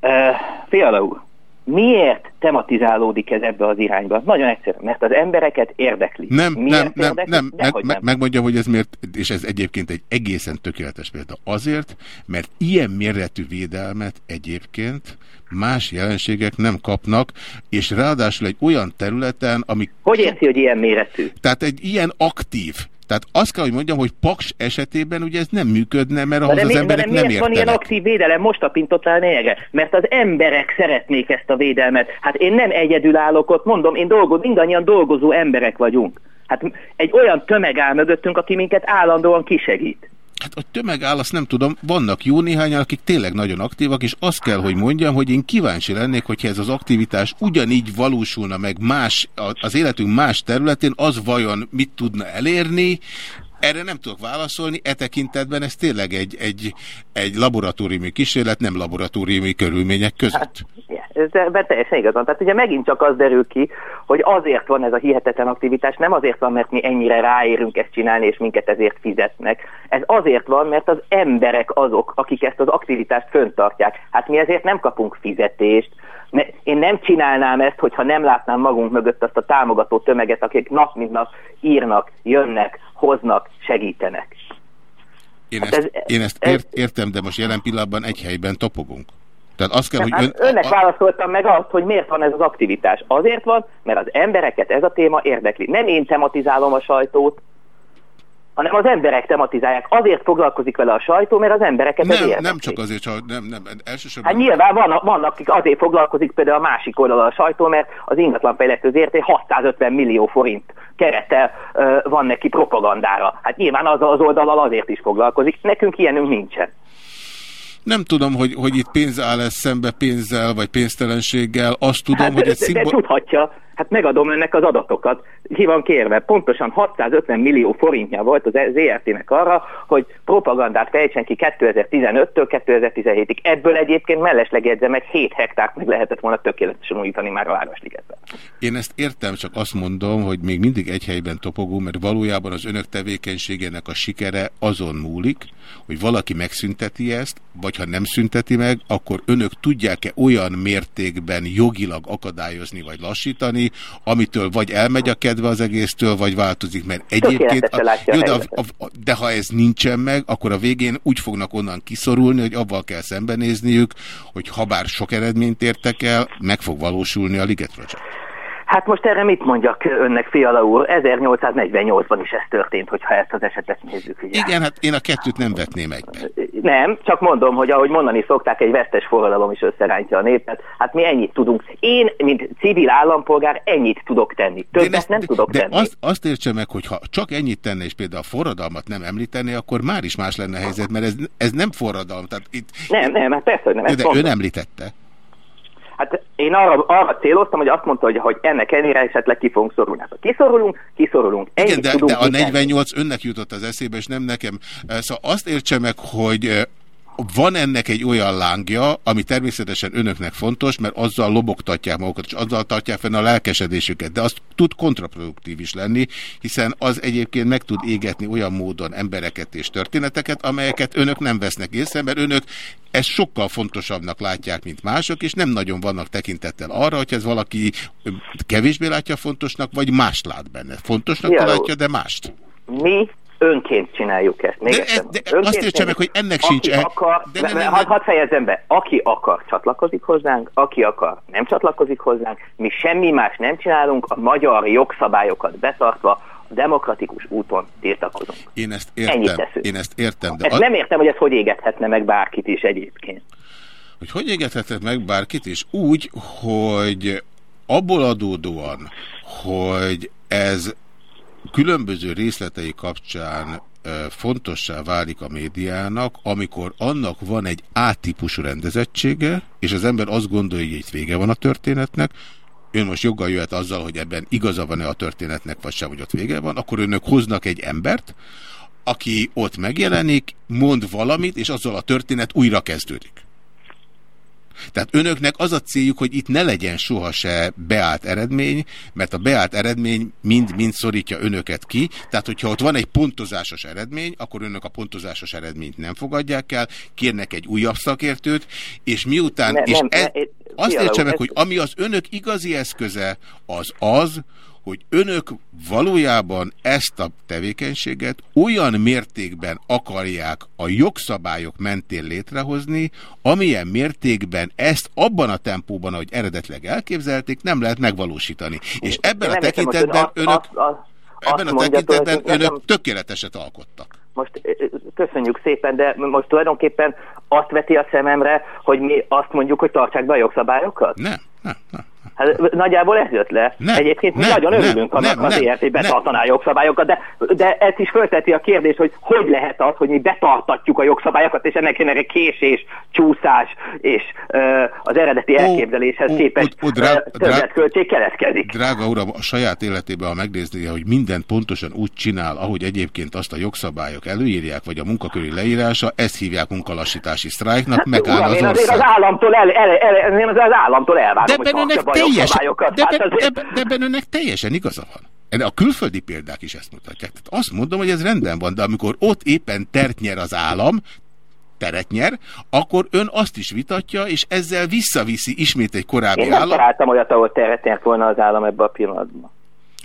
Uh, Fiala úr, miért tematizálódik ez ebbe az irányba? Nagyon egyszerű, mert az embereket érdekli. Nem, miért nem, nem, érdekli? nem, meg, Dehogy meg, megmondjam, hogy ez miért, és ez egyébként egy egészen tökéletes példa. Azért, mert ilyen méretű védelmet egyébként más jelenségek nem kapnak, és ráadásul egy olyan területen, ami... Hogy érti, hogy ilyen méretű? Tehát egy ilyen aktív. Tehát azt kell, hogy mondjam, hogy Paks esetében ugye ez nem működne, mert ahhoz de, az mi, de emberek nem miért van ilyen értenek. aktív védelem? Most a lényegre. Mert az emberek szeretnék ezt a védelmet. Hát én nem egyedül állok ott, mondom, én dolgoz, mindannyian dolgozó emberek vagyunk. Hát egy olyan tömeg áll mögöttünk, aki minket állandóan kisegít. Hát a tömeg áll, azt nem tudom, vannak jó néhányan, akik tényleg nagyon aktívak, és azt kell, hogy mondjam, hogy én kíváncsi lennék, hogyha ez az aktivitás ugyanígy valósulna meg más, az életünk más területén, az vajon mit tudna elérni, erre nem tudok válaszolni, e tekintetben ez tényleg egy, egy, egy laboratóriumi kísérlet, nem laboratóriumi körülmények között. Ez ebben teljesen igaz van. Tehát ugye megint csak az derül ki, hogy azért van ez a hihetetlen aktivitás, nem azért van, mert mi ennyire ráérünk ezt csinálni, és minket ezért fizetnek. Ez azért van, mert az emberek azok, akik ezt az aktivitást föntartják. Hát mi ezért nem kapunk fizetést. Ne- Én nem csinálnám ezt, hogyha nem látnám magunk mögött azt a támogató tömeget, akik nap mint nap írnak, jönnek, hoznak, segítenek. Én Hát ezt, ez- én ezt ez- ért, értem, de most jelen pillanatban egy helyben topogunk. Tehát azt kell, hogy Hát ön, önnek válaszoltam meg azt, hogy miért van ez az aktivitás. Azért van, mert az embereket ez a téma érdekli. Nem én tematizálom a sajtót, hanem az emberek tematizálják. Azért foglalkozik vele a sajtó, mert az embereket ez nem, érdekli. nem csak azért, csak nem, nem, elsősorban... Hát nyilván vannak, vannak, akik azért foglalkozik például a másik oldalon a sajtó, mert az ingatlanfejlesztő ZRT 650 millió forint kerettel van neki propagandára. Hát nyilván az az oldalal azért is foglalkozik. Nekünk ilyenünk nincsen. Nem tudom, hogy, hogy itt pénz áll -e szembe pénzzel, vagy pénztelenséggel. Azt tudom, Hát, hogy egy de szimbol... tudhatja, hát megadom önnek az adatokat. Ki van kérve? Pontosan 650 millió forintja volt az ZRT-nek arra, hogy propagandát fejtsen ki 2015-től 2017-ig. Ebből egyébként mellesleg jegyzem meg 7 hektárt meg lehetett volna tökéletesen újítani már a Városligetben. Én ezt értem, csak azt mondom, hogy még mindig egy helyben topogó, mert valójában az önök tevékenységének a sikere azon múlik, hogy valaki megszünteti ezt, vagy ha nem szünteti meg, akkor önök tudják-e olyan mértékben jogilag akadályozni vagy lassítani, amitől vagy elmegy a kedve az egésztől, vagy változik, mert egyébként... A jó, de, a, a, de ha ez nincsen meg, akkor a végén úgy fognak onnan kiszorulni, hogy avval kell szembenézniük, hogy ha bár sok eredményt értek el, meg fog valósulni a Liget Project. Hát most erre mit mondjak önnek, Fiala úr? 1848-ban is ez történt, hogyha ezt az esetet nézzük. Ugye? Igen, hát én a kettőt nem vetném egybe. Nem, csak mondom, hogy ahogy mondani szokták, egy vesztes forradalom is összerántja a népet. Hát mi ennyit tudunk. Én, mint civil állampolgár, ennyit tudok tenni. Többet nem tudok De tenni. azt, azt értse meg, hogy ha csak ennyit tenne, és például a forradalmat nem említené, akkor már is más lenne a helyzet, mert ez, ez nem forradalom. Tehát itt, Nem, nem, hát persze, hogy nem. de, ezt de ön említette. Hát én arra, arra céloztam, hogy azt mondta, hogy, hogy ennek ellenére esetleg ki fogunk szorulni. Hát, ha kiszorulunk, kiszorulunk. Ennyit Igen, de, tudunk de a mi tenni. 48 önnek jutott az eszébe, és nem nekem. Szóval azt értse meg, hogy van ennek egy olyan lángja, ami természetesen önöknek fontos, mert azzal lobogtatják magukat, és azzal tartják fenn a lelkesedésüket, de az tud kontraproduktív is lenni, hiszen az egyébként meg tud égetni olyan módon embereket és történeteket, amelyeket önök nem vesznek észre, mert önök ezt sokkal fontosabbnak látják, mint mások, és nem nagyon vannak tekintettel arra, hogy ez valaki kevésbé látja fontosnak, vagy mást lát benne. Fontosnak úr. látja, de mást. Mi önként csináljuk ezt. Még De egyszer ez- de mondom. azt értse meg, hogy ennek aki sincs e- Akar, de nem, ne, nem, hadd, nem. hadd fejezzem be. Aki akar, csatlakozik hozzánk, aki akar, nem csatlakozik hozzánk. Mi semmi más nem csinálunk, a magyar jogszabályokat betartva, a demokratikus úton tiltakozunk. Én ezt Ennyit értem, teszünk. én ezt értem, de Ezt az, nem értem, hogy ez hogy égethetne meg bárkit is egyébként. hogy hogy égethetek meg bárkit is? Úgy, hogy abból adódóan, hogy ez különböző részletei kapcsán fontossá válik a médiának, amikor annak van egy A-típusú rendezettsége, és az ember azt gondolja, hogy itt vége van a történetnek, ön most joggal jöhet azzal, hogy ebben igaza van-e a történetnek, vagy sem, hogy ott vége van, akkor önök hoznak egy embert, aki ott megjelenik, mond valamit, és azzal a történet újra kezdődik. Tehát önöknek az a céljuk, hogy itt ne legyen soha se beállt eredmény, mert a beállt eredmény mind-mind szorítja önöket ki. Tehát, hogyha ott van egy pontozásos eredmény, akkor önök a pontozásos eredményt nem fogadják el, kérnek egy újabb szakértőt, és miután... Ne- és nem, e, ne- én- azt értse meg, ez- hogy ami az önök igazi eszköze, az az, hogy önök valójában ezt a tevékenységet olyan mértékben akarják a jogszabályok mentén létrehozni, amilyen mértékben ezt abban a tempóban, ahogy eredetleg elképzelték, nem lehet megvalósítani. És ebben a tekintetben önök, ebben a tekintetben önök tökéleteset alkottak. Most köszönjük szépen, de most tulajdonképpen azt veti a szememre, hogy mi azt mondjuk, hogy tartsák be a jogszabályokat? Nem, nem, nem. Hát, nagyjából ez jött le. Nem, Egyébként mi nem, nagyon nem, örülünk annak nem, az nem, hogy nem. betartaná a jogszabályokat, de, de ez is fölteti a kérdést, hogy hogy lehet az, hogy mi betartatjuk a jogszabályokat, és ennek ennek késés, csúszás, és ö, az eredeti elképzeléshez képest ó, drá- ö, többletköltség keletkezik. Drága uram, a saját életében, ha megnézni, hogy mindent pontosan úgy csinál, ahogy egyébként azt a jogszabályok előírják, vagy a munkaköri leírása, ezt hívják munkalassítási sztrájknak, megáll Uram, az én azért az ország. államtól, el, el, el, én az államtól elvárom, De hogy teljesen, de, Hát azért- de, de ebben önnek teljesen igaza van. A külföldi példák is ezt mutatják. Tehát azt mondom, hogy ez rendben van, de amikor ott éppen tert nyer az állam, teret nyer, akkor ön azt is vitatja, és ezzel visszaviszi ismét egy korábbi Én nem állam. találtam olyat, ahol teret nyert volna az állam ebbe a pillanatban.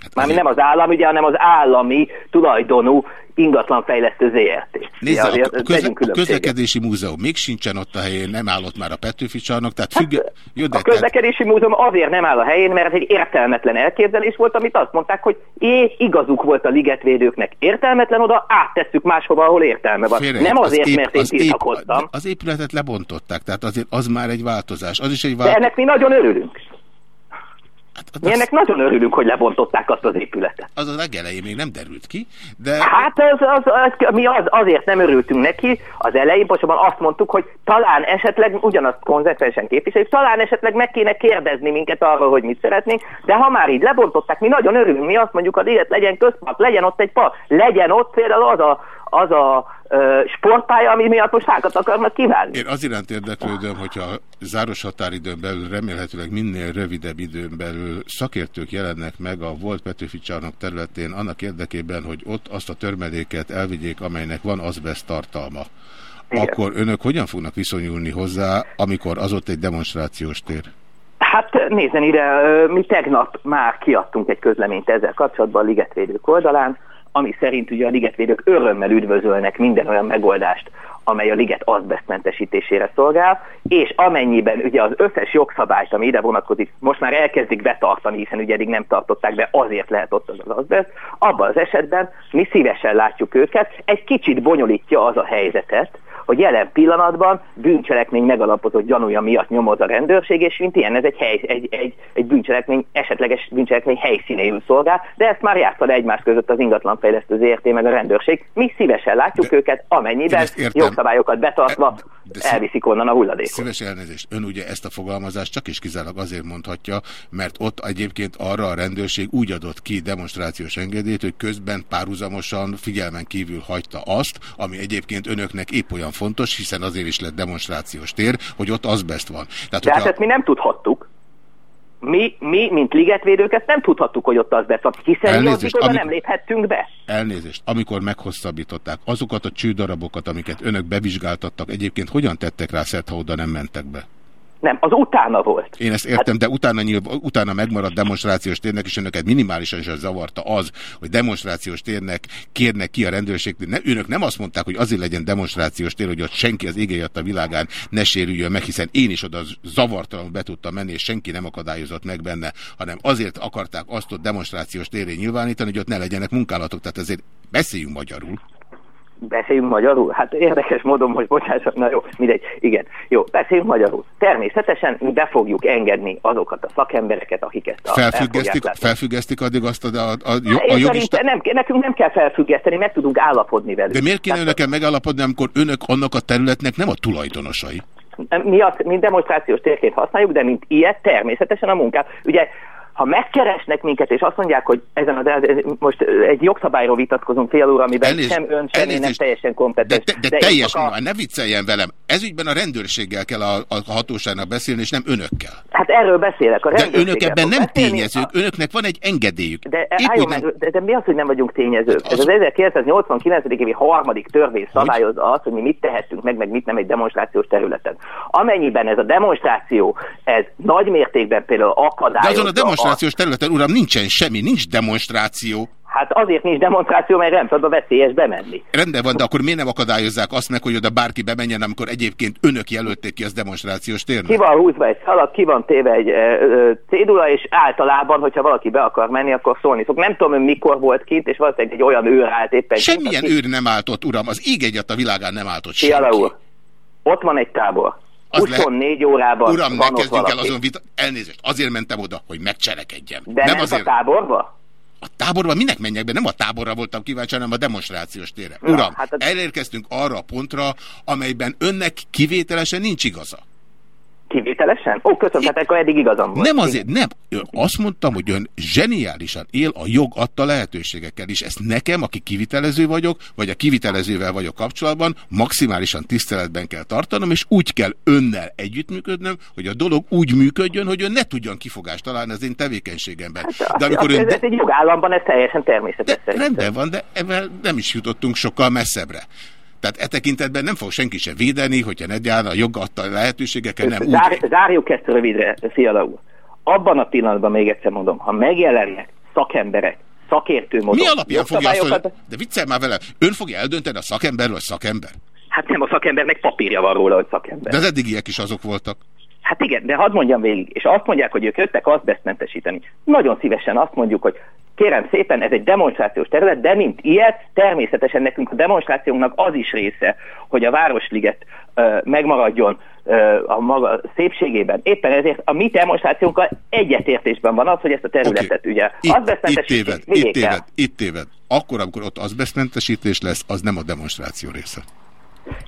Hát Mármint nem az állam, ugye, hanem az állami tulajdonú ingatlanfejlesztő ZRT. Nézze, Ugye, a, azért a, közlekedési múzeum még sincsen ott a helyén, nem állott már a Petőfi csarnok, tehát függ... Jó, de Hát, A közlekedési múzeum azért nem áll a helyén, mert ez egy értelmetlen elképzelés volt, amit azt mondták, hogy é, igazuk volt a ligetvédőknek. Értelmetlen oda, áttesszük máshova, ahol értelme van. Félre, nem az azért, ép- mert én az tiltakoztam. Az épületet lebontották, tehát azért az már egy változás. Az is egy De változás. ennek mi nagyon örülünk. Hát, Mi ennek nagyon örülünk, hogy lebontották azt az épületet. Az a legelején még nem derült ki, de... Hát az, az, az, mi az, azért nem örültünk neki. Az elején, pontosabban azt mondtuk, hogy talán esetleg ugyanazt konzekvensen képviseljük, talán esetleg meg kéne kérdezni minket arról, hogy mit szeretnénk, de ha már így lebontották, mi nagyon örülünk, mi azt mondjuk, hogy legyen közpark, legyen ott egy park, legyen ott például az a, az a ö, sportpálya, ami miatt most fákat akarnak kívánni. Én az iránt érdeklődöm, hogyha záros határidőn belül, remélhetőleg minél rövidebb időn belül szakértők jelennek meg a volt Petőfi csarnok területén annak érdekében, hogy ott azt a törmeléket elvigyék, amelynek van azbest tartalma. Igen. Akkor önök hogyan fognak viszonyulni hozzá, amikor az ott egy demonstrációs tér? Hát nézzen ide, mi tegnap már kiadtunk egy közleményt ezzel kapcsolatban a ligetvédők oldalán, ami szerint ugye a ligetvédők örömmel üdvözölnek minden olyan megoldást, amely a liget azbestmentesítésére szolgál, és amennyiben ugye az összes jogszabályt, ami ide vonatkozik, most már elkezdik betartani, hiszen ugye eddig nem tartották be, azért lehet ott az az azbest, abban az esetben mi szívesen látjuk őket, egy kicsit bonyolítja az a helyzetet, hogy jelen pillanatban bűncselekmény megalapozott gyanúja miatt nyomoz a rendőrség, és mint ilyen ez egy, hely, egy, egy, egy bűncselekmény, esetleges bűncselekmény helyszínéül szolgál, de ezt már járta le egymás között az ingatlanfejlesztő ZRT meg a rendőrség. Mi szívesen látjuk de, őket, amennyiben jogszabályokat betartva de elviszik onnan a hulladékot. Szíves elnézést. Ön ugye ezt a fogalmazást csak is kizárólag azért mondhatja, mert ott egyébként arra a rendőrség úgy adott ki demonstrációs engedélyt, hogy közben párhuzamosan figyelmen kívül hagyta azt, ami egyébként önöknek épp olyan fontos, hiszen azért is lett demonstrációs tér, hogy ott azbest van. Tehát, De hát hogyha- ezt mi nem tudhattuk. Mi, mi, mint ligetvédők, ezt nem tudhattuk, hogy ott az beszart, hiszen mi Elnézést, oda amit- nem léphettünk be. Elnézést, amikor meghosszabbították, azokat a csődarabokat, amiket önök bevizsgáltattak, egyébként hogyan tettek rá szert, ha oda nem mentek be? Nem, az utána volt. Én ezt értem, de utána, nyilv, utána megmaradt demonstrációs térnek, és önöket minimálisan is zavarta az, hogy demonstrációs térnek kérnek ki a rendőrségtől. Ne, önök nem azt mondták, hogy azért legyen demonstrációs tér, hogy ott senki az égei a világán ne sérüljön meg, hiszen én is oda zavartalanul be tudtam menni, és senki nem akadályozott meg benne, hanem azért akarták azt ott demonstrációs téré nyilvánítani, hogy ott ne legyenek munkálatok. Tehát ezért beszéljünk magyarul. Beszéljünk magyarul? Hát érdekes módon, hogy bocsássak, na jó, mindegy, igen, jó, beszéljünk magyarul. Természetesen mi be fogjuk engedni azokat a szakembereket, akik ezt a, Felfüggesztik, felfüggesztik addig azt a, a, a, Én a jogista... nem, nekünk nem kell felfüggeszteni, meg tudunk állapodni velük. De miért kéne önöken megállapodni, amikor önök annak a területnek nem a tulajdonosai? mi azt mint demonstrációs térként használjuk, de mint ilyet természetesen a munkát. Ugye Ha megkeresnek minket, és azt mondják, hogy ezen a, most egy jogszabályról vitatkozunk fél óra, amiben Elnézést, sem ön, sem én nem teljesen kompetens. De, de én teljes, a- a... ne vicceljen velem. Ezügyben a rendőrséggel kell a, a hatóságnak beszélni, és nem önökkel. Hát erről beszélek. A De önök ebben nem beszélni. tényezők, önöknek van egy engedélyük. De, Épp álljon nem- de, de mi az, hogy nem vagyunk tényezők? Ez az 1989. évi harmadik törvény szabályozza azt, hogy mi mit tehetünk meg, meg mit nem egy demonstrációs területen. Amennyiben ez a demonstráció, ez nagy mértékben például De akadályozza azon a demonstrációs területen, uram, nincsen semmi, nincs demonstráció. Hát azért nincs demonstráció, mert nem szabad veszélyes bemenni. Rendben van, de akkor miért nem akadályozzák azt meg, hogy oda bárki bemenjen, amikor egyébként önök jelölték ki az demonstrációs térnek? Ki van húzva egy szalag, ki van téve egy ö, cédula, és általában, hogyha valaki be akar menni, akkor szólni fog. Nem tudom, mikor volt kint, és valószínűleg egy olyan őr állt éppen. kint, Semmilyen aki- őr nem állt ott, uram, az ég egyat a világán nem állt ott Fiala senki. úr, ott van egy tábor. Az 24 órában Uram, ne kezdjünk el azon vita... Elnézést, azért mentem oda, hogy megcselekedjem. De nem, azért... a táborba? A táborba minek menjek be? Nem a táborra voltam kíváncsi, hanem a demonstrációs térre. Na, Uram, hát a- elérkeztünk arra a pontra, amelyben önnek kivételesen nincs igaza. Kivételesen? Ó, köszönöm, hát akkor eddig igazam volt. Nem azért, nem. Ön azt mondtam, hogy ön zseniálisan él a jog adta lehetőségekkel, és ezt nekem, aki kivitelező vagyok, vagy a kivitelezővel vagyok kapcsolatban, maximálisan tiszteletben kell tartanom, és úgy kell önnel együttműködnöm, hogy a dolog úgy működjön, hogy ön ne tudjon kifogást találni az én tevékenységemben. De amikor ön... ez, ez egy jogállamban ez teljesen természetes. szerintem. Rendben van, de ebben nem is jutottunk sokkal messzebbre. Tehát e tekintetben nem fog senki se védeni, hogyha gyárna a jog adta lehetőségekkel, nem úgy. Zár, zárjuk ezt rövidre, Fiala úr. Abban a pillanatban még egyszer mondom, ha megjelennek szakemberek, szakértő módon, Mi alapján fogja azt, hogy... De viccelj már vele, ön fogja eldönteni a szakember vagy szakember? Hát nem a szakembernek papírja van róla, hogy szakember. De az eddigiek is azok voltak. Hát igen, de hadd mondjam végig, és azt mondják, hogy ők jöttek azbesztmentesíteni. Nagyon szívesen azt mondjuk, hogy kérem szépen, ez egy demonstrációs terület, de mint ilyet, természetesen nekünk a demonstrációnknak az is része, hogy a Városliget ö, megmaradjon ö, a maga szépségében. Éppen ezért a mi demonstrációnkkal egyetértésben van az, hogy ezt a területet okay. ugye Itt, itt téved, itt téved, itt téved. Akkor, amikor ott azbesztmentesítés lesz, az nem a demonstráció része.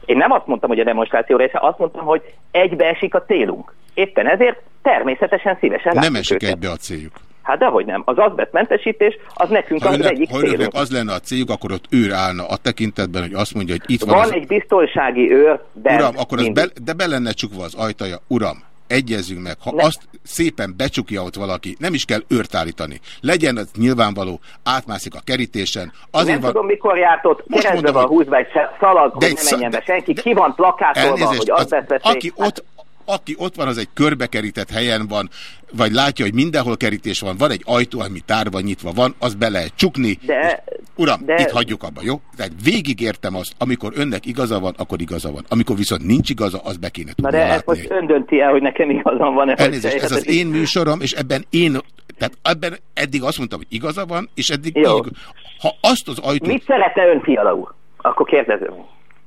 Én nem azt mondtam, hogy a demonstráció része, azt mondtam, hogy egybeesik a célunk. Éppen ezért természetesen szívesen Nem esik őket. egybe a céljuk. Hát dehogy nem. Az azbeszmentesítés az nekünk Ha az önnek, egyik ha célunk. az lenne a céljuk, akkor ott őr állna a tekintetben, hogy azt mondja, hogy itt van, Van az... egy biztonsági őr, de Uram, akkor az be, de be lenne csukva az ajtaja. Uram, egyezzünk meg. Ha azt szépen becsukja ott valaki, nem is kell őrt állítani. Legyen az nyilvánvaló, átmászik a kerítésen. Azért nem van... tudom, mikor járt ott, keresztbe van húzva egy szalag, De hogy ne menjen be senki, ki van plakátolva, Elnézést, hogy az, veszély. aki, ott, aki ott van, az egy körbekerített helyen van, vagy látja, hogy mindenhol kerítés van, van egy ajtó, ami tárva nyitva van, az be lehet csukni. De, Uram, de- itt hagyjuk abba, jó? Tehát végigértem azt, amikor önnek igaza van, akkor igaza van. Amikor viszont nincs igaza, az be kéne Na tudni de ezt most ön dönti el, hogy nekem igazam van. Elnézést, ez az én műsorom, és ebben én, tehát ebben eddig azt mondtam, hogy igaza van, és eddig Jó. így, ha azt az ajtót... Mit szeretne ön, Fiala úr? Akkor kérdezem.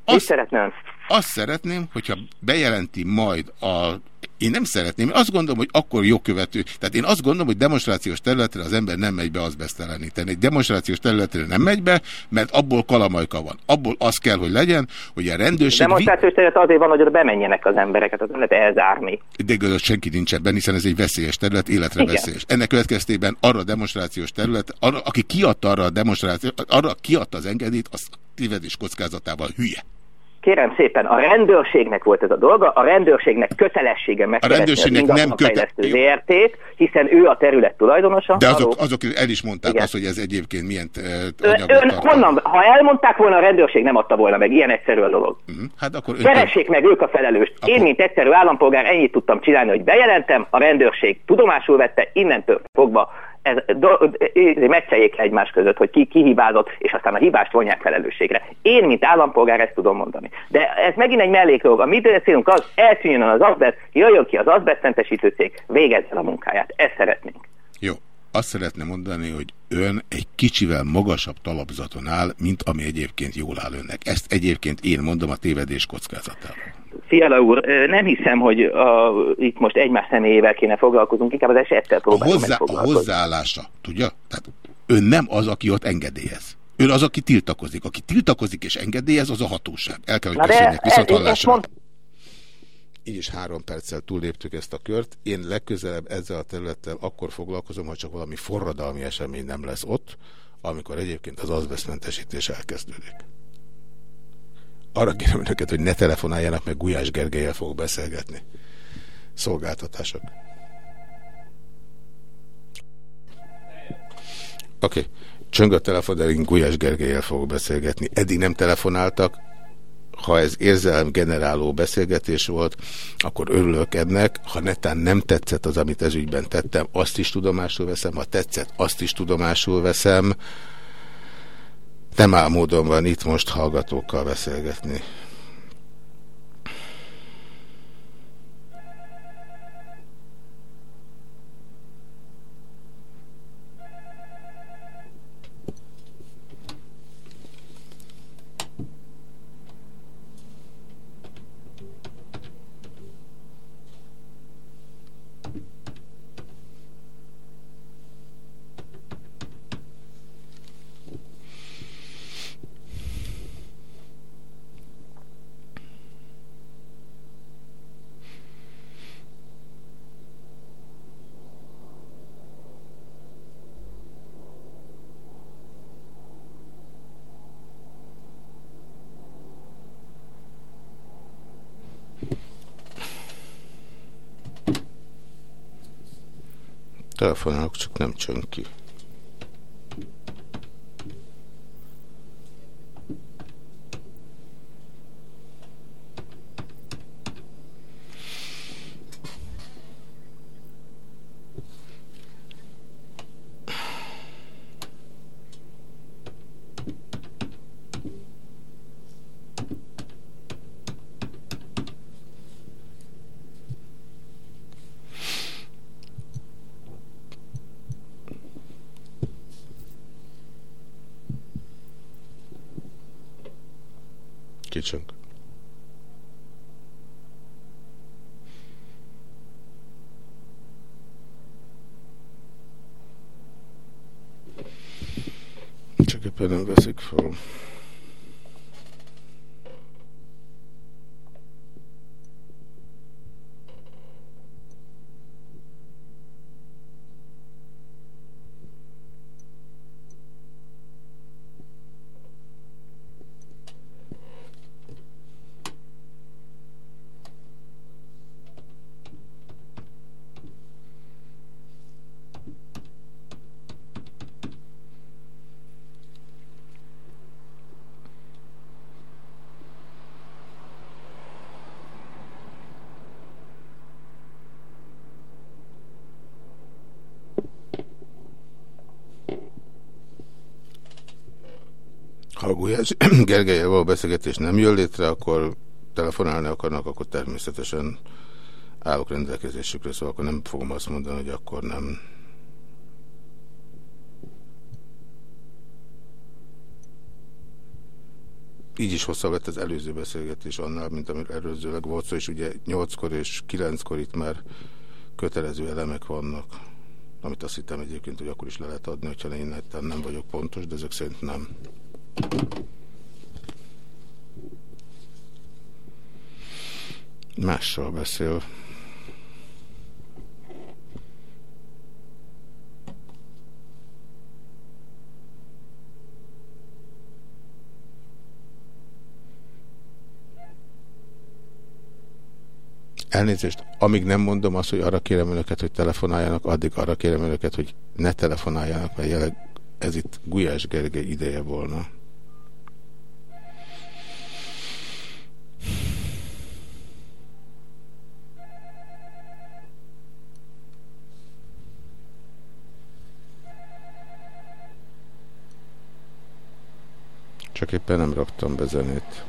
Mit szeretne ön? Azt szeretném, hogyha bejelenti majd a... Én nem szeretném, én azt gondolom, hogy akkor jogkövető. Tehát én azt gondolom, hogy demonstrációs területre az ember nem megy be az beszteleníteni. Egy demonstrációs területre nem megy be, mert abból kalamajka van. Abból az kell, hogy legyen, hogy a rendőrség... vi- Demonstrációs terület azért van, hogy oda bemenjenek az embereket, az nem lehet elzárni. de között senki nincsen benne, hiszen ez egy veszélyes terület, életre Igen. veszélyes. Ennek következtében arra a demonstrációs terület, arra, aki kiadta arra a demonstráció, arra kiadta az engedélyt, az tévedés kockázatával hülye. Kérem szépen, a rendőrségnek volt ez a dolga, a rendőrségnek kötelessége megkeresni rendőrségnek az nem ingatlanfejlesztő ZRT-t, hiszen ő a terület tulajdonosa. De azok, azok el is mondták Igen. azt, hogy ez egyébként milyen uh, Ön, anyagot ön tartalmaz. honnan, ha elmondták volna, a rendőrség nem adta volna meg, ilyen egyszerű a dolog. Hát akkor Keressék meg ők a felelőst. Én, mint egyszerű állampolgár ennyit tudtam csinálni, hogy bejelentem, a rendőrség tudomásul vette, innentől fogva ez, do, meccseljék le egymás között, hogy ki, ki hibázott, és aztán a hibást vonják felelősségre. Én, mint állampolgár ezt tudom mondani. De ez megint egy mellékdolog. A mi célunk az, eltűnjön az azbest, jöjjön ki az azbesztmentesítő cég, végezzen a munkáját. Ezt szeretnénk. Jó, azt szeretném mondani, hogy ön egy kicsivel magasabb talapzaton áll, mint ami egyébként jól áll önnek. Ezt egyébként én mondom a tévedés kockázatával. Fiala úr, nem hiszem, hogy a, itt most egymás személyével kéne foglalkozunk, inkább az esettel A, próbálunk hozzá, a hozzáállása, tudja? Tehát ön nem az, aki ott engedélyez. Ön az, aki tiltakozik. Aki tiltakozik és engedélyez, az a hatóság. El kell, hogy Na köszönjek. Viszont hallásra. mond- így is három perccel túlléptük ezt a kört. Én legközelebb ezzel a területtel akkor foglalkozom, ha csak valami forradalmi esemény nem lesz ott, amikor egyébként az azbesztmentesítés elkezdődik. Arra kérem önöket, hogy ne telefonáljanak, meg Gulyás Gergelyel fogok beszélgetni. Szolgáltatások. Oké. Okay. Csöng a telefon, de én Gulyás Gergelyel fogok beszélgetni. Eddig nem telefonáltak. Ha ez érzelem generáló beszélgetés volt, akkor örülök ennek. Ha netán nem tetszett az, amit ez ügyben tettem, azt is tudomásul veszem. Ha tetszett, azt is tudomásul veszem. Nem áll módon van itt most hallgatókkal beszélgetni. Telefonálok, csak nem csön ki. Csak éppen nem veszik fel. Ha a Gulyás (clears throat) Gergelyel való beszélgetés nem jön létre, akkor telefonálni akarnak, akkor természetesen állok rendelkezésükre, szóval akkor nem fogom azt mondani, hogy akkor nem. Így is hosszabb lett az előző beszélgetés annál, mint amit előzőleg volt szó, és ugye 8-kor és 9-kor itt már kötelező elemek vannak, amit azt hittem egyébként, hogy akkor is le lehet adni, hogyha én nem vagyok pontos, de ezek szerint nem. Mással beszél. Elnézést, amíg nem mondom azt, hogy arra kérem önöket, hogy telefonáljanak, addig arra kérem önöket, hogy ne telefonáljanak, mert jelenleg ez itt Gulyás Gergely ideje volna. Csak éppen nem raktam be zenét.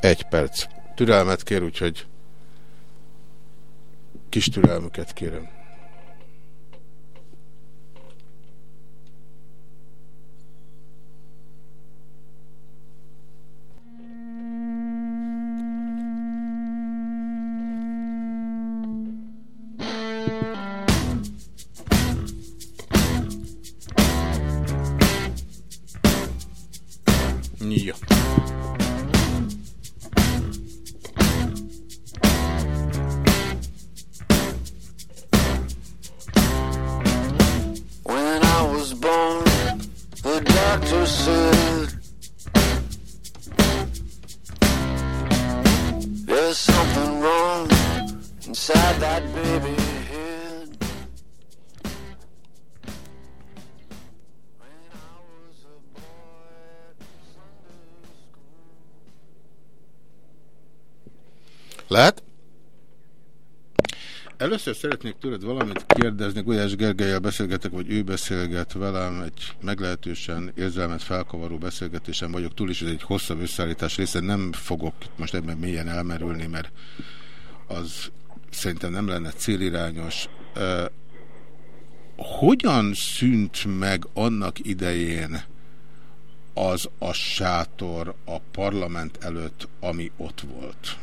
Egy perc. Türelmet kér, úgyhogy kis türelmüket kérem. Szeretnék tőled valamit kérdezni, Gulyás Gergelyel beszélgetek, vagy ő beszélget velem, egy meglehetősen érzelmet felkavaró beszélgetésen vagyok túl, és ez egy hosszabb összeállítás része, nem fogok most ebben mélyen elmerülni, mert az szerintem nem lenne célirányos. Hogyan szűnt meg annak idején az a sátor a parlament előtt, ami ott volt?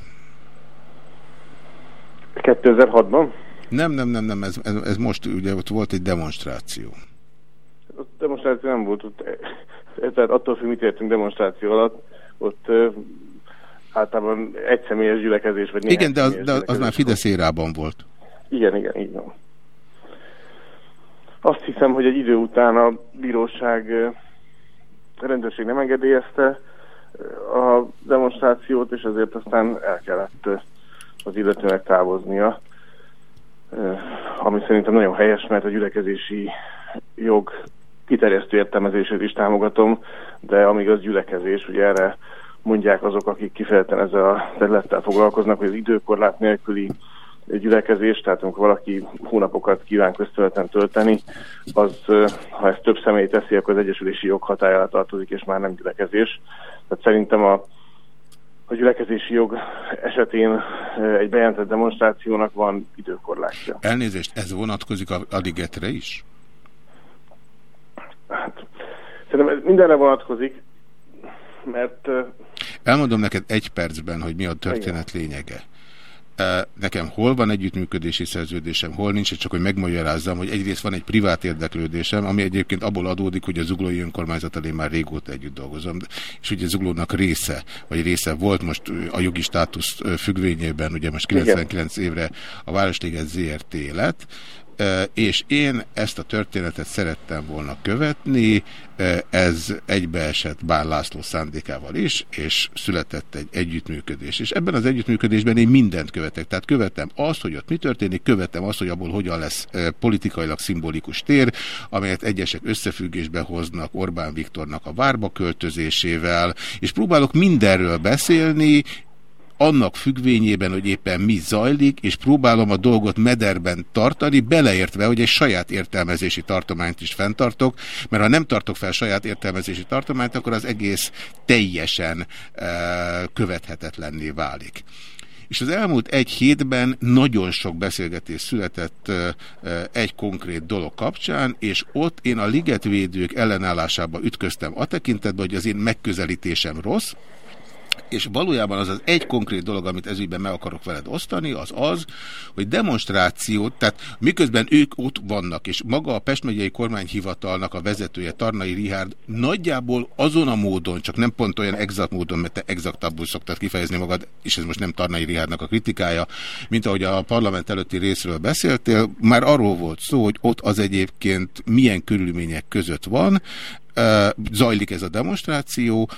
2006-ban? Nem, nem, nem, nem, ez, ez, ez most ugye ott volt egy demonstráció. Ott demonstráció nem volt, ott, eh, tehát attól függ, mit értünk demonstráció alatt, ott általában egyszemélyes gyülekezés, vagy Igen, de az, de az már Fidesz érában volt. Igen, igen, így van. Azt hiszem, hogy egy idő után a bíróság a rendőrség nem engedélyezte a demonstrációt, és ezért aztán el kellett az illetőnek távoznia. Ami szerintem nagyon helyes, mert a gyülekezési jog kiterjesztő értelmezését is támogatom, de amíg az gyülekezés, ugye erre mondják azok, akik kifejezetten ezzel a területtel foglalkoznak, hogy az időkorlát nélküli gyülekezés, tehát amikor valaki hónapokat kíván közterületen tölteni, az, ha ezt több személy teszi, akkor az egyesülési jog hatájára tartozik, és már nem gyülekezés. Tehát szerintem a, a gyülekezési jog esetén egy bejelentett demonstrációnak van időkorlátja. Elnézést, ez vonatkozik a, a ligetre is? Szerintem ez mindenre vonatkozik, mert Elmondom neked egy percben, hogy mi a történet lényege. Nekem hol van együttműködési szerződésem, hol nincs, csak hogy megmagyarázzam, hogy egyrészt van egy privát érdeklődésem, ami egyébként abból adódik, hogy a Zuglói önkormányzat én már régóta együtt dolgozom, és ugye Zuglónak része, vagy része volt most a jogi státusz függvényében, ugye most 99 évre a Városliget ZRT lett, és én ezt a történetet szerettem volna követni, ez egybeesett Bán László szándékával is, és született egy együttműködés. És ebben az együttműködésben én mindent követek. Tehát követem azt, hogy ott mi történik, követem azt, hogy abból hogyan lesz politikailag szimbolikus tér, amelyet egyesek összefüggésbe hoznak Orbán Viktornak a várba költözésével, és próbálok mindenről beszélni, annak függvényében, hogy éppen mi zajlik, és próbálom a dolgot mederben tartani, beleértve, hogy egy saját értelmezési tartományt is fenntartok, mert ha nem tartok fel saját értelmezési tartományt, akkor az egész teljesen e, követhetetlenné válik. És az elmúlt egy hétben nagyon sok beszélgetés született e, e, egy konkrét dolog kapcsán, és ott én a ligetvédők ellenállásába ütköztem a tekintetben, hogy az én megközelítésem rossz, és valójában az az egy konkrét dolog, amit ezügyben meg akarok veled osztani, az az, hogy demonstrációt, tehát miközben ők ott vannak, és maga a Pest megyei kormányhivatalnak a vezetője, Tarnai Rihárd nagyjából azon a módon, csak nem pont olyan exakt módon, mert te exaktabbul szoktad kifejezni magad, és ez most nem Tarnai Rihárdnak a kritikája, mint ahogy a parlament előtti részről beszéltél, már arról volt szó, hogy ott az egyébként milyen körülmények között van, zajlik ez a demonstráció,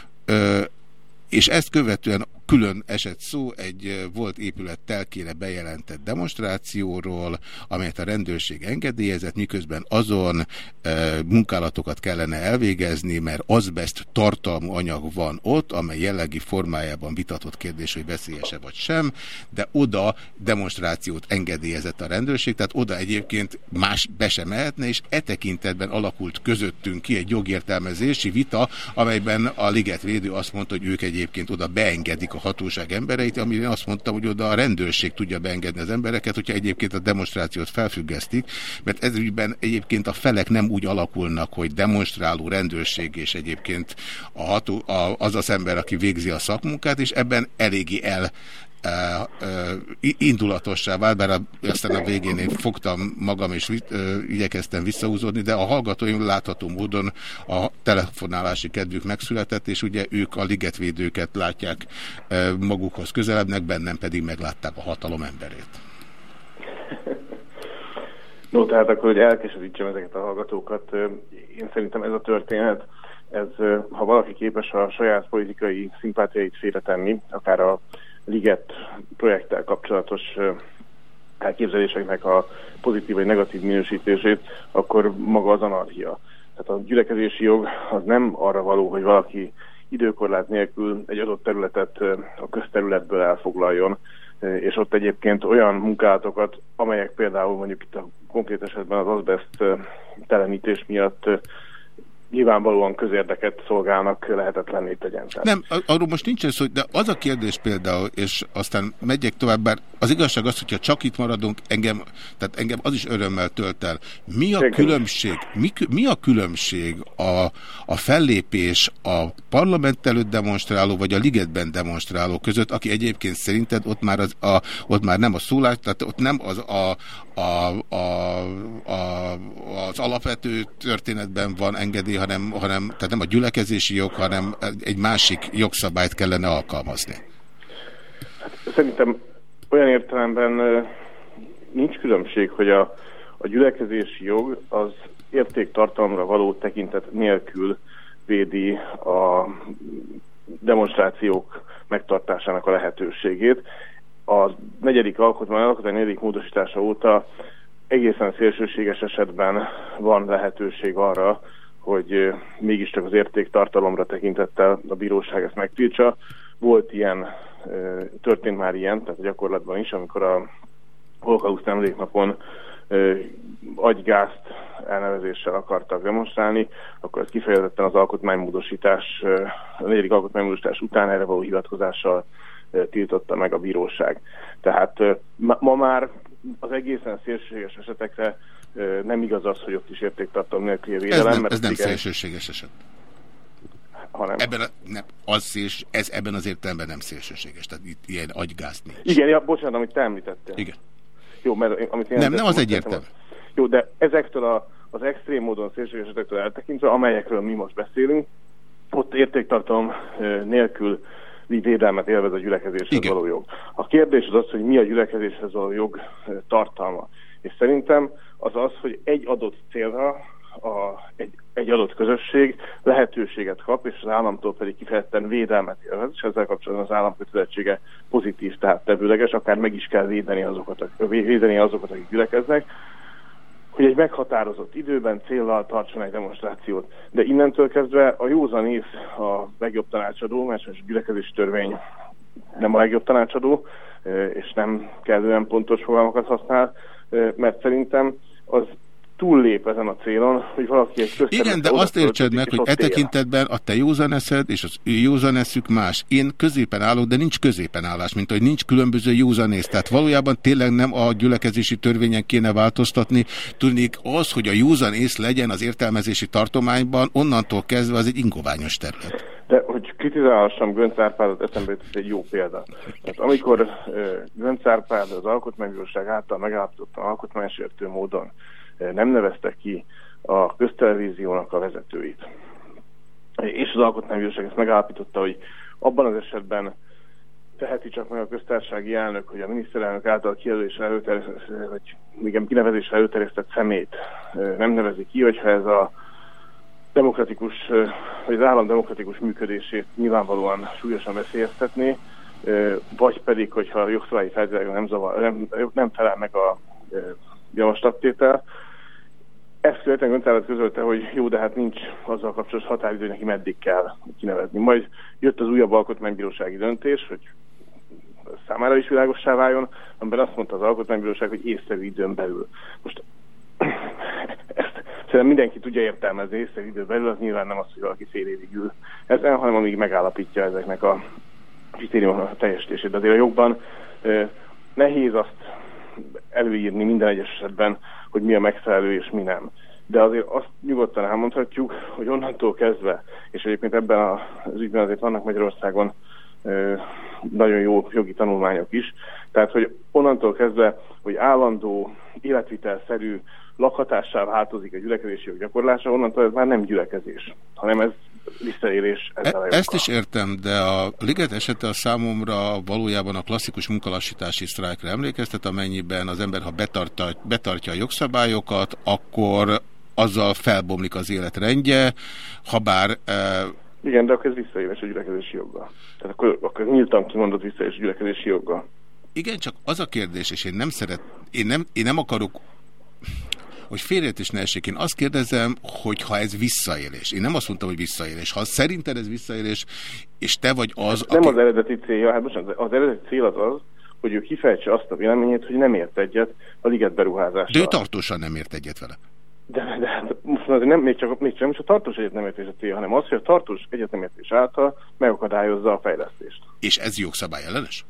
és ezt követően külön esett szó egy volt épület telkére bejelentett demonstrációról, amelyet a rendőrség engedélyezett, miközben azon e, munkálatokat kellene elvégezni, mert azbest tartalmú anyag van ott, amely jellegi formájában vitatott kérdés, hogy veszélyese vagy sem, de oda demonstrációt engedélyezett a rendőrség, tehát oda egyébként más be sem mehetne, és e tekintetben alakult közöttünk ki egy jogértelmezési vita, amelyben a ligetvédő azt mondta, hogy ők egyébként oda beengedik a hatóság embereit, amire azt mondtam, hogy oda a rendőrség tudja beengedni az embereket, hogyha egyébként a demonstrációt felfüggesztik, mert ez ügyben egyébként a felek nem úgy alakulnak, hogy demonstráló rendőrség és egyébként a ható, a, az az ember, aki végzi a szakmunkát, és ebben eléggé el indulatossá vált, bár aztán a végén én fogtam magam és igyekeztem visszahúzódni, de a hallgatóim látható módon a telefonálási kedvük megszületett, és ugye ők a ligetvédőket látják magukhoz közelebbnek, bennem pedig meglátták a hatalom emberét. No, tehát akkor, hogy elkeserítsem ezeket a hallgatókat, én szerintem ez a történet ez, ha valaki képes a saját politikai szimpátiait félretenni, akár a Liget projekttel kapcsolatos elképzeléseknek a pozitív vagy negatív minősítését, akkor maga az anarchia. Tehát a gyülekezési jog az nem arra való, hogy valaki időkorlát nélkül egy adott területet a közterületből elfoglaljon, és ott egyébként olyan munkálatokat, amelyek például mondjuk itt a konkrét esetben az azbest telenítés miatt nyilvánvalóan közérdeket szolgálnak, lehetetlenné tegyen. Nem, arról most nincsen szó, de az a kérdés például, és aztán megyek tovább, bár az igazság az, hogyha csak itt maradunk, engem, tehát engem az is örömmel tölt el. Mi a különbség, mi, mi a különbség a, a fellépés a parlament előtt demonstráló, vagy a ligetben demonstráló között, aki egyébként szerinted ott már, az, a, ott már nem a szólás, tehát ott nem az a, a, a, a, az alapvető történetben van engedély, hanem, hanem tehát nem a gyülekezési jog, hanem egy másik jogszabályt kellene alkalmazni. Szerintem olyan értelemben nincs különbség, hogy a, a gyülekezési jog az értéktartalomra való tekintet nélkül védi a demonstrációk megtartásának a lehetőségét. A negyedik alkotmány, alkotmány negyedik módosítása óta egészen szélsőséges esetben van lehetőség arra, hogy mégiscsak az értéktartalomra tekintettel a bíróság ezt megtiltsa. Volt ilyen, történt már ilyen, tehát a gyakorlatban is, amikor a holokauszt emléknapon agygázt elnevezéssel akartak demonstrálni, akkor ez kifejezetten az alkotmánymódosítás, a negyedik alkotmánymódosítás után erre való hivatkozással tiltotta meg a bíróság. Tehát ma, már az egészen szélsőséges esetekre nem igaz az, hogy ott is értéktartalom nélküli Ez védelem, nem, mert ez nem igen, szélsőséges eset. hanem. Ebben, a, nem, az széls, ez ebben az értelemben nem szélsőséges, tehát itt ilyen agygáz nincs. Igen, ja, bocsánat, amit te említettél. Igen. Jó, mert amit én Nem, nem az egyértelmű. Jó, de ezektől a, az extrém módon szélsőséges esetektől eltekintve, amelyekről mi most beszélünk, ott értéktartalom ö, nélkül védelmet élvez a gyülekezéshez Igen. való jog. A kérdés az az, hogy mi a gyülekezéshez való jog tartalma. És szerintem az az, hogy egy adott célra a, egy, egy adott közösség lehetőséget kap, és az államtól pedig kifejezetten védelmet élvez, és ezzel kapcsolatban az állam kötelezettsége pozitív, tehát tevőleges, akár meg is kell védeni azokat, védeni azokat akik gyülekeznek, hogy egy meghatározott időben céllal tartson egy demonstrációt. De innentől kezdve a józan ész a legjobb tanácsadó, mert a gyülekezési törvény nem a legjobb tanácsadó, és nem kellően pontos fogalmakat használ, mert szerintem az túllép ezen a célon, hogy valaki egy Igen, de azt értsed meg, hogy e tekintetben a te józan eszed és az ő józan eszük más. Én középen állok, de nincs középen állás, mint hogy nincs különböző józan ész. Tehát valójában tényleg nem a gyülekezési törvényen kéne változtatni. Tudnék az, hogy a józan ész legyen az értelmezési tartományban, onnantól kezdve az egy ingoványos terület. De hogy kritizálhassam Gönc Árpádot, eszembe jutott egy jó példa. Tehát amikor uh, Gönc Árpád az Alkotmánybíróság által megállapította alkotmánysértő módon nem nevezte ki a köztelevíziónak a vezetőit, és az Alkotmánybíróság ezt megállapította, hogy abban az esetben teheti csak meg a köztársasági elnök, hogy a miniszterelnök által kijelölésre előterjesztett, vagy igen, kinevezésre előterjesztett szemét nem nevezi ki, hogyha ez a demokratikus, vagy az állam demokratikus működését nyilvánvalóan súlyosan veszélyeztetné, vagy pedig, hogyha a jogszabályi feltételeknek nem, zavar, nem, nem felel meg a javaslattétel. Ezt követően Göntárat közölte, hogy jó, de hát nincs azzal kapcsolatos határidő, hogy neki meddig kell kinevezni. Majd jött az újabb alkotmánybírósági döntés, hogy számára is világossá váljon, amiben azt mondta az alkotmánybíróság, hogy észszerű időn belül. Most (clears throat) ezt szerintem mindenki tudja értelmezni, észszerű időn belül, az nyilván nem az, hogy valaki fél évig ül ezen, hanem amíg megállapítja ezeknek a kritériumoknak a teljesítését. De azért a jogban nehéz azt előírni minden egyes esetben, hogy mi a megfelelő és mi nem. De azért azt nyugodtan elmondhatjuk, hogy onnantól kezdve, és egyébként ebben az ügyben azért vannak Magyarországon nagyon jó jogi tanulmányok is, tehát hogy onnantól kezdve, hogy állandó, életvitelszerű lakhatássá változik a gyülekezési jog gyakorlása, onnantól ez már nem gyülekezés, hanem ez visszaélés ezzel a E-. Ezt is értem, de a Liget esete a számomra valójában a klasszikus munkalassítási sztrájkra emlékeztet, amennyiben az ember, ha betartja, betartja a jogszabályokat, akkor azzal felbomlik az életrendje, ha bár e, Igen, de akkor ez visszaélés a gyülekezési joggal. Tehát akkor, akkor nyíltan kimondott visszaélés a gyülekezési joggal. Igen, csak az a kérdés, és én nem szeret, én nem, én nem akarok, hogy félreértés ne essék, én azt kérdezem, hogy ha ez visszaélés. Én nem azt mondtam, hogy visszaélés. Ha szerinted ez visszaélés, és te vagy az, Nem az eredeti célja, hát most az eredeti cél az az, hogy ő kifejtse azt a véleményét, hogy nem ért egyet a liget beruházással. De ő tartósan nem ért egyet vele. De, de hát most nem, még csak, még csak most a tartós egyetemértés a cél, hanem az, hogy a tartós egyetemértés által megakadályozza a fejlesztést. És ez jogszabály ellenes?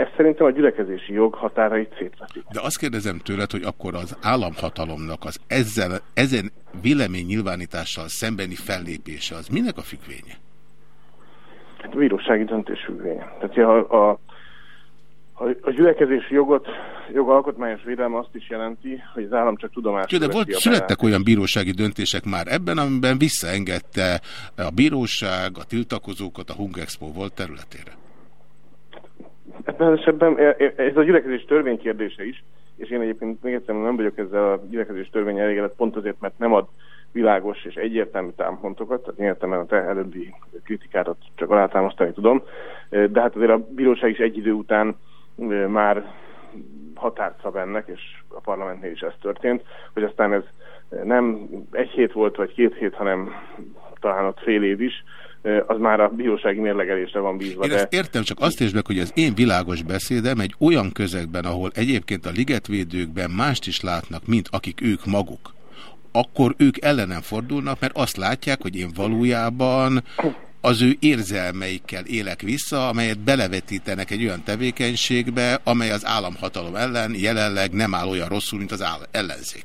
Ez szerintem a gyülekezési jog határait szétveszi. De azt kérdezem tőled, hogy akkor az államhatalomnak az ezzel, ezen véleménynyilvánítással szembeni fellépése az minek a függvénye? Hát a bírósági döntés függvénye. Tehát ha a, a, a gyülekezési jogot, jogalkotmányos védelme azt is jelenti, hogy az állam csak tudomásul Jó, de volt, születtek olyan bírósági döntések már ebben, amiben visszaengedte a bíróság a tiltakozókat a Hungexpo volt területére. Ebben esetben e- e- ez a gyülekezés törvény kérdése is, és én egyébként még egyszer nem vagyok ezzel a gyülekezés törvény elégedett, pont azért, mert nem ad világos és egyértelmű támpontokat, tehát én értem a te előbbi kritikádat csak alátámasztani tudom, E, de hát azért a bíróság is egy idő után már határt szab ennek, és a parlamentnél is ez történt, hogy aztán ez nem egy hét volt, vagy két hét, hanem talán ott fél év is, az már a bírósági mérlegelésre van bízva. Én de... ezt értem, csak azt értsd meg, hogy az én világos beszédem egy olyan közegben, ahol egyébként a ligetvédőkben mást is látnak, mint akik ők maguk, akkor ők ellenem fordulnak, mert azt látják, hogy én valójában az ő érzelmeikkel élek vissza, amelyet belevetítenek egy olyan tevékenységbe, amely az államhatalom ellen jelenleg nem áll olyan rosszul, mint az ellenzék.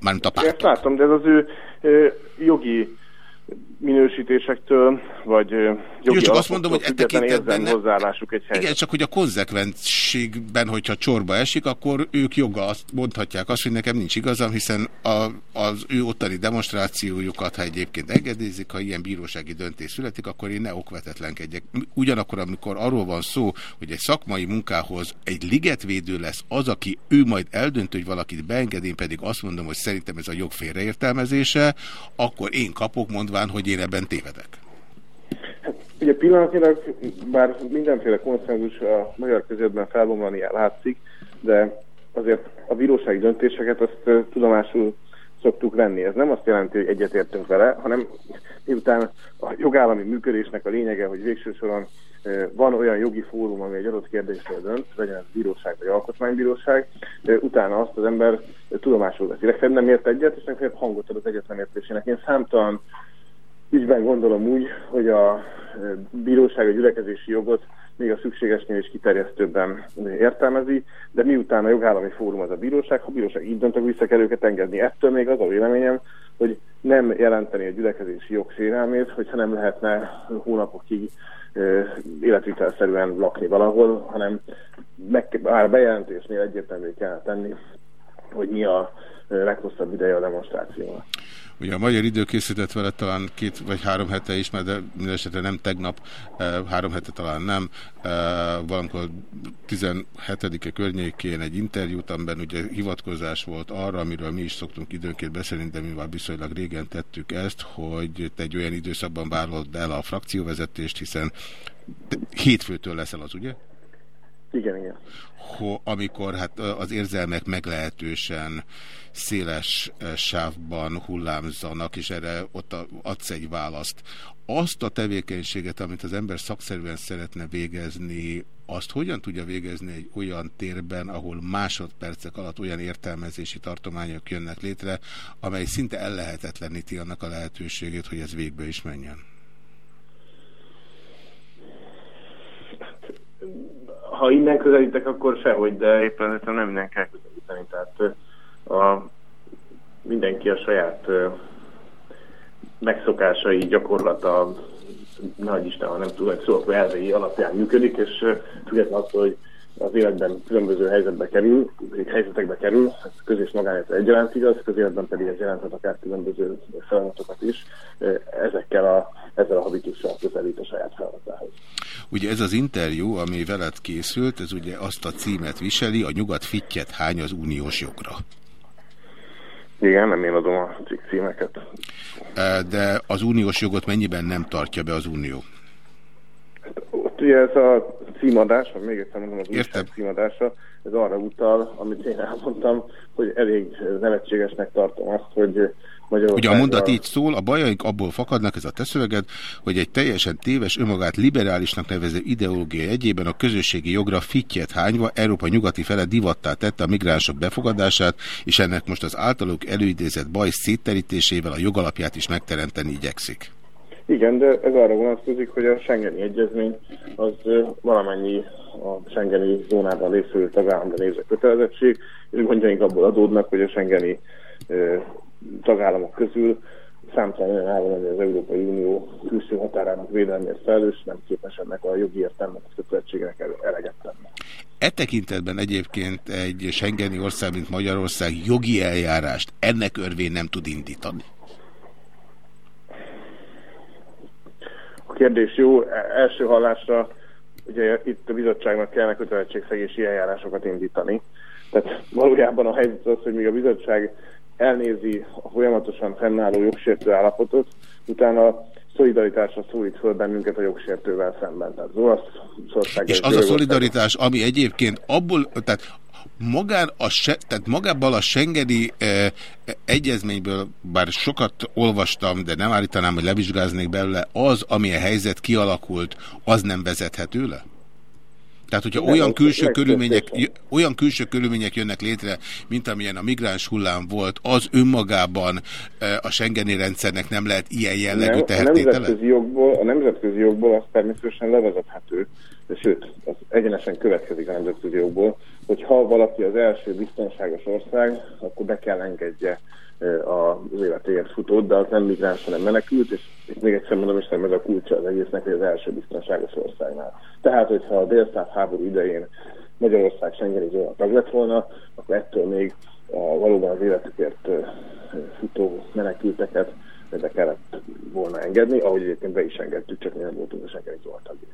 Mármint a Én párt. Ezt látom, de ez az ő ö, jogi minősítésektől, vagy jogi Jó, csak azt mondom, hogy e tekintetben nem- hozzáállásuk egy helyzet. Igen, csak hogy a konzekventségben, hogyha csorba esik, akkor ők joggal azt mondhatják azt, hogy nekem nincs igazam, hiszen a, az ő ottani demonstrációjukat, ha egyébként engedélyezik, ha ilyen bírósági döntés születik, akkor én ne okvetetlenkedjek. Ugyanakkor, amikor arról van szó, hogy egy szakmai munkához egy ligetvédő lesz az, aki ő majd eldöntő, hogy valakit beenged, én pedig azt mondom, hogy szerintem ez a jog félreértelmezése, akkor én kapok mondván, hogy én ebben tévedek. Ugye pillanatilag, bár mindenféle konszenzus a magyar közöttben felbomlani látszik, de azért a bírósági döntéseket azt tudomásul szoktuk venni. Ez nem azt jelenti, hogy egyetértünk vele, hanem miután a jogállami működésnek a lényege, hogy végső soron van olyan jogi fórum, ami egy adott kérdésről dönt, legyen ez bíróság vagy alkotmánybíróság, utána azt az ember tudomásul veszi. Legfeljebb nem ért egyet, és legfeljebb hangot ad az egyet nem értésének. Én számtalan ügyben gondolom úgy, hogy a bíróság a gyülekezési jogot még a szükségesnél is kiterjesztőbben értelmezi, de miután a jogállami fórum az a bíróság, ha a bíróság így dönt, akkor vissza kell őket engedni. Ettől még az a véleményem, hogy nem jelenteni a gyülekezési jog sérelmét, hogyha nem lehetne hónapokig életvitelszerűen lakni valahol, hanem meg, már bejelentésnél egyértelmű kell tenni, hogy mi a leghosszabb ideje a demonstrációnak. Ugye a magyar idő készített vele talán két vagy három hete is, mert de mindesetre nem tegnap, eh, három hete talán nem, eh, valamikor 17-e környékén egy interjút, amiben ugye hivatkozás volt arra, amiről mi is szoktunk időnként beszélni, de mi már viszonylag régen tettük ezt, hogy te egy olyan időszakban várod el a frakcióvezetést, hiszen hétfőtől leszel az, ugye? Igen, igen. ho, amikor hát az érzelmek meglehetősen széles sávban hullámzanak, és erre ott adsz egy választ. Azt a tevékenységet, amit az ember szakszerűen szeretne végezni, azt hogyan tudja végezni egy olyan térben, ahol másodpercek alatt olyan értelmezési tartományok jönnek létre, amely szinte ellehetetleníti annak a lehetőségét, hogy ez végbe is menjen? Ha innen közelítek, akkor sehogy, de éppen nem innen kell közelíteni. Tehát a, mindenki a saját megszokásai, gyakorlata, nagy Isten, ha nem tudom, szóval elvei alapján működik, és függetlenül attól, hogy az életben különböző helyzetbe kerül, helyzetekbe kerül, ez közös magánéletre egyaránt igaz, közéletben pedig ez jelenthet akár különböző feladatokat is, ezekkel a, ezzel a habitussal közelít a saját feladatához. Ugye ez az interjú, ami veled készült, ez ugye azt a címet viseli, a nyugat fittyet hány az uniós jogra. Igen, nem én adom a cikk címeket. De az uniós jogot mennyiben nem tartja be az unió? Ott ugye ez a címadás, vagy még egyszer mondom, az újság címadása, ez arra utal, amit én elmondtam, hogy elég nevetségesnek tartom azt, hogy Magyarország... Ugye a mondat így szól, a bajaink abból fakadnak, ez a te szöveged, hogy egy teljesen téves, önmagát liberálisnak nevező ideológia egyében a közösségi jogra fittyet hányva Európa nyugati fele divattá tette a migránsok befogadását, és ennek most az általuk előidézett baj szétterítésével a jogalapját is megteremteni igyekszik. Igen, de ez arra vonatkozik, hogy a Schengeni Egyezmény az valamennyi a Schengeni zónában részvevő tagállamra nézve kötelezettség, és gondjaink abból adódnak, hogy a Schengeni tagállamok közül számtalan olyan állam, ami az Európai Unió külső határának védelmért felelős, nem képes ennek a jogi értelmet kötelezettségének ele- eleget tenni. E tekintetben egyébként egy Schengeni ország, mint Magyarország jogi eljárást ennek örvén nem tud indítani. A kérdés jó, E- első hallásra ugye itt a bizottságnak kellene kötelezettségszegési eljárásokat indítani. Tehát valójában a helyzet az, hogy míg a bizottság elnézi a folyamatosan fennálló jogsértő állapotot, utána szolidaritásra szólít föl bennünket a jogsértővel szemben. Tehát az Olaszország És az a szolidaritás, ami egyébként abból, tehát magán a, se, tehát magában a Schengeni eh, egyezményből, bár sokat olvastam, de nem állítanám, hogy levizsgáznék belőle, az, ami a helyzet kialakult, az nem vezethető le? Tehát, hogyha olyan külső, körülmények, olyan külső körülmények jönnek létre, mint amilyen a migráns hullám volt, az önmagában eh, a Schengeni rendszernek nem lehet ilyen jellegű Nem, a tehertétele? nemzetközi jogból, a nemzetközi jogból az természetesen levezethető, de sőt, az egyenesen következik a nemzetközi jogból, hogy ha valaki az első biztonságos ország, akkor be kell engedje az életéért futót, de az nem migráns, hanem menekült, és itt még egyszer mondom, és ez a kulcsa az egésznek, hogy az első biztonságos országnál. Tehát, hogyha a délszláv háború idején Magyarország Schengeni zóna tag lett volna, akkor ettől még a, valóban az életükért futó menekülteket be kellett volna engedni, ahogy egyébként be is engedtük, csak mi nem voltunk a Schengeni zóna tagjai.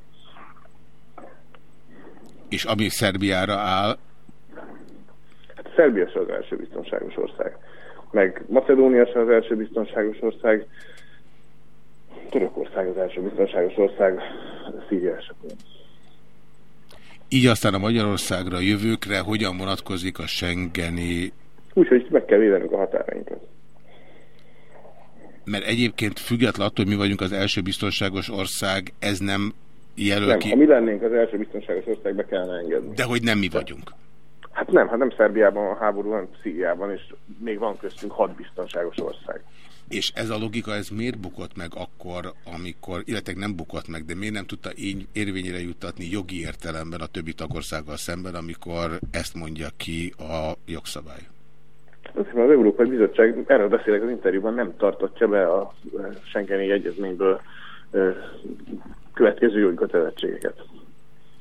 És ami Szerbiára áll, Hát Szerbia se az első biztonságos ország. Meg Macedónia se az első biztonságos ország. Törökország az első biztonságos ország, Szíria esetén. így aztán a Magyarországra a jövőkre hogyan vonatkozik a Schengeni Úgyhogy meg kell védenünk a határainkat. Mert egyébként független attól, hogy mi vagyunk az első biztonságos ország, ez nem jelöl Nem, ki. ha mi lennénk az első biztonságos ország, be kellene engedni. De hogy nem mi vagyunk. Hát nem, hát nem Szerbiában a háború, hanem Szíriában, és még van köztünk hat biztonságos ország. És ez a logika, ez miért bukott meg akkor, amikor, illetve nem bukott meg, de miért nem tudta én érvényre juttatni jogi értelemben a többi tagországgal szemben, amikor ezt mondja ki a jogszabály? Azt hiszem, az Európai Bizottság, erről beszélek az interjúban, nem tartottja be a eh, Schengeni egyezményből eh, következő jogi kötelezettségeket.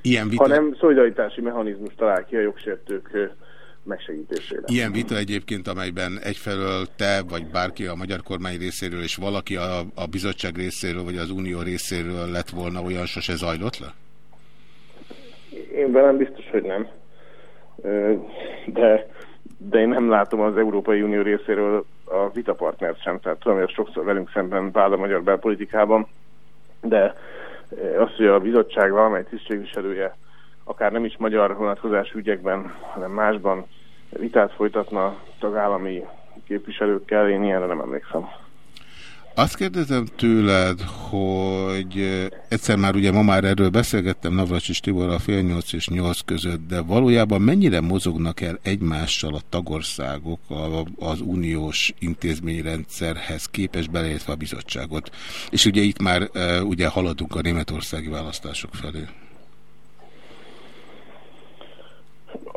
Ilyen vita, Hanem szolidaritási mechanizmus talál ki a jogsértők megsegítésére. ilyen vita egyébként, amelyben egyfelől te, vagy bárki a magyar kormány részéről, és valaki a, a bizottság részéről, vagy az unió részéről lett volna, olyan sose zajlott le? Én velem biztos, hogy nem. De, de én nem látom az Európai Unió részéről a vitapartnert sem. Tehát tudom, hogy sokszor velünk szemben vád a magyar belpolitikában, de az, hogy a bizottság valamely tisztségviselője akár nem is magyar vonatkozású ügyekben, hanem másban vitát folytatna tagállami képviselőkkel, én ilyenre nem emlékszem. Azt kérdezem tőled, hogy egyszer már ugye ma már erről beszélgettem Navracsis Tibor a fél nyolc és nyolc között, de valójában mennyire mozognak el egymással a tagországok a, az uniós intézményrendszerhez képes beleértve a bizottságot? És ugye itt már ugye haladunk a németországi választások felé.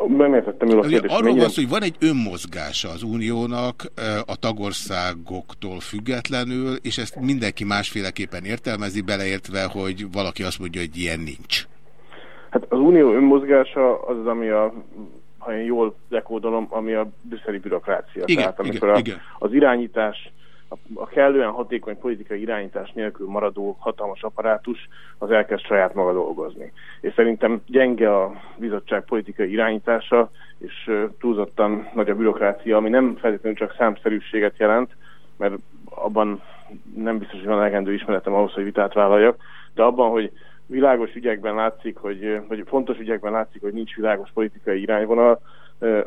Nem értettem jól a Ugye kérdést. arról van szó, hogy van egy önmozgása az uniónak a tagországoktól függetlenül, és ezt mindenki másféleképpen értelmezi, beleértve, hogy valaki azt mondja, hogy ilyen nincs. Hát az unió önmozgása az az, ami a, ha én jól dekódolom, ami a brüsszeli bürokrácia. Igen, Tehát amikor igen, a, igen. az irányítás a, kellően hatékony politikai irányítás nélkül maradó hatalmas apparátus az elkezd saját maga dolgozni. És szerintem gyenge a bizottság politikai irányítása, és túlzottan nagy a bürokrácia, ami nem feltétlenül csak számszerűséget jelent, mert abban nem biztos, hogy van elegendő ismeretem ahhoz, hogy vitát vállaljak, de abban, hogy világos ügyekben látszik, hogy, vagy fontos ügyekben látszik, hogy nincs világos politikai irányvonal,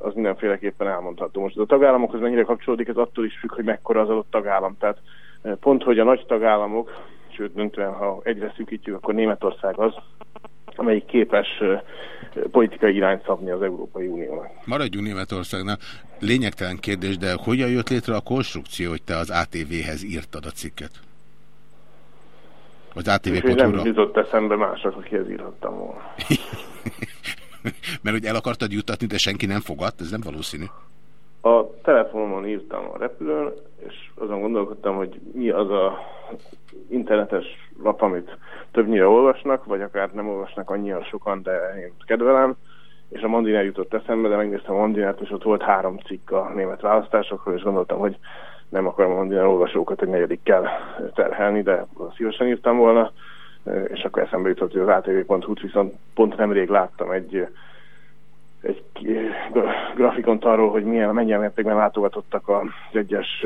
az mindenféleképpen elmondható. Most a tagállamokhoz mennyire kapcsolódik, ez attól is függ, hogy mekkora az adott tagállam. Tehát pont, hogy a nagy tagállamok, sőt, döntően, ha egyre szűkítjük, akkor Németország az, amelyik képes politikai irányt szabni az Európai Uniónak. Maradjunk Németországnál. Lényegtelen kérdés, de hogyan jött létre a konstrukció, hogy te az ATV-hez írtad a cikket? Az én nem ATV.hu-ra? jutott eszembe mások, akihez írhattam volna. (laughs) (laughs) Mert hogy el akartad juttatni, de senki nem fogadt, ez nem valószínű. A telefonomon írtam a repülőn, és azon gondolkodtam, hogy mi az a internetes lap, amit többnyire olvasnak, vagy akár nem olvasnak annyian sokan, de én kedvelem, és a Mandiner jutott eszembe, de megnéztem a Mandinert, és ott volt három cikk a német választásokról, és gondoltam, hogy nem akarom a Mandiner olvasókat egy negyedikkel terhelni, de szívesen írtam volna, és akkor eszembe jutott, hogy az atv.hu-t viszont pont nemrég láttam egy egy gra- grafikont arról, hogy milyen, mennyien mértékben látogatottak az egyes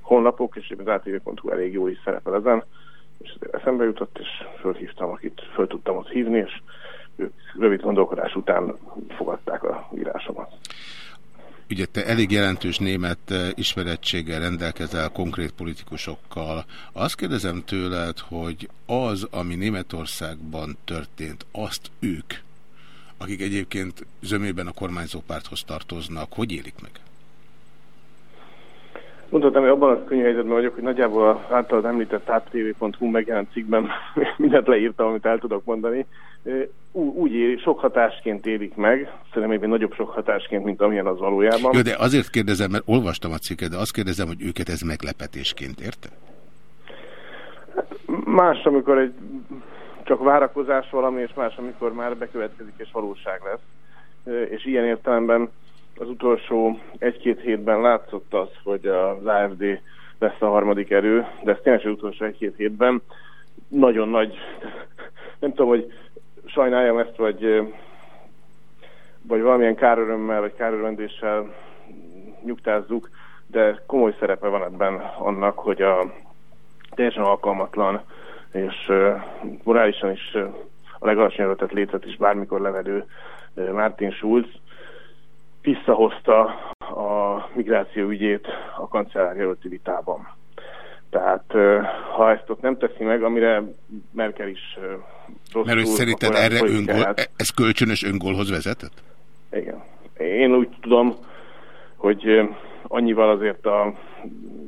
honlapok, és az ATV.hu elég jól is szerepel ezen, és eszembe jutott, és fölhívtam, akit föl tudtam ott hívni, és ők rövid gondolkodás után fogadták a írásomat. Ugye te elég jelentős német eh, ismerettséggel rendelkezel konkrét politikusokkal. Azt kérdezem tőled, hogy az, ami Németországban történt, azt ők, akik egyébként zömében a kormányzó párthoz tartoznak, hogy élik meg? Mondhatom, hogy abban a könnyű helyzetben vagyok, hogy nagyjából az általad említett áttv.hu megjelent cikkben (laughs) mindent leírtam, amit el tudok mondani. Úgy éli, sok hatásként élik meg, szerintem még nagyobb sok hatásként, mint amilyen az valójában. Jó, de azért kérdezem, mert olvastam a cikket, de azt kérdezem, hogy őket ez meglepetésként érte? Más, amikor egy csak várakozás valami, és más, amikor már bekövetkezik és valóság lesz. És ilyen értelemben az utolsó egy-két hétben látszott az, hogy az AFD lesz a harmadik erő, de ez tényleg az utolsó egy-két hétben nagyon nagy, (laughs) nem tudom, hogy sajnáljam ezt, vagy, vagy valamilyen kárörömmel, vagy kárörvendéssel nyugtázzuk, de komoly szerepe van ebben annak, hogy a teljesen alkalmatlan és morálisan is a legalacsonyabb tett létet is bármikor levedő uh, Martin Schulz visszahozta a migráció ügyét a kancellár jelölti vitában. Tehát ha ezt ott nem teszi meg, amire Merkel is rosszul... Mert hogy szerinted erre öngól, politikáját- ez kölcsönös öngólhoz vezetett? igen. Én úgy tudom, hogy annyival azért a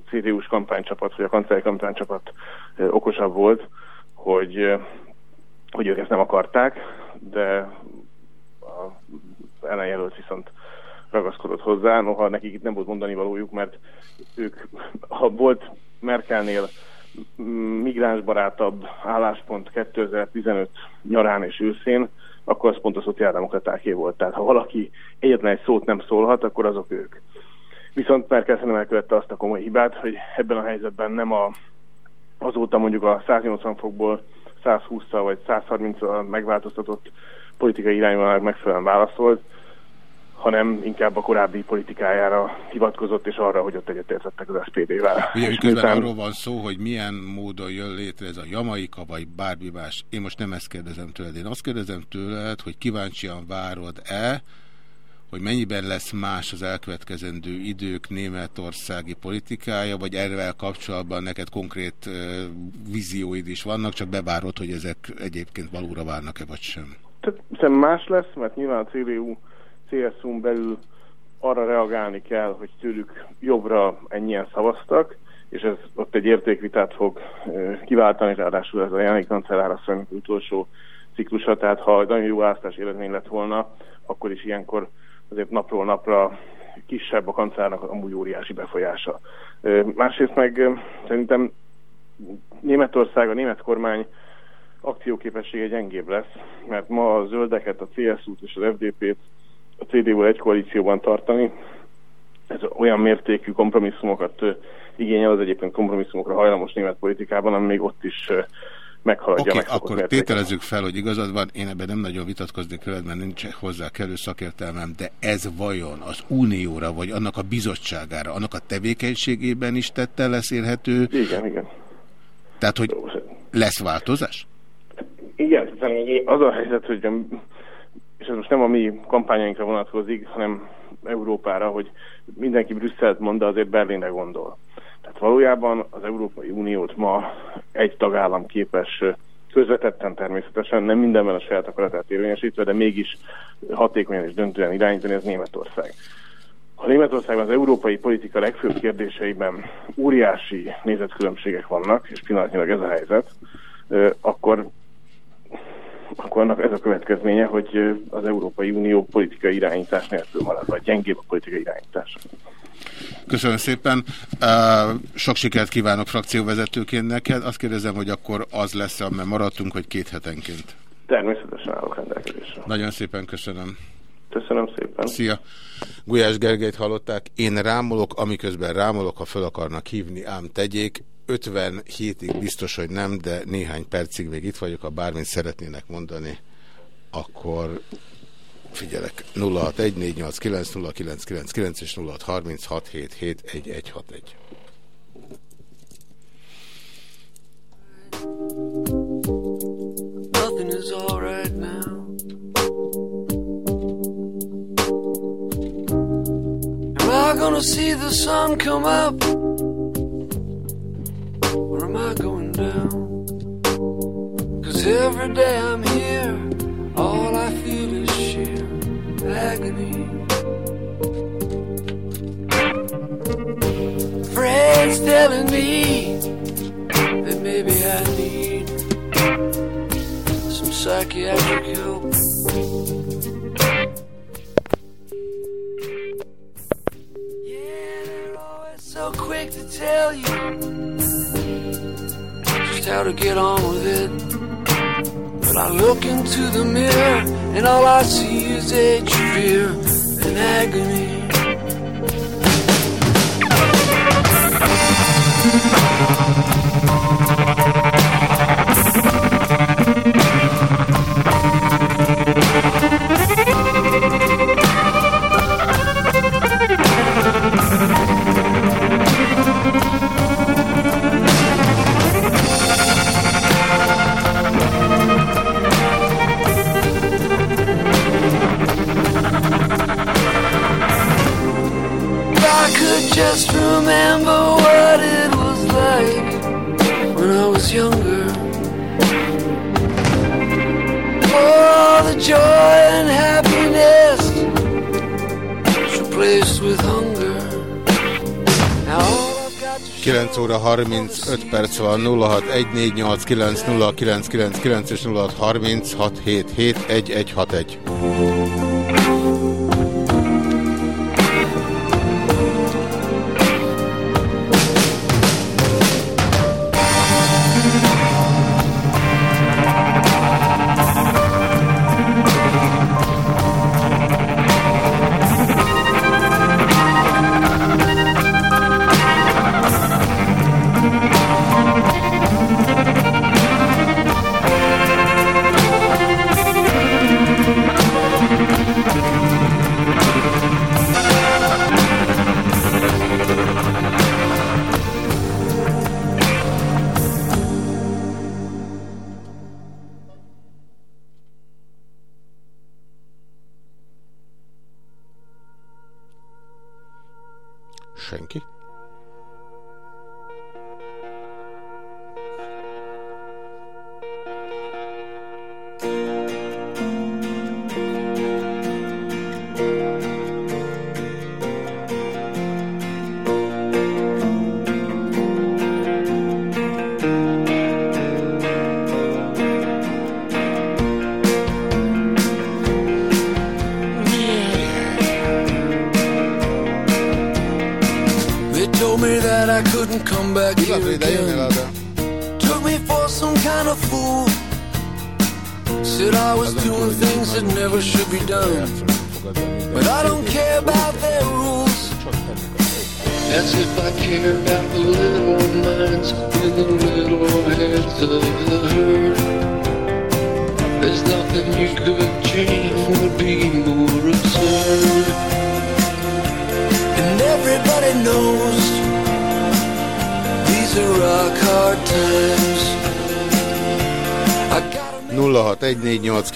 CDU-s kampánycsapat, vagy a kancellari kampánycsapat okosabb volt, hogy, hogy ők ezt nem akarták, de az ellenjelölt viszont ragaszkodott hozzá, noha nekik itt nem volt mondani valójuk, mert ők, ha volt Merkelnél migránsbarátabb álláspont 2015 nyarán és őszén, akkor az pont a szociáldemokratáké volt. Tehát ha valaki egyetlen egy szót nem szólhat, akkor azok ők. Viszont Merkel szerintem elkövette azt a komoly hibát, hogy ebben a helyzetben nem a, azóta mondjuk a 180 fokból 120-szal vagy 130-al megváltoztatott politikai irányvonalag megfelelően válaszolt, hanem inkább a korábbi politikájára hivatkozott, és arra, hogy ott egyetértettek az SPD-vel. Ugye És közben miután- arról van szó, hogy milyen módon jön létre ez a Jamaika, vagy bármi más. Én most nem ezt kérdezem tőled. Én azt kérdezem tőled, hogy kíváncsian várod-e, hogy mennyiben lesz más az elkövetkezendő idők németországi politikája, vagy erről kapcsolatban neked konkrét ö, vízióid is vannak, csak bevárod, hogy ezek egyébként valóra várnak-e, vagy sem. Tehát szerintem más lesz, mert nyilván a CDU, CSU-n belül arra reagálni kell, hogy tőlük jobbra ennyien szavaztak, és ez ott egy értékvitát fog kiváltani, ráadásul ez a jelenlegi kancellár asszonynak utolsó ciklusa, tehát ha nagyon jó választás eredmény lett volna, akkor is ilyenkor azért napról napra kisebb a kancellárnak amúgy óriási befolyása. Másrészt meg szerintem Németország, a német kormány akcióképessége gyengébb lesz, mert ma a zöldeket, a CSU-t és az FDP-t a CDU-val egy koalícióban tartani, ez olyan mértékű kompromisszumokat igényel az egyébként kompromisszumokra hajlamos német politikában, ami még ott is meghaladja Oké, okay, akkor mértéket. tételezzük fel, hogy igazad van, én ebben nem nagyon vitatkozni veled, mert nincs hozzá kellő szakértelmem, de ez vajon az unióra, vagy annak a bizottságára, annak a tevékenységében is tette lesz érhető? Igen, igen. Tehát, hogy lesz változás? Igen, az a helyzet, hogy és ez most nem a mi kampányainkra vonatkozik, hanem Európára, hogy mindenki Brüsszelt mond, de azért Berlinre gondol. Tehát valójában az Európai Uniót ma egy tagállam képes közvetetten természetesen, nem mindenben a saját akaratát érvényesítve, de mégis hatékonyan és döntően irányítani, ez Németország. Ha Németországban az európai politika legfőbb kérdéseiben óriási nézetkülönbségek vannak, és pillanatnyilag ez a helyzet, akkor akkor annak ez a következménye, hogy az Európai Unió politikai irányítás nélkül marad, vagy gyengébb a politikai irányítás. Köszönöm szépen. Sok sikert kívánok frakcióvezetőként neked. Azt kérdezem, hogy akkor az lesz, amiben maradtunk, hogy két hetenként. Természetesen állok rendelkezésre. Nagyon szépen köszönöm. Köszönöm szépen. Szia! Gulyás Gergelyt hallották. Én rámolok, amiközben rámolok, ha fel akarnak hívni, ám tegyék. 57-ig biztos, hogy nem, de néhány percig még itt vagyok, ha bármit szeretnének mondani, akkor figyelek. 0614890999 és 0636771161. Nothing is alright now. Am I gonna see the sun come up? Or am I going down? Cause every day I'm here, all I feel is sheer agony. Friends telling me that maybe I need some psychiatric help. Yeah, they're always so quick to tell you just how to get on with it. But I look into the mirror and all I see is age, fear, and agony. 35 perc van 0614890999 és 0636771161.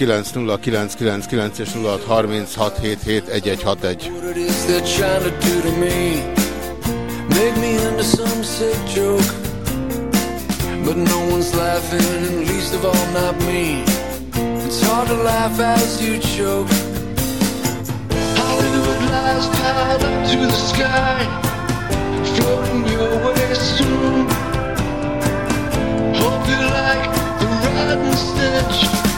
0999 és Make me into some sick joke. But no one's laughing least of all not me. It's hard to laugh as you choke. Hollywood lies up to the sky. Floating your way soon. Hope you like the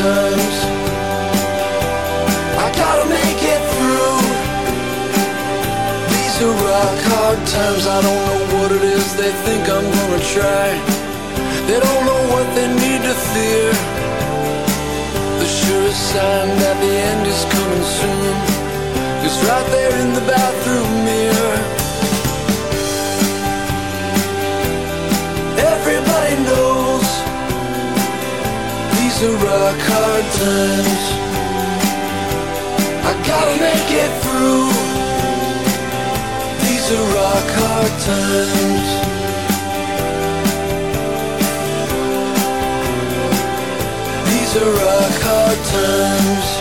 times. I gotta make it through. These are rock hard times. I don't know what it is they think I'm gonna try. They don't know what they need to fear. The surest sign that the end is coming soon is right there in the bathroom mirror. Everybody knows these are rock hard times. I gotta make it through. These are rock hard times. These are rock hard times.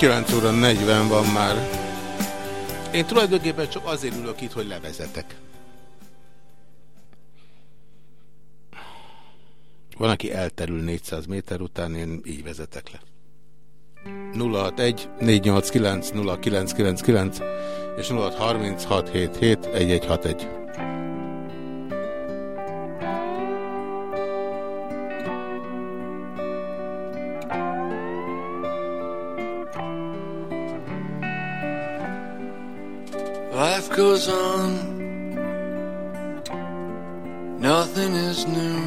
Kilenc óra 40 van már. Én tulajdonképpen csak azért ülök itt, hogy levezetek. Van, aki elterül 400 méter után, én így vezetek le. 061 489 0999 és 063677 goes on. Nothing is new.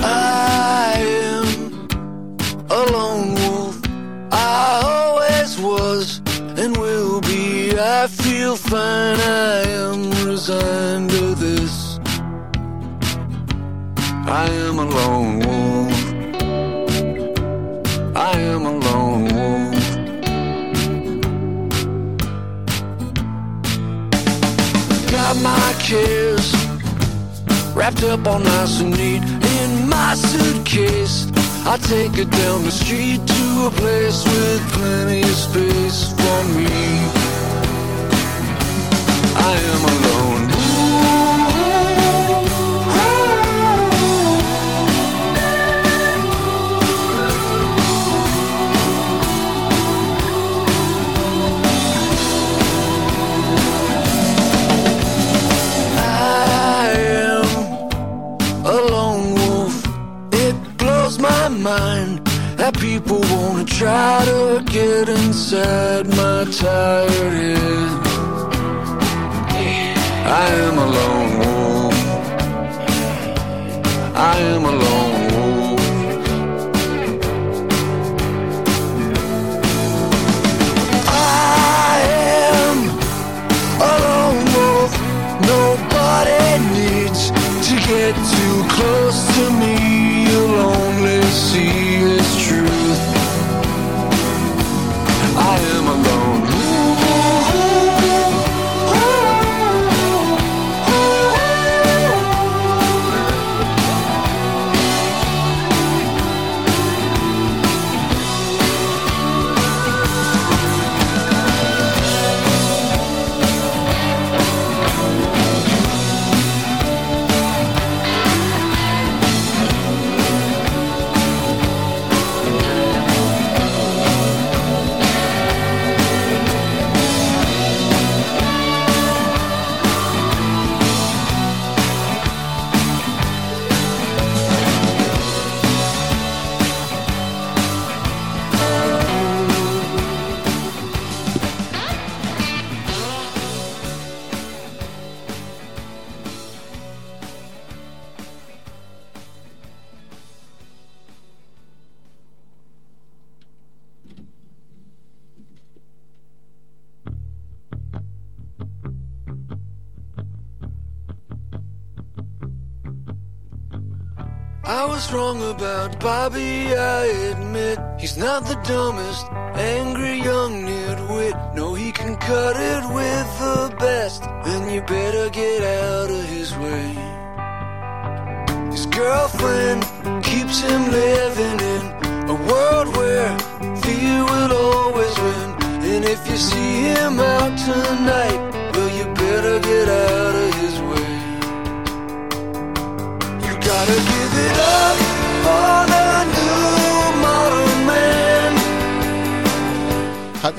I am a lone wolf. I always was and will be. I feel fine. I am resigned I am a lone wolf. I am a lone wolf. Got my cares wrapped up all nice and neat in my suitcase. I take it down the street to a place with plenty of space for me. I am alone. People wanna try to get inside my tired head. I am a lone wolf. I am a lone wolf. I am a lone wolf. Nobody needs to get too close to me. You'll only see wrong about Bobby, I admit. He's not the dumbest, angry young nitwit. No, he can cut it with the best. Then you better get out of his way. His girlfriend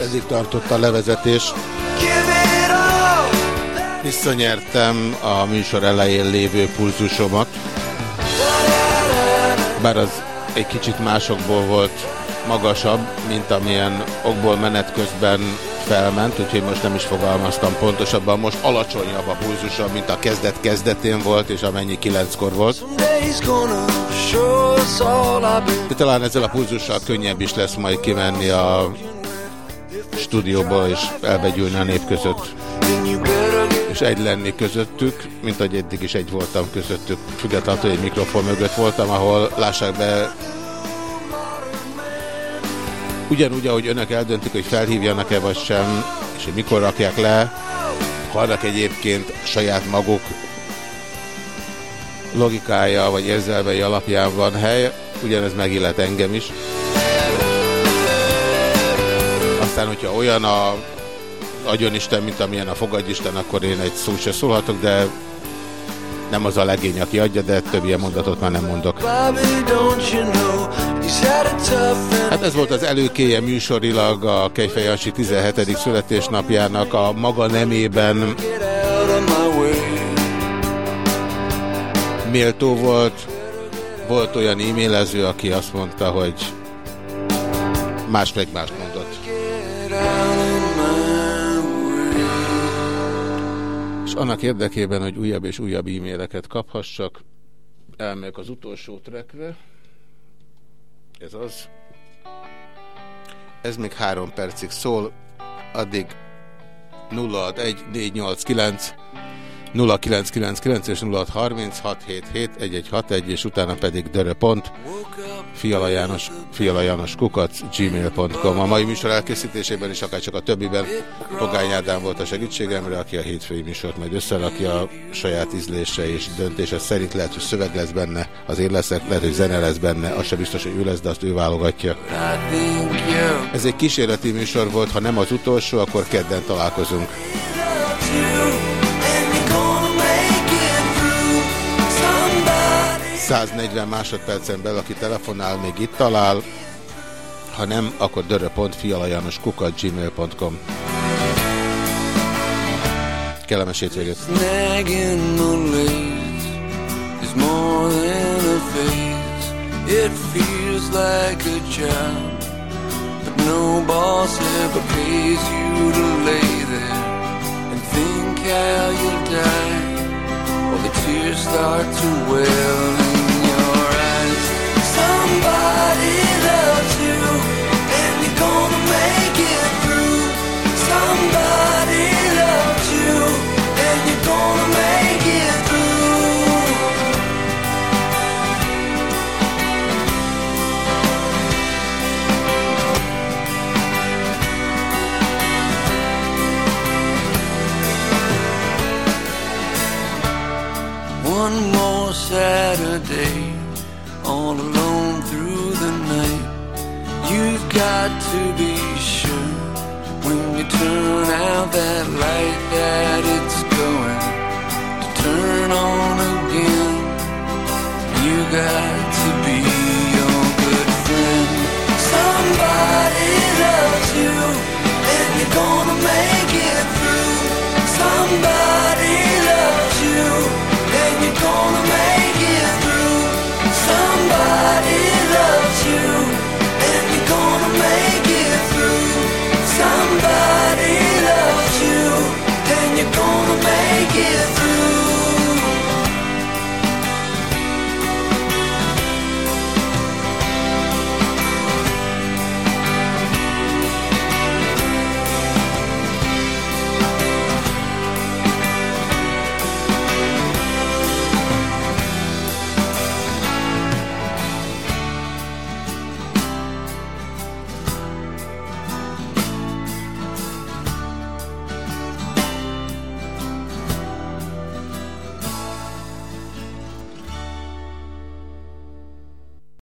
eddig tartott a levezetés. Visszanyertem a műsor elején lévő pulzusomat. Bár az egy kicsit másokból volt magasabb, mint amilyen okból menet közben felment, úgyhogy most nem is fogalmaztam pontosabban. Most alacsonyabb a pulzusom, mint a kezdet kezdetén volt, és amennyi kilenckor volt. De talán ezzel a pulzussal könnyebb is lesz majd kimenni a stúdióba és elbegyűlni a nép között. És egy lenni közöttük, mint ahogy eddig is egy voltam közöttük, függetlenül, hogy egy mikrofon mögött voltam, ahol lássák be ugyanúgy, ahogy önök eldöntik, hogy felhívjanak-e vagy sem, és hogy mikor rakják le, ha annak egyébként saját maguk logikája vagy érzelmei alapján van hely, ugyanez megillet engem is. Aztán, hogyha olyan a agyonisten, mint amilyen a fogadjisten, akkor én egy szó se szólhatok, de nem az a legény, aki adja, de több ilyen mondatot már nem mondok. Hát ez volt az előkéje műsorilag a Kejfej Jancsi 17. születésnapjának a maga nemében méltó volt. Volt olyan e-mailező, aki azt mondta, hogy más meg más mondott. Annak érdekében, hogy újabb és újabb e-maileket kaphassak, elmegyek az utolsó trekre. Ez az. Ez még három percig szól, addig 061 489 0999 és 0636771161 és utána pedig dörö.pont Fiala János, Fiala János kukac gmail.com A mai műsor elkészítésében és akár csak a többiben Pogány Ádám volt a segítségemre, aki a hétfői műsort majd összerakja a saját ízlése és döntése szerint lehet, hogy szöveg lesz benne, az én leszek, lehet, hogy zene lesz benne, az sem biztos, hogy ő lesz, de azt ő válogatja. Ez egy kísérleti műsor volt, ha nem az utolsó, akkor kedden találkozunk. 140 másodpercen belül, aki telefonál, még itt talál. Ha nem, akkor dörö.fialajanoskukat.gmail.com Kellemes hétvégét! It feels like a job, but no boss ever pays you to lay there and think how you'll die. While the tears start to well one more Saturday, all alone through the night. You've got to be sure when you turn out that light that it's going to turn on again. You got to be your good friend. Somebody loves you, and you're gonna make it through. Somebody